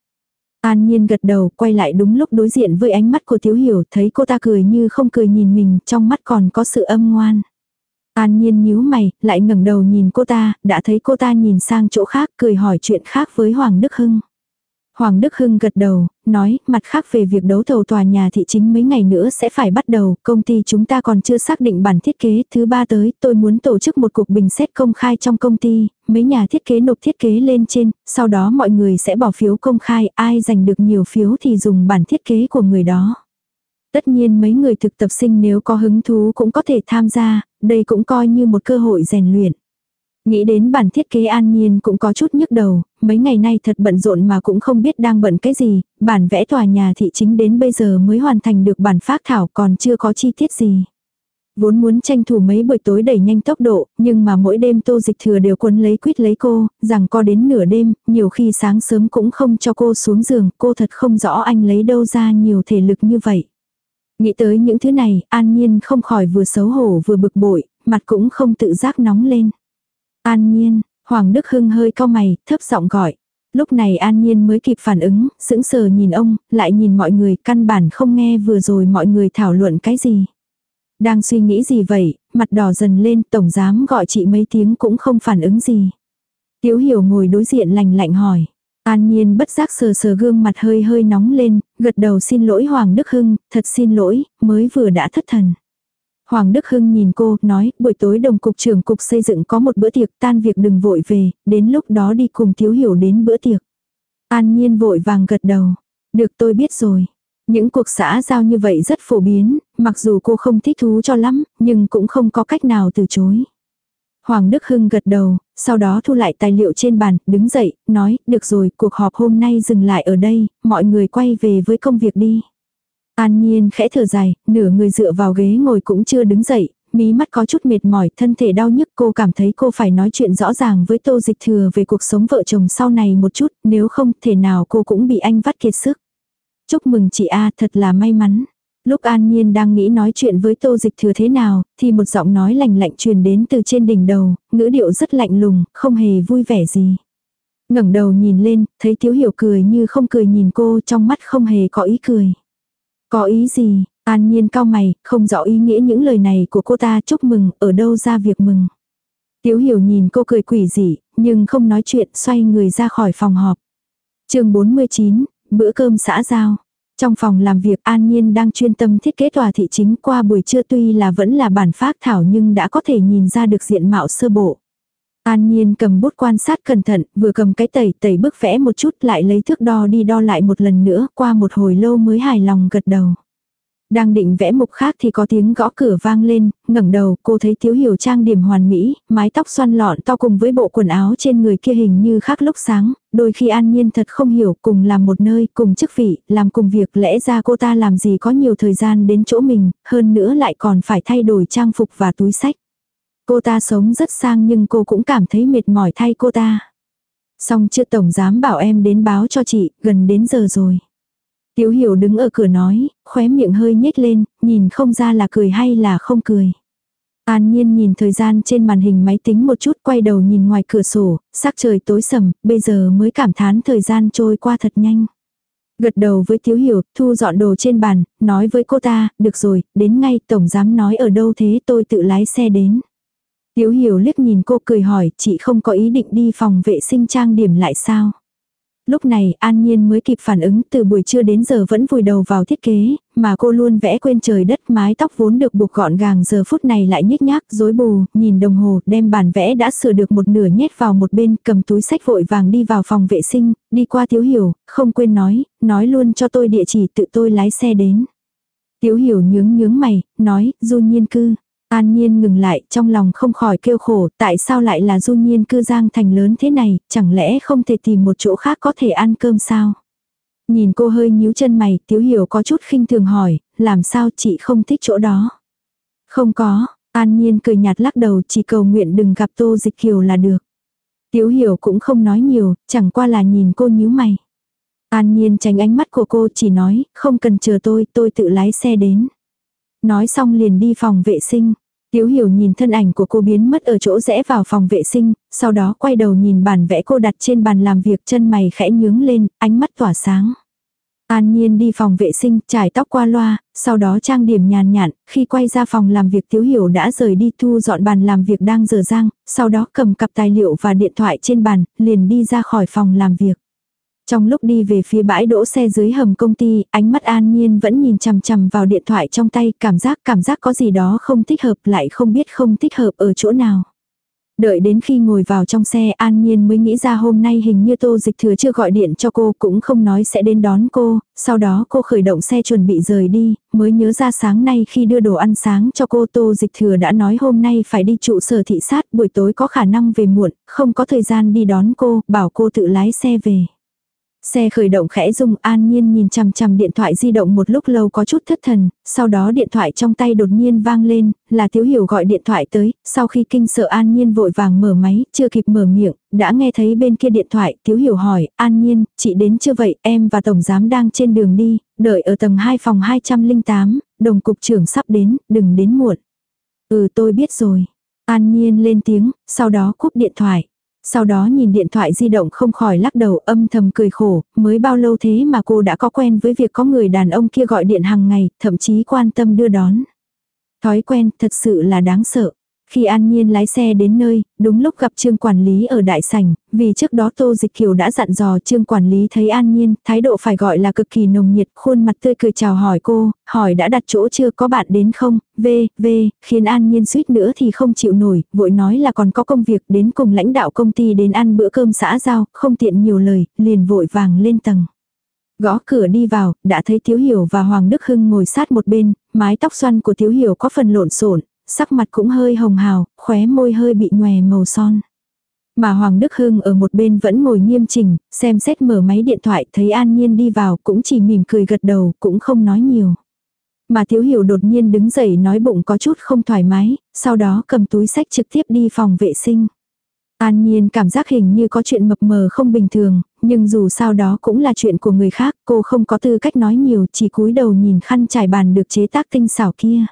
An Nhiên gật đầu, quay lại đúng lúc đối diện với ánh mắt của Tiếu Hiểu, thấy cô ta cười như không cười nhìn mình, trong mắt còn có sự âm ngoan. An Nhiên nhíu mày, lại ngẩng đầu nhìn cô ta, đã thấy cô ta nhìn sang chỗ khác, cười hỏi chuyện khác với Hoàng Đức Hưng. Hoàng Đức Hưng gật đầu, nói, mặt khác về việc đấu thầu tòa nhà thị chính mấy ngày nữa sẽ phải bắt đầu, công ty chúng ta còn chưa xác định bản thiết kế, thứ ba tới, tôi muốn tổ chức một cuộc bình xét công khai trong công ty, mấy nhà thiết kế nộp thiết kế lên trên, sau đó mọi người sẽ bỏ phiếu công khai, ai giành được nhiều phiếu thì dùng bản thiết kế của người đó. Tất nhiên mấy người thực tập sinh nếu có hứng thú cũng có thể tham gia, đây cũng coi như một cơ hội rèn luyện. Nghĩ đến bản thiết kế an nhiên cũng có chút nhức đầu, mấy ngày nay thật bận rộn mà cũng không biết đang bận cái gì, bản vẽ tòa nhà thị chính đến bây giờ mới hoàn thành được bản phác thảo còn chưa có chi tiết gì. Vốn muốn tranh thủ mấy buổi tối đẩy nhanh tốc độ, nhưng mà mỗi đêm tô dịch thừa đều quấn lấy quýt lấy cô, rằng co đến nửa đêm, nhiều khi sáng sớm cũng không cho cô xuống giường, cô thật không rõ anh lấy đâu ra nhiều thể lực như vậy. Nghĩ tới những thứ này, an nhiên không khỏi vừa xấu hổ vừa bực bội, mặt cũng không tự giác nóng lên. An nhiên, Hoàng Đức Hưng hơi cau mày, thấp giọng gọi. Lúc này An Nhiên mới kịp phản ứng, sững sờ nhìn ông, lại nhìn mọi người, căn bản không nghe vừa rồi mọi người thảo luận cái gì. Đang suy nghĩ gì vậy, mặt đỏ dần lên, tổng giám gọi chị mấy tiếng cũng không phản ứng gì. Tiếu hiểu ngồi đối diện lành lạnh hỏi. An Nhiên bất giác sờ sờ gương mặt hơi hơi nóng lên, gật đầu xin lỗi Hoàng Đức Hưng, thật xin lỗi, mới vừa đã thất thần. Hoàng Đức Hưng nhìn cô, nói, buổi tối đồng cục trưởng cục xây dựng có một bữa tiệc, tan việc đừng vội về, đến lúc đó đi cùng Thiếu Hiểu đến bữa tiệc. An Nhiên vội vàng gật đầu. Được tôi biết rồi. Những cuộc xã giao như vậy rất phổ biến, mặc dù cô không thích thú cho lắm, nhưng cũng không có cách nào từ chối. Hoàng Đức Hưng gật đầu, sau đó thu lại tài liệu trên bàn, đứng dậy, nói, được rồi, cuộc họp hôm nay dừng lại ở đây, mọi người quay về với công việc đi. An Nhiên khẽ thở dài, nửa người dựa vào ghế ngồi cũng chưa đứng dậy, mí mắt có chút mệt mỏi, thân thể đau nhức cô cảm thấy cô phải nói chuyện rõ ràng với Tô Dịch Thừa về cuộc sống vợ chồng sau này một chút, nếu không thể nào cô cũng bị anh vắt kiệt sức. Chúc mừng chị A thật là may mắn. Lúc An Nhiên đang nghĩ nói chuyện với Tô Dịch Thừa thế nào, thì một giọng nói lạnh lạnh truyền đến từ trên đỉnh đầu, ngữ điệu rất lạnh lùng, không hề vui vẻ gì. ngẩng đầu nhìn lên, thấy Tiếu Hiểu cười như không cười nhìn cô trong mắt không hề có ý cười. Có ý gì? An nhiên cao mày, không rõ ý nghĩa những lời này của cô ta chúc mừng, ở đâu ra việc mừng. Tiếu hiểu nhìn cô cười quỷ dị, nhưng không nói chuyện xoay người ra khỏi phòng họp. chương 49, bữa cơm xã giao. Trong phòng làm việc An Nhiên đang chuyên tâm thiết kế tòa thị chính qua buổi trưa tuy là vẫn là bản phác thảo nhưng đã có thể nhìn ra được diện mạo sơ bộ. An Nhiên cầm bút quan sát cẩn thận, vừa cầm cái tẩy tẩy bức vẽ một chút lại lấy thước đo đi đo lại một lần nữa, qua một hồi lâu mới hài lòng gật đầu. Đang định vẽ mục khác thì có tiếng gõ cửa vang lên, ngẩng đầu cô thấy thiếu hiểu trang điểm hoàn mỹ, mái tóc xoăn lọn to cùng với bộ quần áo trên người kia hình như khác lúc sáng, đôi khi an nhiên thật không hiểu cùng làm một nơi, cùng chức vị, làm cùng việc lẽ ra cô ta làm gì có nhiều thời gian đến chỗ mình, hơn nữa lại còn phải thay đổi trang phục và túi sách. Cô ta sống rất sang nhưng cô cũng cảm thấy mệt mỏi thay cô ta. Xong chưa tổng dám bảo em đến báo cho chị, gần đến giờ rồi. Tiếu hiểu đứng ở cửa nói, khóe miệng hơi nhếch lên, nhìn không ra là cười hay là không cười. An nhiên nhìn thời gian trên màn hình máy tính một chút quay đầu nhìn ngoài cửa sổ, sắc trời tối sầm, bây giờ mới cảm thán thời gian trôi qua thật nhanh. Gật đầu với Tiếu Hiểu, thu dọn đồ trên bàn, nói với cô ta, được rồi, đến ngay tổng giám nói ở đâu thế tôi tự lái xe đến. Tiếu hiểu liếc nhìn cô cười hỏi, chị không có ý định đi phòng vệ sinh trang điểm lại sao? Lúc này An Nhiên mới kịp phản ứng từ buổi trưa đến giờ vẫn vùi đầu vào thiết kế, mà cô luôn vẽ quên trời đất mái tóc vốn được buộc gọn gàng giờ phút này lại nhếch nhác rối bù, nhìn đồng hồ đem bản vẽ đã sửa được một nửa nhét vào một bên cầm túi sách vội vàng đi vào phòng vệ sinh, đi qua Tiếu Hiểu, không quên nói, nói luôn cho tôi địa chỉ tự tôi lái xe đến. Tiếu Hiểu nhướng nhướng mày, nói, du nhiên cư. An Nhiên ngừng lại, trong lòng không khỏi kêu khổ, tại sao lại là du nhiên cư giang thành lớn thế này, chẳng lẽ không thể tìm một chỗ khác có thể ăn cơm sao? Nhìn cô hơi nhíu chân mày, Tiếu Hiểu có chút khinh thường hỏi, làm sao chị không thích chỗ đó? Không có, An Nhiên cười nhạt lắc đầu chỉ cầu nguyện đừng gặp Tô Dịch Kiều là được. Tiếu Hiểu cũng không nói nhiều, chẳng qua là nhìn cô nhíu mày. An Nhiên tránh ánh mắt của cô chỉ nói, không cần chờ tôi, tôi tự lái xe đến. Nói xong liền đi phòng vệ sinh. Tiếu hiểu nhìn thân ảnh của cô biến mất ở chỗ rẽ vào phòng vệ sinh, sau đó quay đầu nhìn bản vẽ cô đặt trên bàn làm việc chân mày khẽ nhướng lên, ánh mắt tỏa sáng. An Nhiên đi phòng vệ sinh, trải tóc qua loa, sau đó trang điểm nhàn nhạt, khi quay ra phòng làm việc Tiếu Hiểu đã rời đi thu dọn bàn làm việc đang dở dang, sau đó cầm cặp tài liệu và điện thoại trên bàn, liền đi ra khỏi phòng làm việc. Trong lúc đi về phía bãi đỗ xe dưới hầm công ty, ánh mắt an nhiên vẫn nhìn chằm chằm vào điện thoại trong tay, cảm giác cảm giác có gì đó không thích hợp lại không biết không thích hợp ở chỗ nào. Đợi đến khi ngồi vào trong xe An Nhiên mới nghĩ ra hôm nay hình như Tô Dịch Thừa chưa gọi điện cho cô cũng không nói sẽ đến đón cô, sau đó cô khởi động xe chuẩn bị rời đi, mới nhớ ra sáng nay khi đưa đồ ăn sáng cho cô Tô Dịch Thừa đã nói hôm nay phải đi trụ sở thị sát buổi tối có khả năng về muộn, không có thời gian đi đón cô, bảo cô tự lái xe về. Xe khởi động khẽ rung an nhiên nhìn chằm chằm điện thoại di động một lúc lâu có chút thất thần, sau đó điện thoại trong tay đột nhiên vang lên, là Tiếu Hiểu gọi điện thoại tới, sau khi kinh sợ an nhiên vội vàng mở máy, chưa kịp mở miệng, đã nghe thấy bên kia điện thoại, Tiếu Hiểu hỏi, an nhiên, chị đến chưa vậy, em và Tổng Giám đang trên đường đi, đợi ở tầng 2 phòng 208, đồng cục trưởng sắp đến, đừng đến muộn. Ừ tôi biết rồi. An nhiên lên tiếng, sau đó cúp điện thoại. Sau đó nhìn điện thoại di động không khỏi lắc đầu âm thầm cười khổ, mới bao lâu thế mà cô đã có quen với việc có người đàn ông kia gọi điện hàng ngày, thậm chí quan tâm đưa đón. Thói quen thật sự là đáng sợ. Khi An Nhiên lái xe đến nơi, đúng lúc gặp Trương Quản lý ở Đại Sảnh, vì trước đó Tô Dịch Kiều đã dặn dò Trương Quản lý thấy An Nhiên, thái độ phải gọi là cực kỳ nồng nhiệt, khuôn mặt tươi cười chào hỏi cô, hỏi đã đặt chỗ chưa có bạn đến không, v, v, khiến An Nhiên suýt nữa thì không chịu nổi, vội nói là còn có công việc đến cùng lãnh đạo công ty đến ăn bữa cơm xã giao, không tiện nhiều lời, liền vội vàng lên tầng. Gõ cửa đi vào, đã thấy Thiếu Hiểu và Hoàng Đức Hưng ngồi sát một bên, mái tóc xoăn của Thiếu Hiểu có phần lộn xộn, sắc mặt cũng hơi hồng hào, khóe môi hơi bị nhòe màu son. Mà Hoàng Đức Hưng ở một bên vẫn ngồi nghiêm chỉnh, xem xét mở máy điện thoại thấy An Nhiên đi vào cũng chỉ mỉm cười gật đầu, cũng không nói nhiều. Mà Thiếu Hiểu đột nhiên đứng dậy nói bụng có chút không thoải mái, sau đó cầm túi sách trực tiếp đi phòng vệ sinh. An Nhiên cảm giác hình như có chuyện mập mờ không bình thường, nhưng dù sao đó cũng là chuyện của người khác, cô không có tư cách nói nhiều, chỉ cúi đầu nhìn khăn trải bàn được chế tác tinh xảo kia.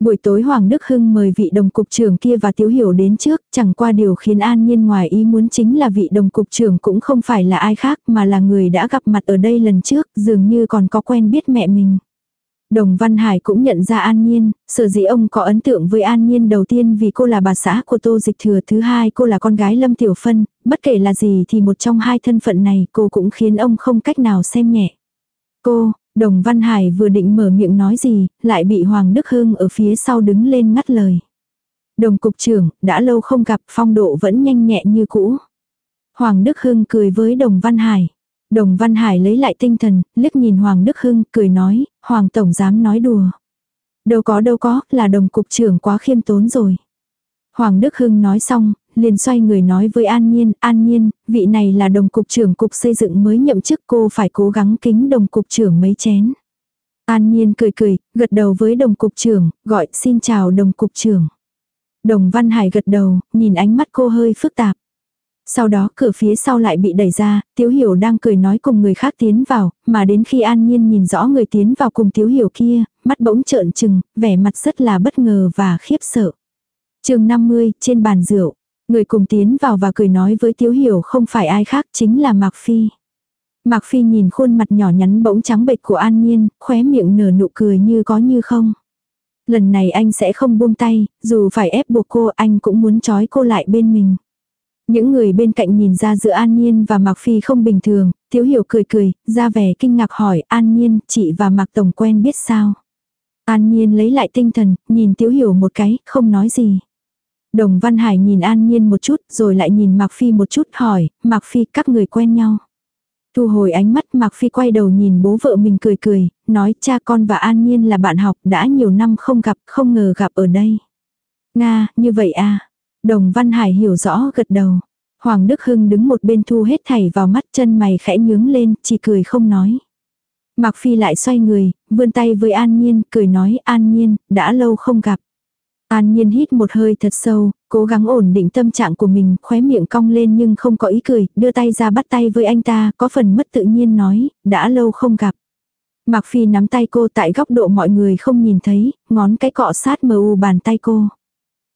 Buổi tối Hoàng Đức Hưng mời vị đồng cục trưởng kia và Tiếu Hiểu đến trước, chẳng qua điều khiến An Nhiên ngoài ý muốn chính là vị đồng cục trưởng cũng không phải là ai khác mà là người đã gặp mặt ở đây lần trước, dường như còn có quen biết mẹ mình. Đồng Văn Hải cũng nhận ra An Nhiên, sở dĩ ông có ấn tượng với An Nhiên đầu tiên vì cô là bà xã của Tô Dịch Thừa, thứ hai cô là con gái Lâm Tiểu Phân, bất kể là gì thì một trong hai thân phận này cô cũng khiến ông không cách nào xem nhẹ. Cô, Đồng Văn Hải vừa định mở miệng nói gì, lại bị Hoàng Đức Hưng ở phía sau đứng lên ngắt lời. Đồng cục trưởng, đã lâu không gặp phong độ vẫn nhanh nhẹ như cũ. Hoàng Đức Hưng cười với Đồng Văn Hải. Đồng Văn Hải lấy lại tinh thần, liếc nhìn Hoàng Đức Hưng, cười nói, Hoàng Tổng dám nói đùa. Đâu có đâu có, là đồng cục trưởng quá khiêm tốn rồi. Hoàng Đức Hưng nói xong, liền xoay người nói với An Nhiên, An Nhiên, vị này là đồng cục trưởng cục xây dựng mới nhậm chức cô phải cố gắng kính đồng cục trưởng mấy chén. An Nhiên cười cười, gật đầu với đồng cục trưởng, gọi xin chào đồng cục trưởng. Đồng Văn Hải gật đầu, nhìn ánh mắt cô hơi phức tạp. Sau đó cửa phía sau lại bị đẩy ra, Tiếu Hiểu đang cười nói cùng người khác tiến vào, mà đến khi An Nhiên nhìn rõ người tiến vào cùng Tiếu Hiểu kia, mắt bỗng trợn trừng, vẻ mặt rất là bất ngờ và khiếp sợ. chương 50, trên bàn rượu. Người cùng tiến vào và cười nói với Tiếu Hiểu không phải ai khác chính là Mạc Phi. Mạc Phi nhìn khuôn mặt nhỏ nhắn bỗng trắng bệch của An Nhiên, khóe miệng nở nụ cười như có như không. Lần này anh sẽ không buông tay, dù phải ép buộc cô anh cũng muốn trói cô lại bên mình. Những người bên cạnh nhìn ra giữa An Nhiên và Mạc Phi không bình thường, Tiếu Hiểu cười cười, ra vẻ kinh ngạc hỏi An Nhiên, chị và Mạc Tổng quen biết sao? An Nhiên lấy lại tinh thần, nhìn Tiếu Hiểu một cái, không nói gì. Đồng Văn Hải nhìn An Nhiên một chút, rồi lại nhìn Mạc Phi một chút hỏi, Mạc Phi các người quen nhau. Thu hồi ánh mắt Mạc Phi quay đầu nhìn bố vợ mình cười cười, nói cha con và An Nhiên là bạn học đã nhiều năm không gặp, không ngờ gặp ở đây. Nga, như vậy à. Đồng Văn Hải hiểu rõ gật đầu. Hoàng Đức Hưng đứng một bên thu hết thảy vào mắt chân mày khẽ nhướng lên, chỉ cười không nói. Mạc Phi lại xoay người, vươn tay với An Nhiên, cười nói An Nhiên, đã lâu không gặp. An Nhiên hít một hơi thật sâu, cố gắng ổn định tâm trạng của mình, khóe miệng cong lên nhưng không có ý cười, đưa tay ra bắt tay với anh ta, có phần mất tự nhiên nói, đã lâu không gặp. Mạc Phi nắm tay cô tại góc độ mọi người không nhìn thấy, ngón cái cọ sát mờ u bàn tay cô.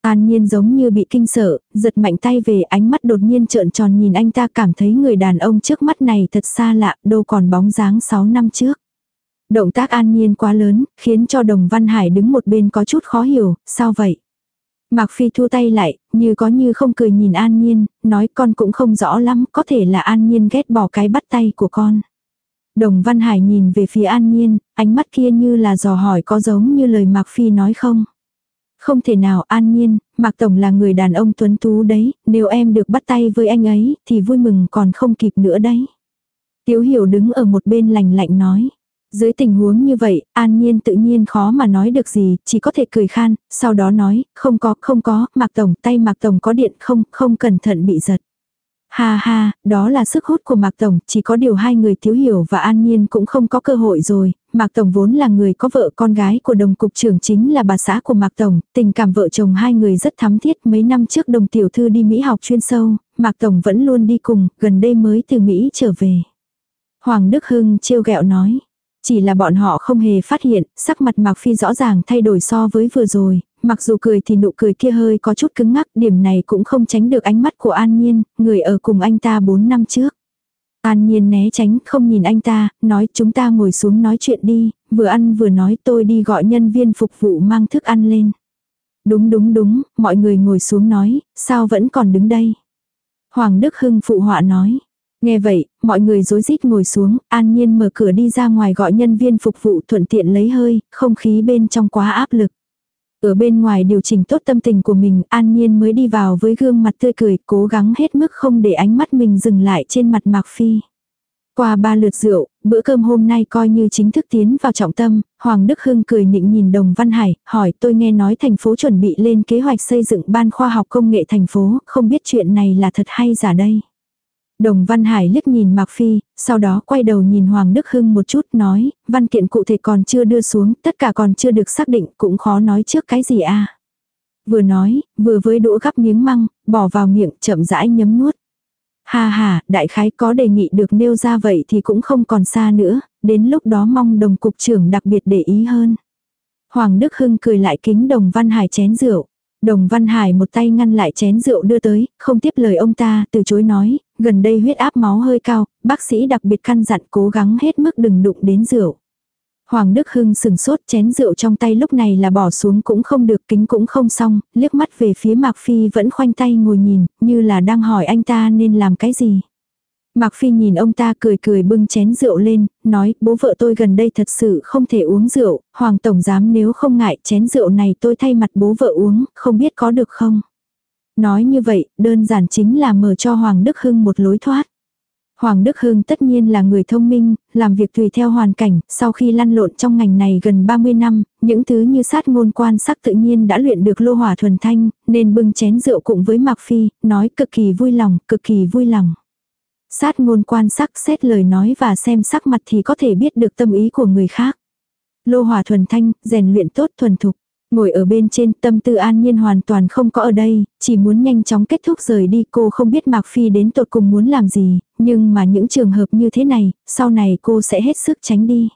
An Nhiên giống như bị kinh sợ, giật mạnh tay về ánh mắt đột nhiên trợn tròn nhìn anh ta cảm thấy người đàn ông trước mắt này thật xa lạ, đâu còn bóng dáng 6 năm trước. Động tác An Nhiên quá lớn, khiến cho Đồng Văn Hải đứng một bên có chút khó hiểu, sao vậy? Mạc Phi thu tay lại, như có như không cười nhìn An Nhiên, nói con cũng không rõ lắm, có thể là An Nhiên ghét bỏ cái bắt tay của con. Đồng Văn Hải nhìn về phía An Nhiên, ánh mắt kia như là dò hỏi có giống như lời Mạc Phi nói không? Không thể nào An Nhiên, Mạc Tổng là người đàn ông tuấn tú đấy, nếu em được bắt tay với anh ấy thì vui mừng còn không kịp nữa đấy. Tiếu Hiểu đứng ở một bên lành lạnh nói. Dưới tình huống như vậy, an nhiên tự nhiên khó mà nói được gì, chỉ có thể cười khan, sau đó nói, không có, không có, Mạc Tổng, tay Mạc Tổng có điện không, không cẩn thận bị giật. Ha ha, đó là sức hút của Mạc Tổng, chỉ có điều hai người thiếu hiểu và an nhiên cũng không có cơ hội rồi. Mạc Tổng vốn là người có vợ con gái của đồng cục trưởng chính là bà xã của Mạc Tổng, tình cảm vợ chồng hai người rất thắm thiết mấy năm trước đồng tiểu thư đi Mỹ học chuyên sâu, Mạc Tổng vẫn luôn đi cùng, gần đây mới từ Mỹ trở về. Hoàng Đức Hưng trêu ghẹo nói, chỉ là bọn họ không hề phát hiện, sắc mặt Mạc Phi rõ ràng thay đổi so với vừa rồi, mặc dù cười thì nụ cười kia hơi có chút cứng ngắc, điểm này cũng không tránh được ánh mắt của An Nhiên, người ở cùng anh ta 4 năm trước. An Nhiên né tránh, không nhìn anh ta, nói chúng ta ngồi xuống nói chuyện đi, vừa ăn vừa nói tôi đi gọi nhân viên phục vụ mang thức ăn lên. Đúng đúng đúng, mọi người ngồi xuống nói, sao vẫn còn đứng đây. Hoàng Đức Hưng phụ họa nói, Nghe vậy, mọi người rối rít ngồi xuống, an nhiên mở cửa đi ra ngoài gọi nhân viên phục vụ thuận tiện lấy hơi, không khí bên trong quá áp lực. Ở bên ngoài điều chỉnh tốt tâm tình của mình, an nhiên mới đi vào với gương mặt tươi cười, cố gắng hết mức không để ánh mắt mình dừng lại trên mặt Mạc Phi. Qua ba lượt rượu, bữa cơm hôm nay coi như chính thức tiến vào trọng tâm, Hoàng Đức Hưng cười nịnh nhìn Đồng Văn Hải, hỏi tôi nghe nói thành phố chuẩn bị lên kế hoạch xây dựng ban khoa học công nghệ thành phố, không biết chuyện này là thật hay giả đây. Đồng Văn Hải liếc nhìn Mạc Phi, sau đó quay đầu nhìn Hoàng Đức Hưng một chút nói, văn kiện cụ thể còn chưa đưa xuống, tất cả còn chưa được xác định, cũng khó nói trước cái gì a. À. Vừa nói, vừa với đũa gắp miếng măng, bỏ vào miệng, chậm rãi nhấm nuốt. Ha ha, đại khái có đề nghị được nêu ra vậy thì cũng không còn xa nữa, đến lúc đó mong đồng cục trưởng đặc biệt để ý hơn. Hoàng Đức Hưng cười lại kính đồng Văn Hải chén rượu. Đồng Văn Hải một tay ngăn lại chén rượu đưa tới, không tiếp lời ông ta, từ chối nói, gần đây huyết áp máu hơi cao, bác sĩ đặc biệt căn dặn cố gắng hết mức đừng đụng đến rượu. Hoàng Đức Hưng sừng sốt chén rượu trong tay lúc này là bỏ xuống cũng không được kính cũng không xong, liếc mắt về phía Mạc Phi vẫn khoanh tay ngồi nhìn, như là đang hỏi anh ta nên làm cái gì. Mạc Phi nhìn ông ta cười cười bưng chén rượu lên, nói, bố vợ tôi gần đây thật sự không thể uống rượu, Hoàng Tổng giám nếu không ngại chén rượu này tôi thay mặt bố vợ uống, không biết có được không. Nói như vậy, đơn giản chính là mở cho Hoàng Đức Hưng một lối thoát. Hoàng Đức Hưng tất nhiên là người thông minh, làm việc tùy theo hoàn cảnh, sau khi lăn lộn trong ngành này gần 30 năm, những thứ như sát ngôn quan sắc tự nhiên đã luyện được lô hỏa thuần thanh, nên bưng chén rượu cùng với Mạc Phi, nói cực kỳ vui lòng, cực kỳ vui lòng. Sát ngôn quan sắc xét lời nói và xem sắc mặt thì có thể biết được tâm ý của người khác. Lô hỏa thuần thanh, rèn luyện tốt thuần thục. Ngồi ở bên trên tâm tư an nhiên hoàn toàn không có ở đây, chỉ muốn nhanh chóng kết thúc rời đi cô không biết Mạc Phi đến tột cùng muốn làm gì, nhưng mà những trường hợp như thế này, sau này cô sẽ hết sức tránh đi.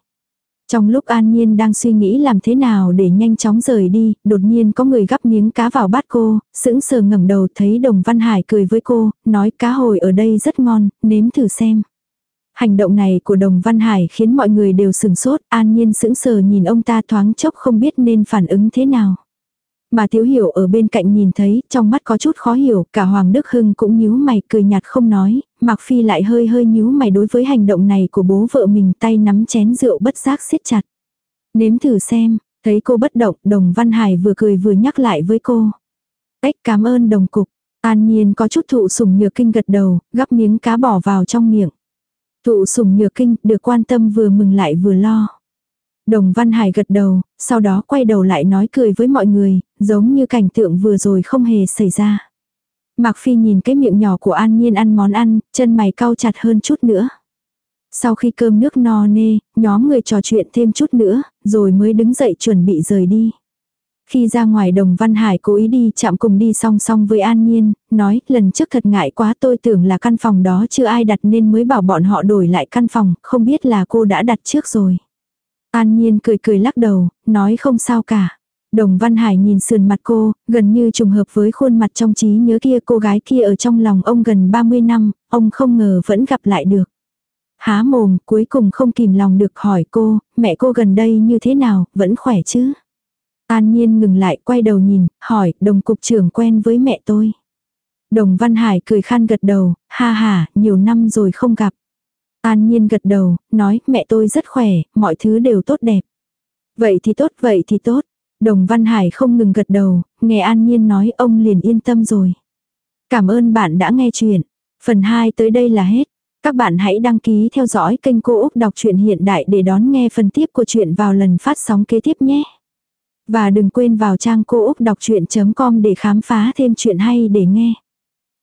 Trong lúc An Nhiên đang suy nghĩ làm thế nào để nhanh chóng rời đi, đột nhiên có người gắp miếng cá vào bát cô, sững sờ ngẩng đầu thấy Đồng Văn Hải cười với cô, nói cá hồi ở đây rất ngon, nếm thử xem. Hành động này của Đồng Văn Hải khiến mọi người đều sừng sốt, an nhiên sững sờ nhìn ông ta thoáng chốc không biết nên phản ứng thế nào. Mà Tiếu Hiểu ở bên cạnh nhìn thấy, trong mắt có chút khó hiểu, cả Hoàng Đức Hưng cũng nhíu mày cười nhạt không nói, Mạc Phi lại hơi hơi nhíu mày đối với hành động này của bố vợ mình tay nắm chén rượu bất giác siết chặt. Nếm thử xem, thấy cô bất động, Đồng Văn Hải vừa cười vừa nhắc lại với cô. Ếch cảm ơn đồng cục, an nhiên có chút thụ sủng nhược kinh gật đầu, gắp miếng cá bỏ vào trong miệng. Thụ sủng nhược kinh, được quan tâm vừa mừng lại vừa lo. Đồng Văn Hải gật đầu, sau đó quay đầu lại nói cười với mọi người, giống như cảnh tượng vừa rồi không hề xảy ra. Mạc Phi nhìn cái miệng nhỏ của An Nhiên ăn món ăn, chân mày cau chặt hơn chút nữa. Sau khi cơm nước no nê, nhóm người trò chuyện thêm chút nữa, rồi mới đứng dậy chuẩn bị rời đi. Khi ra ngoài đồng Văn Hải cố ý đi chạm cùng đi song song với An Nhiên, nói lần trước thật ngại quá tôi tưởng là căn phòng đó chưa ai đặt nên mới bảo bọn họ đổi lại căn phòng, không biết là cô đã đặt trước rồi. An Nhiên cười cười lắc đầu, nói không sao cả. Đồng Văn Hải nhìn sườn mặt cô, gần như trùng hợp với khuôn mặt trong trí nhớ kia cô gái kia ở trong lòng ông gần 30 năm, ông không ngờ vẫn gặp lại được. Há mồm, cuối cùng không kìm lòng được hỏi cô, mẹ cô gần đây như thế nào, vẫn khỏe chứ? An Nhiên ngừng lại, quay đầu nhìn, hỏi, đồng cục trưởng quen với mẹ tôi. Đồng Văn Hải cười khan gật đầu, ha ha, nhiều năm rồi không gặp. An Nhiên gật đầu, nói, mẹ tôi rất khỏe, mọi thứ đều tốt đẹp. Vậy thì tốt, vậy thì tốt. Đồng Văn Hải không ngừng gật đầu, nghe An Nhiên nói ông liền yên tâm rồi. Cảm ơn bạn đã nghe chuyện. Phần 2 tới đây là hết. Các bạn hãy đăng ký theo dõi kênh Cô Úc Đọc truyện Hiện Đại để đón nghe phần tiếp của chuyện vào lần phát sóng kế tiếp nhé. Và đừng quên vào trang cô úc đọc chuyện.com để khám phá thêm chuyện hay để nghe.